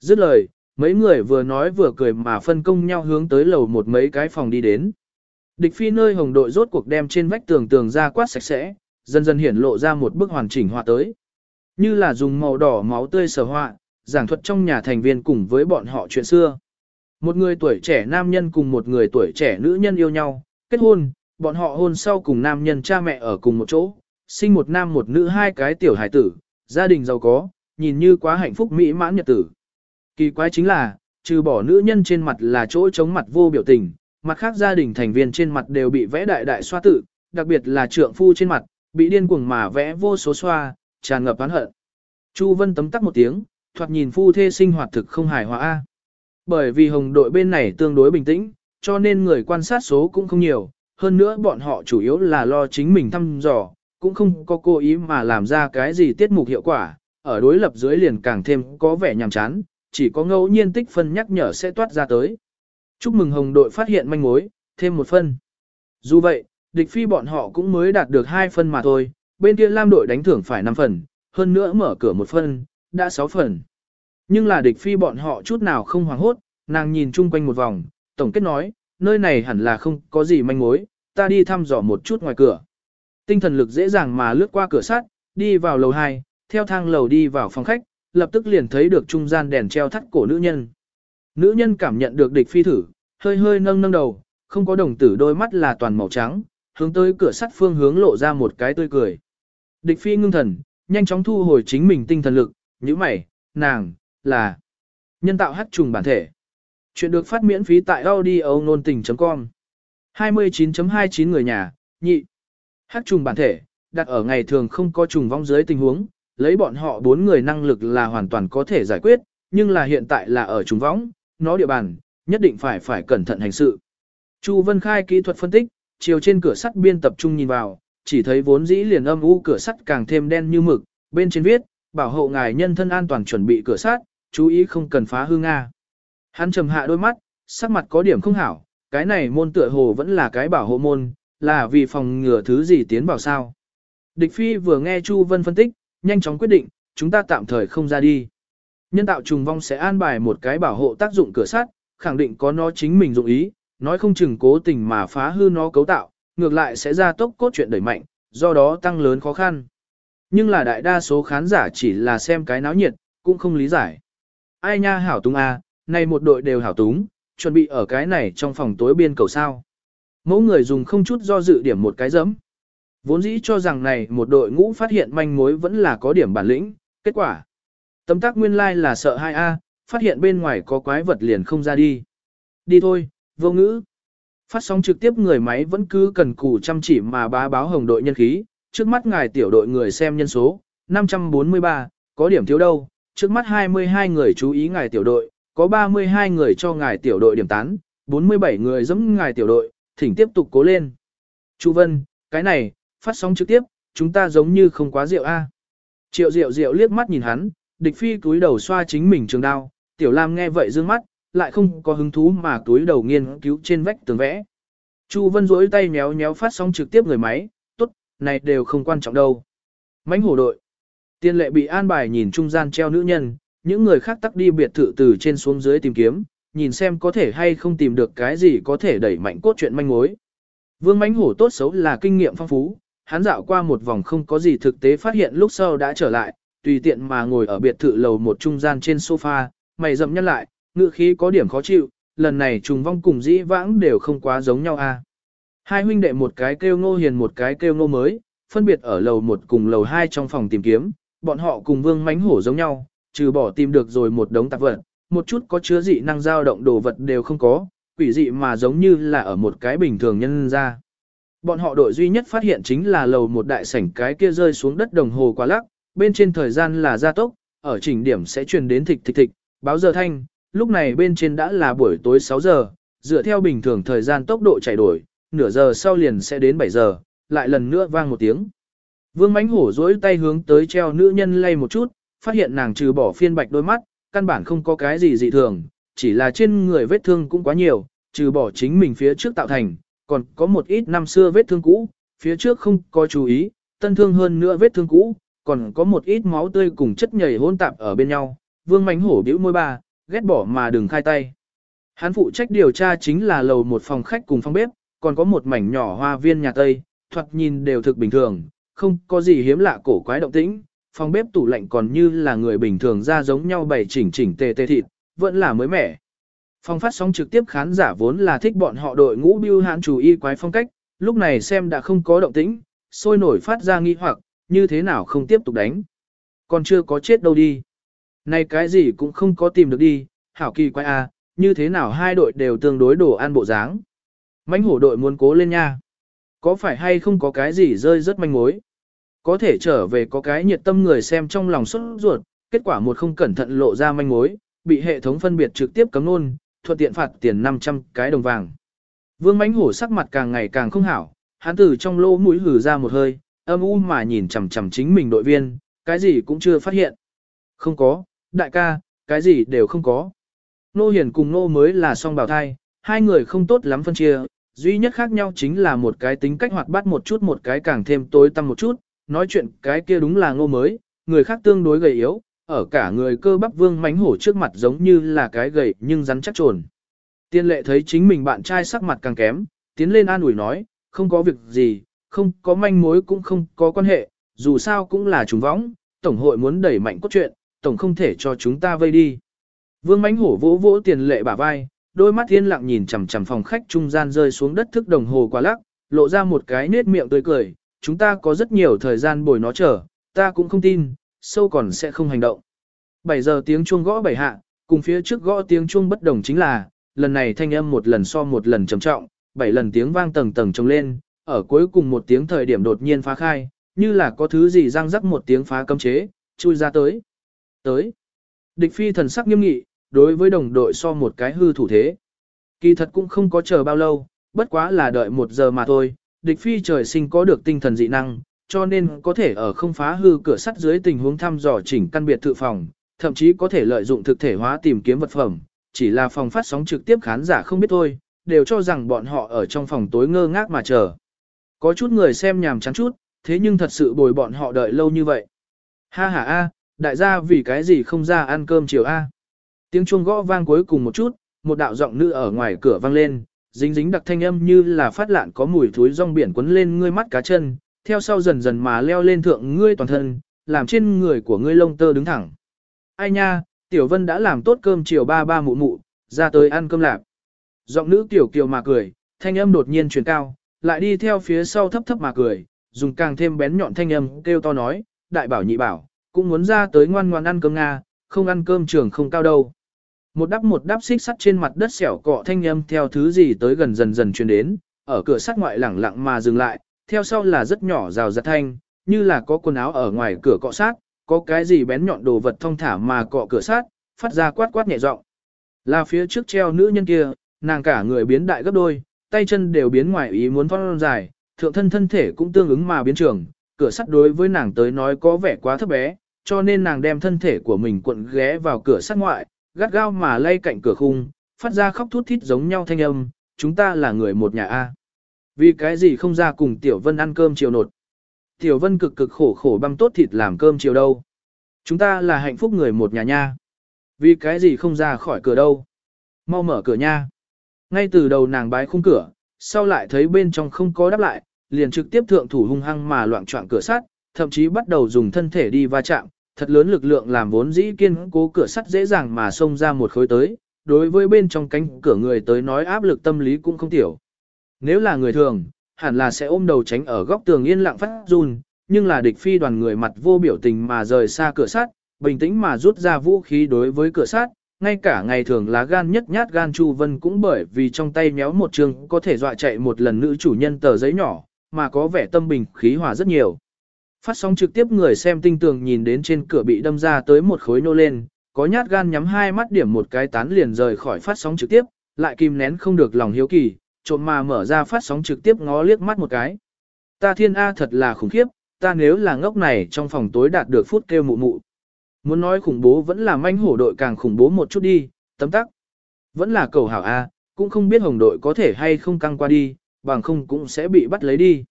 Dứt lời, mấy người vừa nói vừa cười mà phân công nhau hướng tới lầu một mấy cái phòng đi đến. Địch phi nơi hồng đội rốt cuộc đem trên vách tường tường ra quát sạch sẽ, dần dần hiển lộ ra một bức hoàn chỉnh họa tới. Như là dùng màu đỏ máu tươi sở họa, giảng thuật trong nhà thành viên cùng với bọn họ chuyện xưa. Một người tuổi trẻ nam nhân cùng một người tuổi trẻ nữ nhân yêu nhau, kết hôn, bọn họ hôn sau cùng nam nhân cha mẹ ở cùng một chỗ, sinh một nam một nữ hai cái tiểu hải tử, gia đình giàu có, nhìn như quá hạnh phúc mỹ mãn nhật tử. Kỳ quái chính là, trừ bỏ nữ nhân trên mặt là chỗ chống mặt vô biểu tình, mặt khác gia đình thành viên trên mặt đều bị vẽ đại đại xoa tự, đặc biệt là trượng phu trên mặt, bị điên cuồng mà vẽ vô số xoa, tràn ngập oán hận. Chu Vân tấm tắc một tiếng, thoạt nhìn phu thê sinh hoạt thực không hài hòa. a Bởi vì hồng đội bên này tương đối bình tĩnh, cho nên người quan sát số cũng không nhiều, hơn nữa bọn họ chủ yếu là lo chính mình thăm dò, cũng không có cố ý mà làm ra cái gì tiết mục hiệu quả, ở đối lập dưới liền càng thêm có vẻ nhàm chán, chỉ có ngẫu nhiên tích phân nhắc nhở sẽ toát ra tới. Chúc mừng hồng đội phát hiện manh mối, thêm một phân. Dù vậy, địch phi bọn họ cũng mới đạt được 2 phân mà thôi, bên kia lam đội đánh thưởng phải 5 phần, hơn nữa mở cửa một phân, đã 6 phần. Nhưng là địch phi bọn họ chút nào không hoảng hốt, nàng nhìn chung quanh một vòng, tổng kết nói, nơi này hẳn là không có gì manh mối, ta đi thăm dò một chút ngoài cửa. Tinh thần lực dễ dàng mà lướt qua cửa sắt, đi vào lầu 2, theo thang lầu đi vào phòng khách, lập tức liền thấy được trung gian đèn treo thắt cổ nữ nhân. Nữ nhân cảm nhận được địch phi thử, hơi hơi nâng nâng đầu, không có đồng tử đôi mắt là toàn màu trắng, hướng tới cửa sắt phương hướng lộ ra một cái tươi cười. Địch phi ngưng thần, nhanh chóng thu hồi chính mình tinh thần lực, như mày, nàng, là nhân tạo hát trùng bản thể. Chuyện được phát miễn phí tại audio nôn tình.com 29.29 người nhà, nhị. hát trùng bản thể, đặt ở ngày thường không có trùng vong dưới tình huống, lấy bọn họ bốn người năng lực là hoàn toàn có thể giải quyết, nhưng là hiện tại là ở trùng vong, nó địa bàn, nhất định phải phải cẩn thận hành sự. Chu Vân Khai kỹ thuật phân tích, chiều trên cửa sắt biên tập trung nhìn vào, chỉ thấy vốn dĩ liền âm u cửa sắt càng thêm đen như mực, bên trên viết, bảo hộ ngài nhân thân an toàn chuẩn bị cửa sát chú ý không cần phá hư Nga. Hắn trầm hạ đôi mắt, sắc mặt có điểm không hảo, cái này môn tựa hồ vẫn là cái bảo hộ môn, là vì phòng ngừa thứ gì tiến vào sao. Địch phi vừa nghe Chu Vân phân tích, nhanh chóng quyết định, chúng ta tạm thời không ra đi. Nhân tạo trùng vong sẽ an bài một cái bảo hộ tác dụng cửa sắt, khẳng định có nó chính mình dụng ý, nói không chừng cố tình mà phá hư nó cấu tạo, ngược lại sẽ ra tốc cốt chuyện đẩy mạnh, do đó tăng lớn khó khăn. Nhưng là đại đa số khán giả chỉ là xem cái náo nhiệt, cũng không lý giải. Ai nha hảo túng a, à, này một đội đều hảo túng, chuẩn bị ở cái này trong phòng tối biên cầu sao. Mỗi người dùng không chút do dự điểm một cái dẫm. Vốn dĩ cho rằng này một đội ngũ phát hiện manh mối vẫn là có điểm bản lĩnh, kết quả. Tấm tác nguyên lai like là sợ 2A, phát hiện bên ngoài có quái vật liền không ra đi. Đi thôi, vô ngữ. Phát sóng trực tiếp người máy vẫn cứ cần cù chăm chỉ mà bá báo hồng đội nhân khí, trước mắt ngài tiểu đội người xem nhân số, 543, có điểm thiếu đâu, trước mắt 22 người chú ý ngài tiểu đội, có 32 người cho ngài tiểu đội điểm tán, 47 người giống ngài tiểu đội, thỉnh tiếp tục cố lên. Chu Vân, cái này, phát sóng trực tiếp, chúng ta giống như không quá rượu a. Triệu Diệu Diệu liếc mắt nhìn hắn, địch phi cúi đầu xoa chính mình trường đao, tiểu lam nghe vậy dương mắt, lại không có hứng thú mà túi đầu nghiên cứu trên vách tường vẽ. Chu Vân duỗi tay méo méo phát sóng trực tiếp người máy, này đều không quan trọng đâu. Mánh hổ đội. Tiên lệ bị an bài nhìn trung gian treo nữ nhân, những người khác tắc đi biệt thự từ trên xuống dưới tìm kiếm, nhìn xem có thể hay không tìm được cái gì có thể đẩy mạnh cốt truyện manh mối. Vương mánh hổ tốt xấu là kinh nghiệm phong phú, hắn dạo qua một vòng không có gì thực tế phát hiện lúc sau đã trở lại, tùy tiện mà ngồi ở biệt thự lầu một trung gian trên sofa, mày rậm nhăn lại, ngựa khí có điểm khó chịu, lần này trùng vong cùng dĩ vãng đều không quá giống nhau a. Hai huynh đệ một cái kêu ngô hiền một cái kêu ngô mới, phân biệt ở lầu một cùng lầu hai trong phòng tìm kiếm, bọn họ cùng vương mánh hổ giống nhau, trừ bỏ tìm được rồi một đống tạp vật, một chút có chứa dị năng dao động đồ vật đều không có, quỷ dị mà giống như là ở một cái bình thường nhân ra. Bọn họ đội duy nhất phát hiện chính là lầu một đại sảnh cái kia rơi xuống đất đồng hồ quá lắc, bên trên thời gian là gia tốc, ở chỉnh điểm sẽ truyền đến thịch thịch thịch, báo giờ thanh, lúc này bên trên đã là buổi tối 6 giờ, dựa theo bình thường thời gian tốc độ chạy đổi, nửa giờ sau liền sẽ đến 7 giờ, lại lần nữa vang một tiếng. Vương mánh hổ dối tay hướng tới treo nữ nhân lay một chút, phát hiện nàng trừ bỏ phiên bạch đôi mắt, căn bản không có cái gì dị thường, chỉ là trên người vết thương cũng quá nhiều, trừ bỏ chính mình phía trước tạo thành, còn có một ít năm xưa vết thương cũ, phía trước không có chú ý, tân thương hơn nữa vết thương cũ, còn có một ít máu tươi cùng chất nhầy hỗn tạp ở bên nhau. Vương mánh hổ bĩu môi ba, ghét bỏ mà đừng khai tay. Hắn phụ trách điều tra chính là lầu một phòng khách cùng phòng bếp, còn có một mảnh nhỏ hoa viên nhà Tây, thoạt nhìn đều thực bình thường, không có gì hiếm lạ cổ quái động tĩnh. Phòng bếp tủ lạnh còn như là người bình thường ra giống nhau bày chỉnh chỉnh tề tề thịt, vẫn là mới mẻ. Phòng phát sóng trực tiếp khán giả vốn là thích bọn họ đội ngũ biêu hãn chủ y quái phong cách, lúc này xem đã không có động tĩnh, sôi nổi phát ra nghi hoặc, như thế nào không tiếp tục đánh. Còn chưa có chết đâu đi. Này cái gì cũng không có tìm được đi, hảo kỳ quái a, như thế nào hai đội đều tương đối đồ ăn bộ dáng. Mánh hổ đội muốn cố lên nha. Có phải hay không có cái gì rơi rất manh mối? Có thể trở về có cái nhiệt tâm người xem trong lòng xuất ruột, kết quả một không cẩn thận lộ ra manh mối, bị hệ thống phân biệt trực tiếp cấm nôn, thuận tiện phạt tiền 500 cái đồng vàng. Vương mánh hổ sắc mặt càng ngày càng không hảo, hắn từ trong lỗ mũi hử ra một hơi, âm u mà nhìn chằm chằm chính mình đội viên, cái gì cũng chưa phát hiện. Không có, đại ca, cái gì đều không có. Nô hiển cùng nô mới là song bào thai, hai người không tốt lắm phân chia, duy nhất khác nhau chính là một cái tính cách hoạt bát một chút một cái càng thêm tối tăm một chút, nói chuyện cái kia đúng là ngô mới, người khác tương đối gầy yếu, ở cả người cơ bắp vương mánh hổ trước mặt giống như là cái gầy nhưng rắn chắc trồn. Tiên lệ thấy chính mình bạn trai sắc mặt càng kém, tiến lên an ủi nói, không có việc gì, không có manh mối cũng không có quan hệ, dù sao cũng là trùng võng, tổng hội muốn đẩy mạnh cốt truyện, tổng không thể cho chúng ta vây đi. Vương mánh hổ vỗ vỗ tiền lệ bả vai, đôi mắt yên lặng nhìn chằm chằm phòng khách trung gian rơi xuống đất thức đồng hồ quá lắc, lộ ra một cái nết miệng tươi cười, chúng ta có rất nhiều thời gian bồi nó chờ, ta cũng không tin, sâu còn sẽ không hành động. 7 giờ tiếng chuông gõ bảy hạ, cùng phía trước gõ tiếng chuông bất đồng chính là, lần này thanh âm một lần so một lần trầm trọng, bảy lần tiếng vang tầng tầng trống lên, ở cuối cùng một tiếng thời điểm đột nhiên phá khai, như là có thứ gì răng rắc một tiếng phá cấm chế, chui ra tới. Tới. Địch phi thần sắc nghiêm nghị, đối với đồng đội so một cái hư thủ thế. Kỳ thật cũng không có chờ bao lâu, bất quá là đợi một giờ mà thôi, địch phi trời sinh có được tinh thần dị năng, cho nên có thể ở không phá hư cửa sắt dưới tình huống thăm dò chỉnh căn biệt thự phòng, thậm chí có thể lợi dụng thực thể hóa tìm kiếm vật phẩm, chỉ là phòng phát sóng trực tiếp khán giả không biết thôi, đều cho rằng bọn họ ở trong phòng tối ngơ ngác mà chờ. Có chút người xem nhàm chán chút, thế nhưng thật sự bồi bọn họ đợi lâu như vậy. Ha ha a, đại gia vì cái gì không ra ăn cơm chiều a? Tiếng chuông gõ vang cuối cùng một chút, một đạo giọng nữ ở ngoài cửa vang lên, dính dính đặc thanh âm như là phát lạn có mùi thối rong biển quấn lên ngươi mắt cá chân, theo sau dần dần mà leo lên thượng ngươi toàn thân, làm trên người của ngươi lông tơ đứng thẳng. Ai nha, Tiểu Vân đã làm tốt cơm chiều ba ba mụ mụ, ra tới ăn cơm lạp. Giọng nữ tiểu kiều mà cười, thanh âm đột nhiên truyền cao, lại đi theo phía sau thấp thấp mà cười, dùng càng thêm bén nhọn thanh âm kêu to nói, đại bảo nhị bảo, cũng muốn ra tới ngoan ngoan ăn cơm Nga, không ăn cơm trường không cao đâu. Một đắp một đắp xích sắt trên mặt đất xẻo cọ thanh âm theo thứ gì tới gần dần dần truyền đến, ở cửa sắt ngoại lẳng lặng mà dừng lại, theo sau là rất nhỏ rào giật thanh, như là có quần áo ở ngoài cửa cọ sát, có cái gì bén nhọn đồ vật thông thả mà cọ cửa sát, phát ra quát quát nhẹ giọng. Là phía trước treo nữ nhân kia, nàng cả người biến đại gấp đôi, tay chân đều biến ngoài ý muốn phong dài, thượng thân thân thể cũng tương ứng mà biến trường, cửa sắt đối với nàng tới nói có vẻ quá thấp bé, cho nên nàng đem thân thể của mình cuộn ghé vào cửa sắt ngoại, gắt gao mà lay cạnh cửa khung, phát ra khóc thút thít giống nhau thanh âm, chúng ta là người một nhà A. Vì cái gì không ra cùng Tiểu Vân ăn cơm chiều nột. Tiểu Vân cực cực khổ khổ băm tốt thịt làm cơm chiều đâu. Chúng ta là hạnh phúc người một nhà nha. Vì cái gì không ra khỏi cửa đâu. Mau mở cửa nha. Ngay từ đầu nàng bái khung cửa, sau lại thấy bên trong không có đáp lại, liền trực tiếp thượng thủ hung hăng mà loạn trọng cửa sắt, thậm chí bắt đầu dùng thân thể đi va chạm, thật lớn lực lượng làm vốn dĩ kiên cố cửa sắt dễ dàng mà xông ra một khối tới, đối với bên trong cánh cửa người tới nói áp lực tâm lý cũng không tiểu. Nếu là người thường, hẳn là sẽ ôm đầu tránh ở góc tường yên lặng phát run, nhưng là địch phi đoàn người mặt vô biểu tình mà rời xa cửa sắt, bình tĩnh mà rút ra vũ khí đối với cửa sắt, ngay cả ngày thường lá gan nhất nhát gan Chu Vân cũng bởi vì trong tay méo một trường có thể dọa chạy một lần nữ chủ nhân tờ giấy nhỏ, mà có vẻ tâm bình khí hòa rất nhiều. Phát sóng trực tiếp người xem tinh tường nhìn đến trên cửa bị đâm ra tới một khối nô lên, có nhát gan nhắm hai mắt điểm một cái tán liền rời khỏi phát sóng trực tiếp, lại kìm nén không được lòng hiếu kỳ, trộm mà mở ra phát sóng trực tiếp ngó liếc mắt một cái. Ta thiên A thật là khủng khiếp, ta nếu là ngốc này trong phòng tối đạt được phút kêu mụ mụ. Muốn nói khủng bố vẫn là manh hổ đội càng khủng bố một chút đi, tấm tắc. Vẫn là cầu hảo A, cũng không biết hồng đội có thể hay không căng qua đi, bằng không cũng sẽ bị bắt lấy đi.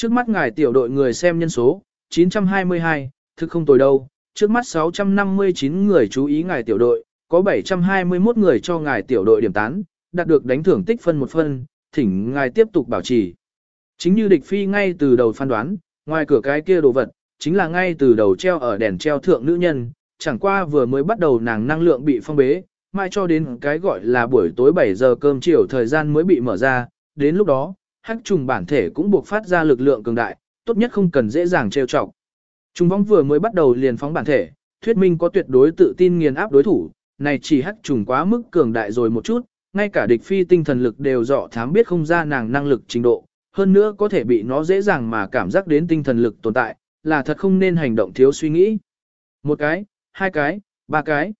Trước mắt ngài tiểu đội người xem nhân số, 922, thực không tồi đâu, trước mắt 659 người chú ý ngài tiểu đội, có 721 người cho ngài tiểu đội điểm tán, đạt được đánh thưởng tích phân một phân, thỉnh ngài tiếp tục bảo trì. Chính như địch phi ngay từ đầu phán đoán, ngoài cửa cái kia đồ vật, chính là ngay từ đầu treo ở đèn treo thượng nữ nhân, chẳng qua vừa mới bắt đầu nàng năng lượng bị phong bế, mai cho đến cái gọi là buổi tối 7 giờ cơm chiều thời gian mới bị mở ra, đến lúc đó, hắc trùng bản thể cũng buộc phát ra lực lượng cường đại, tốt nhất không cần dễ dàng trêu chọc. Trung vong vừa mới bắt đầu liền phóng bản thể, thuyết minh có tuyệt đối tự tin nghiền áp đối thủ, này chỉ hắc trùng quá mức cường đại rồi một chút, ngay cả địch phi tinh thần lực đều rõ thám biết không ra nàng năng lực trình độ, hơn nữa có thể bị nó dễ dàng mà cảm giác đến tinh thần lực tồn tại, là thật không nên hành động thiếu suy nghĩ. Một cái, hai cái, ba cái.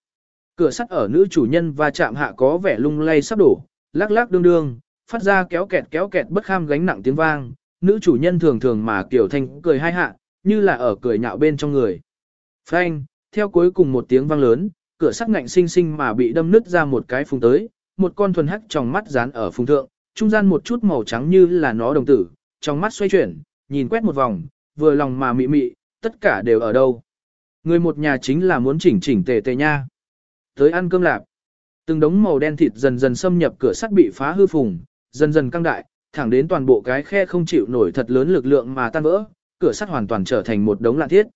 Cửa sắt ở nữ chủ nhân và chạm hạ có vẻ lung lay sắp đổ, lắc lắc đương đương, phát ra kéo kẹt kéo kẹt bất kham gánh nặng tiếng vang, nữ chủ nhân thường thường mà kiểu thanh cười hai hạ, như là ở cười nhạo bên trong người. Phanh, theo cuối cùng một tiếng vang lớn, cửa sắt ngạnh sinh sinh mà bị đâm nứt ra một cái phùng tới, một con thuần hắc trong mắt dán ở phùng thượng, trung gian một chút màu trắng như là nó đồng tử, trong mắt xoay chuyển, nhìn quét một vòng, vừa lòng mà mị mị, tất cả đều ở đâu. Người một nhà chính là muốn chỉnh chỉnh tề tề nha. Tới ăn cơm lạp. Từng đống màu đen thịt dần dần xâm nhập cửa sắt bị phá hư phùng, dần dần căng đại, thẳng đến toàn bộ cái khe không chịu nổi thật lớn lực lượng mà tan vỡ, cửa sắt hoàn toàn trở thành một đống lạ thiết.